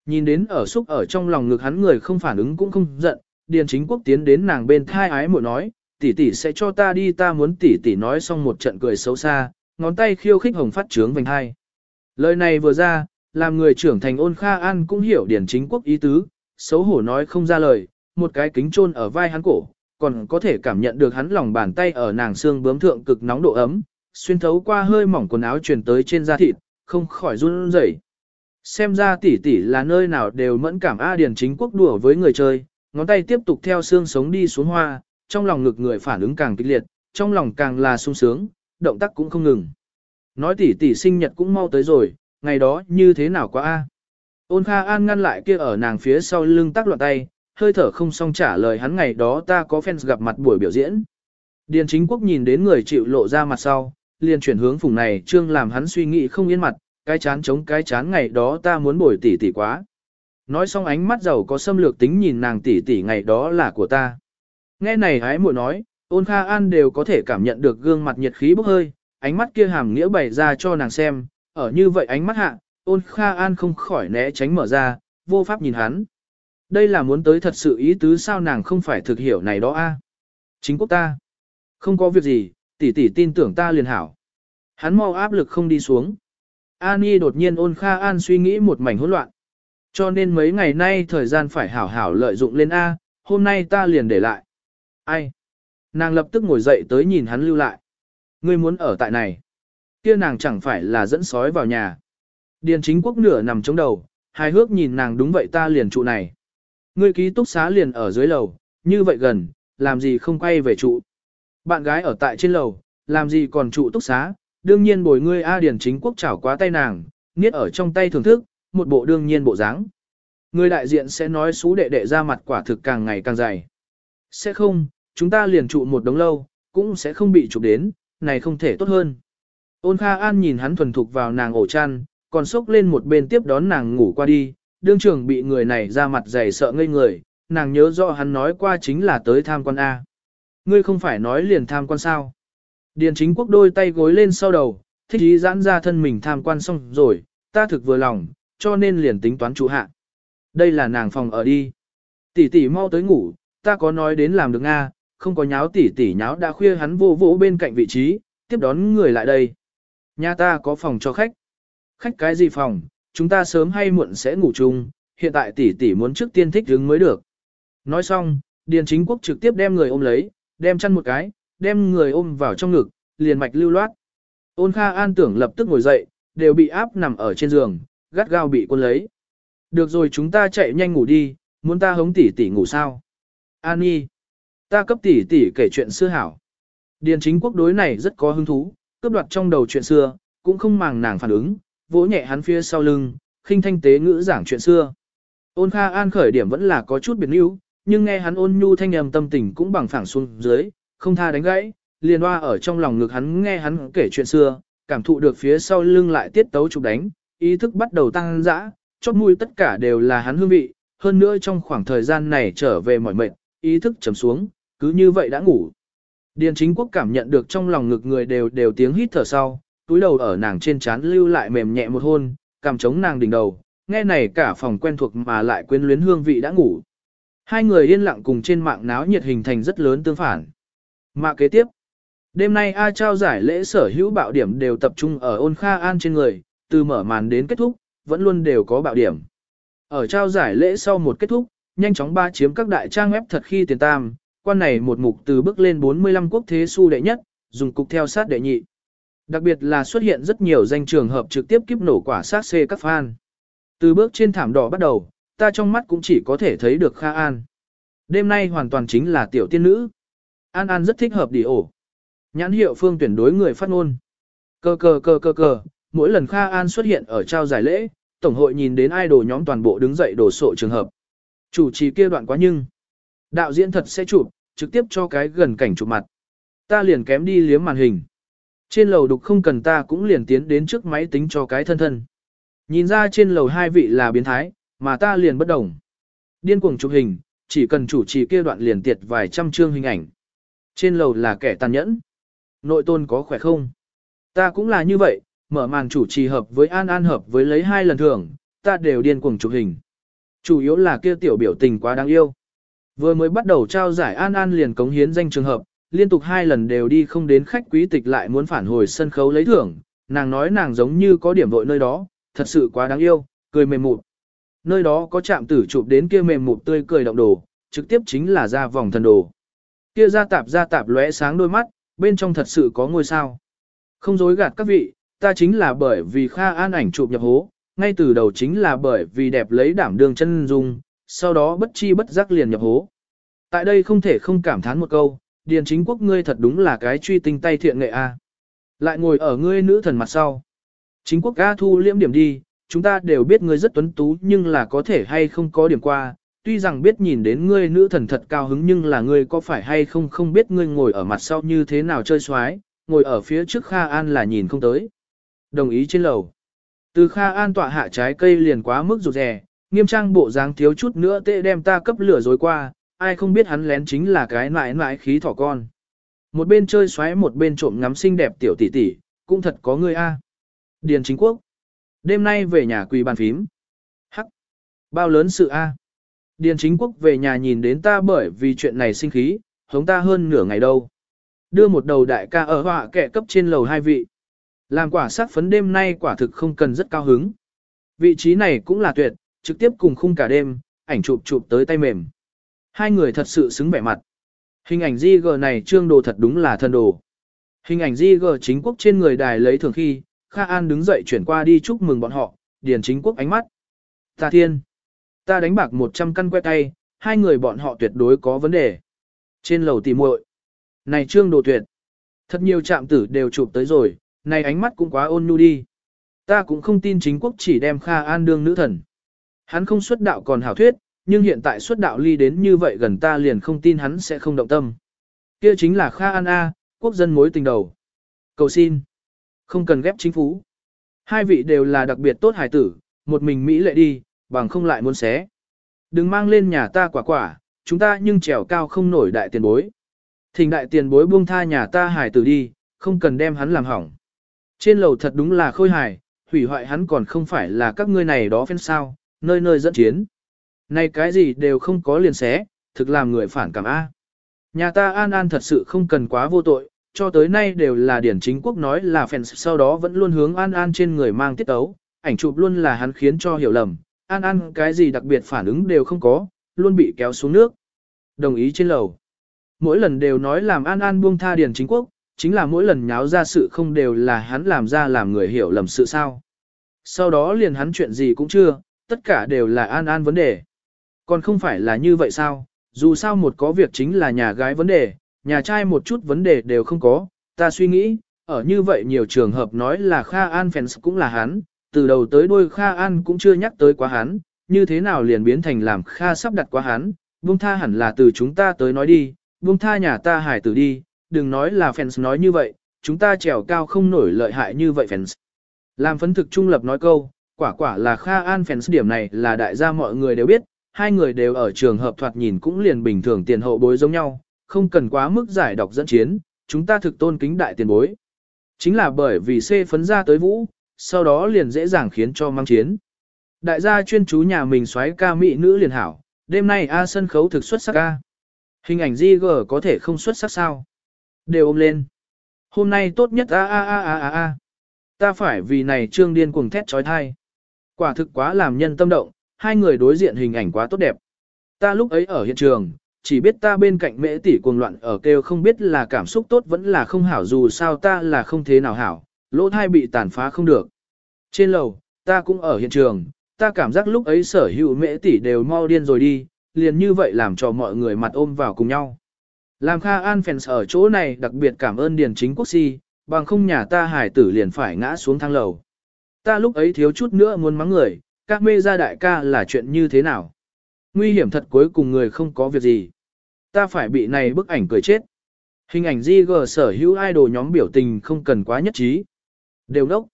Nhìn đến ở xúc ở trong lòng ngực hắn người không phản ứng cũng không giận, Điền Chính Quốc tiến đến nàng bên thai ái muội nói, tỷ tỷ sẽ cho ta đi ta muốn tỷ tỷ nói xong một trận cười xấu xa, ngón tay khiêu khích hồng phát trướng vành hai. Lời này vừa ra, làm người trưởng thành ôn Kha An cũng hiểu điển Chính Quốc ý tứ, xấu hổ nói không ra lời, một cái kính chôn ở vai hắn cổ, còn có thể cảm nhận được hắn lòng bàn tay ở nàng xương bướm thượng cực nóng độ ấm, xuyên thấu qua hơi mỏng quần áo truyền tới trên da thịt, không khỏi run rẩy. Xem ra tỷ tỷ là nơi nào đều mẫn cảm A Điền chính quốc đùa với người chơi, ngón tay tiếp tục theo xương sống đi xuống hoa, trong lòng ngực người phản ứng càng kịch liệt, trong lòng càng là sung sướng, động tác cũng không ngừng. Nói tỷ tỷ sinh nhật cũng mau tới rồi, ngày đó như thế nào quá A. Ôn Kha An ngăn lại kia ở nàng phía sau lưng tác loạn tay, hơi thở không xong trả lời hắn ngày đó ta có fans gặp mặt buổi biểu diễn. Điền chính quốc nhìn đến người chịu lộ ra mặt sau, liền chuyển hướng phùng này trương làm hắn suy nghĩ không yên mặt, cái chán chống cái chán ngày đó ta muốn bồi tỷ tỷ quá. Nói xong ánh mắt giàu có xâm lược tính nhìn nàng tỷ tỷ ngày đó là của ta. Nghe này hái muội nói, ôn kha an đều có thể cảm nhận được gương mặt nhiệt khí bốc hơi, ánh mắt kia hàm nghĩa bày ra cho nàng xem, ở như vậy ánh mắt hạ, ôn kha an không khỏi né tránh mở ra, vô pháp nhìn hắn. Đây là muốn tới thật sự ý tứ sao nàng không phải thực hiểu này đó a Chính quốc ta. Không có việc gì, tỷ tỷ tin tưởng ta liền hảo. Hắn mau áp lực không đi xuống. Ani đột nhiên ôn Kha An suy nghĩ một mảnh hỗn loạn. Cho nên mấy ngày nay thời gian phải hảo hảo lợi dụng lên A, hôm nay ta liền để lại. Ai? Nàng lập tức ngồi dậy tới nhìn hắn lưu lại. Ngươi muốn ở tại này. Kia nàng chẳng phải là dẫn sói vào nhà. Điền chính quốc nửa nằm chống đầu, hài hước nhìn nàng đúng vậy ta liền trụ này. Ngươi ký túc xá liền ở dưới lầu, như vậy gần, làm gì không quay về trụ. Bạn gái ở tại trên lầu, làm gì còn trụ túc xá, đương nhiên bồi ngươi A Điền chính quốc chảo quá tay nàng, niết ở trong tay thưởng thức, một bộ đương nhiên bộ dáng. Người đại diện sẽ nói xú đệ đệ ra mặt quả thực càng ngày càng dày. Sẽ không, chúng ta liền trụ một đống lâu, cũng sẽ không bị chụp đến, này không thể tốt hơn. Ôn Kha An nhìn hắn thuần thục vào nàng ổ chăn, còn sốc lên một bên tiếp đón nàng ngủ qua đi, đương trưởng bị người này ra mặt dày sợ ngây người, nàng nhớ rõ hắn nói qua chính là tới tham quan A. Ngươi không phải nói liền tham quan sao. Điền chính quốc đôi tay gối lên sau đầu, thích ý giãn ra thân mình tham quan xong rồi, ta thực vừa lòng, cho nên liền tính toán trụ hạ. Đây là nàng phòng ở đi. Tỷ tỷ mau tới ngủ, ta có nói đến làm được Nga, không có nháo tỉ tỉ nháo đã khuya hắn vô vỗ bên cạnh vị trí, tiếp đón người lại đây. Nhà ta có phòng cho khách. Khách cái gì phòng, chúng ta sớm hay muộn sẽ ngủ chung, hiện tại tỷ tỷ muốn trước tiên thích đứng mới được. Nói xong, Điền chính quốc trực tiếp đem người ôm lấy, đem chăn một cái, đem người ôm vào trong ngực, liền mạch lưu loát. Ôn Kha An tưởng lập tức ngồi dậy, đều bị áp nằm ở trên giường, gắt gao bị quân lấy. Được rồi chúng ta chạy nhanh ngủ đi, muốn ta hống tỷ tỷ ngủ sao? An Nhi, ta cấp tỷ tỷ kể chuyện xưa hảo. Điền chính quốc đối này rất có hứng thú, cướp đoạt trong đầu chuyện xưa, cũng không màng nàng phản ứng, vỗ nhẹ hắn phía sau lưng, khinh thanh tế ngữ giảng chuyện xưa. Ôn Kha An khởi điểm vẫn là có chút biệt níu, nhưng nghe hắn ôn nhu thanh âm tâm tình cũng bằng phẳng xuống dưới, không tha đánh gãy, liền hoa ở trong lòng ngực hắn nghe hắn kể chuyện xưa, cảm thụ được phía sau lưng lại tiết tấu chụp đánh, ý thức bắt đầu tăng dã, chót mũi tất cả đều là hắn hương vị, hơn nữa trong khoảng thời gian này trở về mỏi mệt, ý thức trầm xuống, cứ như vậy đã ngủ. Điền chính quốc cảm nhận được trong lòng ngực người đều đều tiếng hít thở sau, túi đầu ở nàng trên trán lưu lại mềm nhẹ một hôn, cầm chống nàng đỉnh đầu, nghe này cả phòng quen thuộc mà lại quyến luyến hương vị đã ngủ. Hai người yên lặng cùng trên mạng náo nhiệt hình thành rất lớn tương phản. Mà kế tiếp, đêm nay A trao giải lễ sở hữu bạo điểm đều tập trung ở ôn kha an trên người, từ mở màn đến kết thúc, vẫn luôn đều có bạo điểm. Ở trao giải lễ sau một kết thúc, nhanh chóng ba chiếm các đại trang web thật khi tiền tam, quan này một mục từ bước lên 45 quốc thế su đệ nhất, dùng cục theo sát đệ nhị. Đặc biệt là xuất hiện rất nhiều danh trường hợp trực tiếp kiếp nổ quả sát C các fan. Từ bước trên thảm đỏ bắt đầu, ta trong mắt cũng chỉ có thể thấy được Kha An. Đêm nay hoàn toàn chính là tiểu tiên nữ. An An rất thích hợp đi ổ. Nhãn hiệu phương tuyển đối người phát ngôn. Cơ cơ cơ cơ cơ, mỗi lần Kha An xuất hiện ở trao giải lễ, Tổng hội nhìn đến idol nhóm toàn bộ đứng dậy đổ sộ trường hợp. Chủ trì kia đoạn quá nhưng. Đạo diễn thật sẽ chụp, trực tiếp cho cái gần cảnh chụp mặt. Ta liền kém đi liếm màn hình. Trên lầu đục không cần ta cũng liền tiến đến trước máy tính cho cái thân thân. Nhìn ra trên lầu hai vị là biến thái, mà ta liền bất đồng. Điên cuồng chụp hình, chỉ cần chủ trì kia đoạn liền tiệt vài trăm chương hình ảnh. Trên lầu là kẻ tàn nhẫn. Nội tôn có khỏe không? Ta cũng là như vậy, mở màn chủ trì hợp với An An hợp với lấy hai lần thưởng, ta đều điên cuồng chụp hình. Chủ yếu là kia tiểu biểu tình quá đáng yêu. Vừa mới bắt đầu trao giải An An liền cống hiến danh trường hợp, liên tục hai lần đều đi không đến khách quý tịch lại muốn phản hồi sân khấu lấy thưởng, nàng nói nàng giống như có điểm vội nơi đó, thật sự quá đáng yêu, cười mềm mụt. Nơi đó có chạm tử chụp đến kia mềm mụt tươi cười động đồ, trực tiếp chính là ra vòng thần đồ. Kia ra tạp ra tạp lóe sáng đôi mắt, bên trong thật sự có ngôi sao. Không dối gạt các vị, ta chính là bởi vì Kha An ảnh chụp nhập hố, ngay từ đầu chính là bởi vì đẹp lấy đảm đường chân dung, sau đó bất chi bất giác liền nhập hố. Tại đây không thể không cảm thán một câu, Điền chính quốc ngươi thật đúng là cái truy tinh tay thiện nghệ a. Lại ngồi ở ngươi nữ thần mặt sau. Chính quốc ca thu liễm điểm đi, chúng ta đều biết ngươi rất tuấn tú nhưng là có thể hay không có điểm qua, tuy rằng biết nhìn đến ngươi nữ thần thật cao hứng nhưng là ngươi có phải hay không không biết ngươi ngồi ở mặt sau như thế nào chơi xoái, ngồi ở phía trước Kha An là nhìn không tới. Đồng ý trên lầu. Từ Kha An tọa hạ trái cây liền quá mức rụt rè, nghiêm trang bộ dáng thiếu chút nữa tệ đem ta cấp lửa dối qua, ai không biết hắn lén chính là cái nãi nãi khí thỏ con. Một bên chơi xoáy một bên trộm ngắm xinh đẹp tiểu tỷ tỷ, cũng thật có người a. Điền chính quốc. Đêm nay về nhà quỳ bàn phím. Hắc. Bao lớn sự a. Điền chính quốc về nhà nhìn đến ta bởi vì chuyện này sinh khí, hống ta hơn nửa ngày đâu. Đưa một đầu đại ca ở họa kẻ cấp trên lầu hai vị. Làm quả sắc phấn đêm nay quả thực không cần rất cao hứng. Vị trí này cũng là tuyệt, trực tiếp cùng khung cả đêm, ảnh chụp chụp tới tay mềm. Hai người thật sự xứng vẻ mặt. Hình ảnh di gờ này trương đồ thật đúng là thân đồ. Hình ảnh di gờ chính quốc trên người đài lấy thường khi, Kha An đứng dậy chuyển qua đi chúc mừng bọn họ, điền chính quốc ánh mắt. Ta thiên. Ta đánh bạc 100 căn que tay, hai người bọn họ tuyệt đối có vấn đề. Trên lầu tìm muội Này trương đồ tuyệt. Thật nhiều trạm tử đều chụp tới rồi, này ánh mắt cũng quá ôn nhu đi. Ta cũng không tin chính quốc chỉ đem Kha An đương nữ thần. Hắn không xuất đạo còn hảo thuyết, nhưng hiện tại xuất đạo ly đến như vậy gần ta liền không tin hắn sẽ không động tâm. Kia chính là Kha An A, quốc dân mối tình đầu. Cầu xin. Không cần ghép chính phủ. Hai vị đều là đặc biệt tốt hài tử, một mình Mỹ lệ đi, bằng không lại muốn xé. Đừng mang lên nhà ta quả quả, chúng ta nhưng trèo cao không nổi đại tiền bối. Thỉnh đại tiền bối buông tha nhà ta hài tử đi, không cần đem hắn làm hỏng. Trên lầu thật đúng là khôi hài, hủy hoại hắn còn không phải là các ngươi này đó phen sao, nơi nơi dẫn chiến. Này cái gì đều không có liền xé, thực làm người phản cảm A. Nhà ta An An thật sự không cần quá vô tội, cho tới nay đều là điển chính quốc nói là fans sau đó vẫn luôn hướng An An trên người mang tiết tấu, ảnh chụp luôn là hắn khiến cho hiểu lầm, An An cái gì đặc biệt phản ứng đều không có, luôn bị kéo xuống nước. Đồng ý trên lầu. Mỗi lần đều nói làm An An buông tha điển chính quốc, chính là mỗi lần nháo ra sự không đều là hắn làm ra làm người hiểu lầm sự sao. Sau đó liền hắn chuyện gì cũng chưa, tất cả đều là An An vấn đề. Còn không phải là như vậy sao, dù sao một có việc chính là nhà gái vấn đề, nhà trai một chút vấn đề đều không có, ta suy nghĩ, ở như vậy nhiều trường hợp nói là Kha An fans cũng là hắn, từ đầu tới đuôi Kha An cũng chưa nhắc tới quá hắn, như thế nào liền biến thành làm Kha sắp đặt quá hắn, buông tha hẳn là từ chúng ta tới nói đi, buông tha nhà ta hải tử đi, đừng nói là fans nói như vậy, chúng ta trèo cao không nổi lợi hại như vậy fans. Làm phấn thực trung lập nói câu, quả quả là Kha An fans điểm này là đại gia mọi người đều biết, hai người đều ở trường hợp thoạt nhìn cũng liền bình thường tiền hậu bối giống nhau, không cần quá mức giải độc dẫn chiến, chúng ta thực tôn kính đại tiền bối. Chính là bởi vì C phấn ra tới vũ, sau đó liền dễ dàng khiến cho mang chiến. Đại gia chuyên chú nhà mình xoáy ca mỹ nữ liền hảo, đêm nay A sân khấu thực xuất sắc ca. Hình ảnh di GG có thể không xuất sắc sao? Đều ôm lên. Hôm nay tốt nhất a a a a a a. Ta phải vì này trương điên cuồng thét trói thai. Quả thực quá làm nhân tâm động, hai người đối diện hình ảnh quá tốt đẹp. Ta lúc ấy ở hiện trường, chỉ biết ta bên cạnh mễ tỷ cuồng loạn ở kêu không biết là cảm xúc tốt vẫn là không hảo dù sao ta là không thế nào hảo, lỗ thai bị tàn phá không được. Trên lầu, ta cũng ở hiện trường, ta cảm giác lúc ấy sở hữu mễ tỷ đều mau điên rồi đi, liền như vậy làm cho mọi người mặt ôm vào cùng nhau. Làm Kha An fans ở chỗ này đặc biệt cảm ơn Điền Chính Quốc Si, bằng không nhà ta hải tử liền phải ngã xuống thang lầu. Ta lúc ấy thiếu chút nữa muốn mắng người, các mê gia đại ca là chuyện như thế nào? Nguy hiểm thật cuối cùng người không có việc gì. Ta phải bị này bức ảnh cười chết. Hình ảnh GG sở hữu idol nhóm biểu tình không cần quá nhất trí. Đều nốc.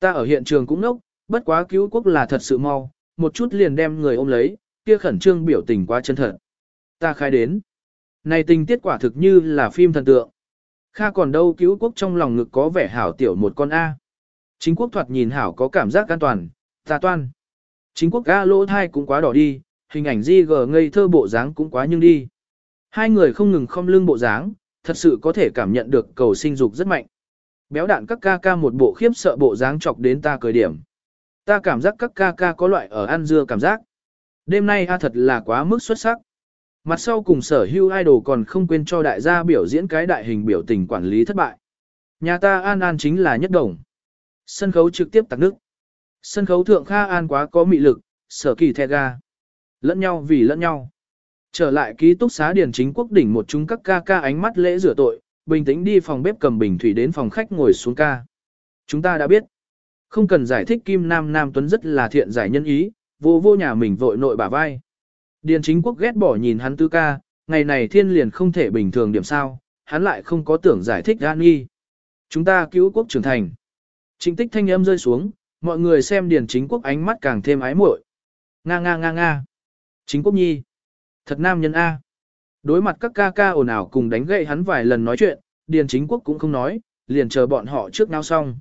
Ta ở hiện trường cũng nốc, bất quá cứu quốc là thật sự mau, một chút liền đem người ôm lấy, kia khẩn trương biểu tình quá chân thật. Ta khai đến. Này tình tiết quả thực như là phim thần tượng. Kha còn đâu cứu quốc trong lòng ngực có vẻ hảo tiểu một con A. Chính quốc thoạt nhìn hảo có cảm giác an toàn, ta toan. Chính quốc ga lỗ thai cũng quá đỏ đi, hình ảnh di gờ ngây thơ bộ dáng cũng quá nhưng đi. Hai người không ngừng không lưng bộ dáng, thật sự có thể cảm nhận được cầu sinh dục rất mạnh. Béo đạn các ca ca một bộ khiếp sợ bộ dáng chọc đến ta cười điểm. Ta cảm giác các ca ca có loại ở ăn dưa cảm giác. Đêm nay A thật là quá mức xuất sắc. Mặt sau cùng sở hưu idol còn không quên cho đại gia biểu diễn cái đại hình biểu tình quản lý thất bại. Nhà ta an an chính là nhất đồng. Sân khấu trực tiếp tạc nước. Sân khấu thượng Kha An quá có mị lực, sở kỳ the ga. Lẫn nhau vì lẫn nhau. Trở lại ký túc xá điển chính quốc đỉnh một chúng các ca ca ánh mắt lễ rửa tội, bình tĩnh đi phòng bếp cầm bình thủy đến phòng khách ngồi xuống ca. Chúng ta đã biết. Không cần giải thích Kim Nam Nam Tuấn rất là thiện giải nhân ý, vô vô nhà mình vội nội bả vai. Điền chính quốc ghét bỏ nhìn hắn tư ca, ngày này thiên liền không thể bình thường điểm sao, hắn lại không có tưởng giải thích gan nghi. Chúng ta cứu quốc trưởng thành. Chính tích thanh âm rơi xuống, mọi người xem điền chính quốc ánh mắt càng thêm ái muội. Nga nga nga nga. Chính quốc nhi. Thật nam nhân A. Đối mặt các ca ca ồn ào cùng đánh gậy hắn vài lần nói chuyện, điền chính quốc cũng không nói, liền chờ bọn họ trước nào xong.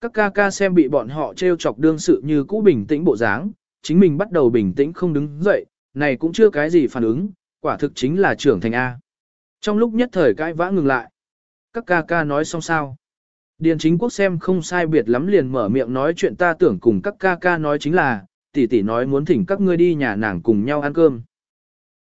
Các ca ca xem bị bọn họ trêu chọc đương sự như cũ bình tĩnh bộ dáng, chính mình bắt đầu bình tĩnh không đứng dậy, này cũng chưa cái gì phản ứng, quả thực chính là trưởng thành A. Trong lúc nhất thời cãi vã ngừng lại, các ca ca nói xong sao. Điền chính quốc xem không sai biệt lắm liền mở miệng nói chuyện ta tưởng cùng các ca ca nói chính là, tỷ tỷ nói muốn thỉnh các ngươi đi nhà nàng cùng nhau ăn cơm.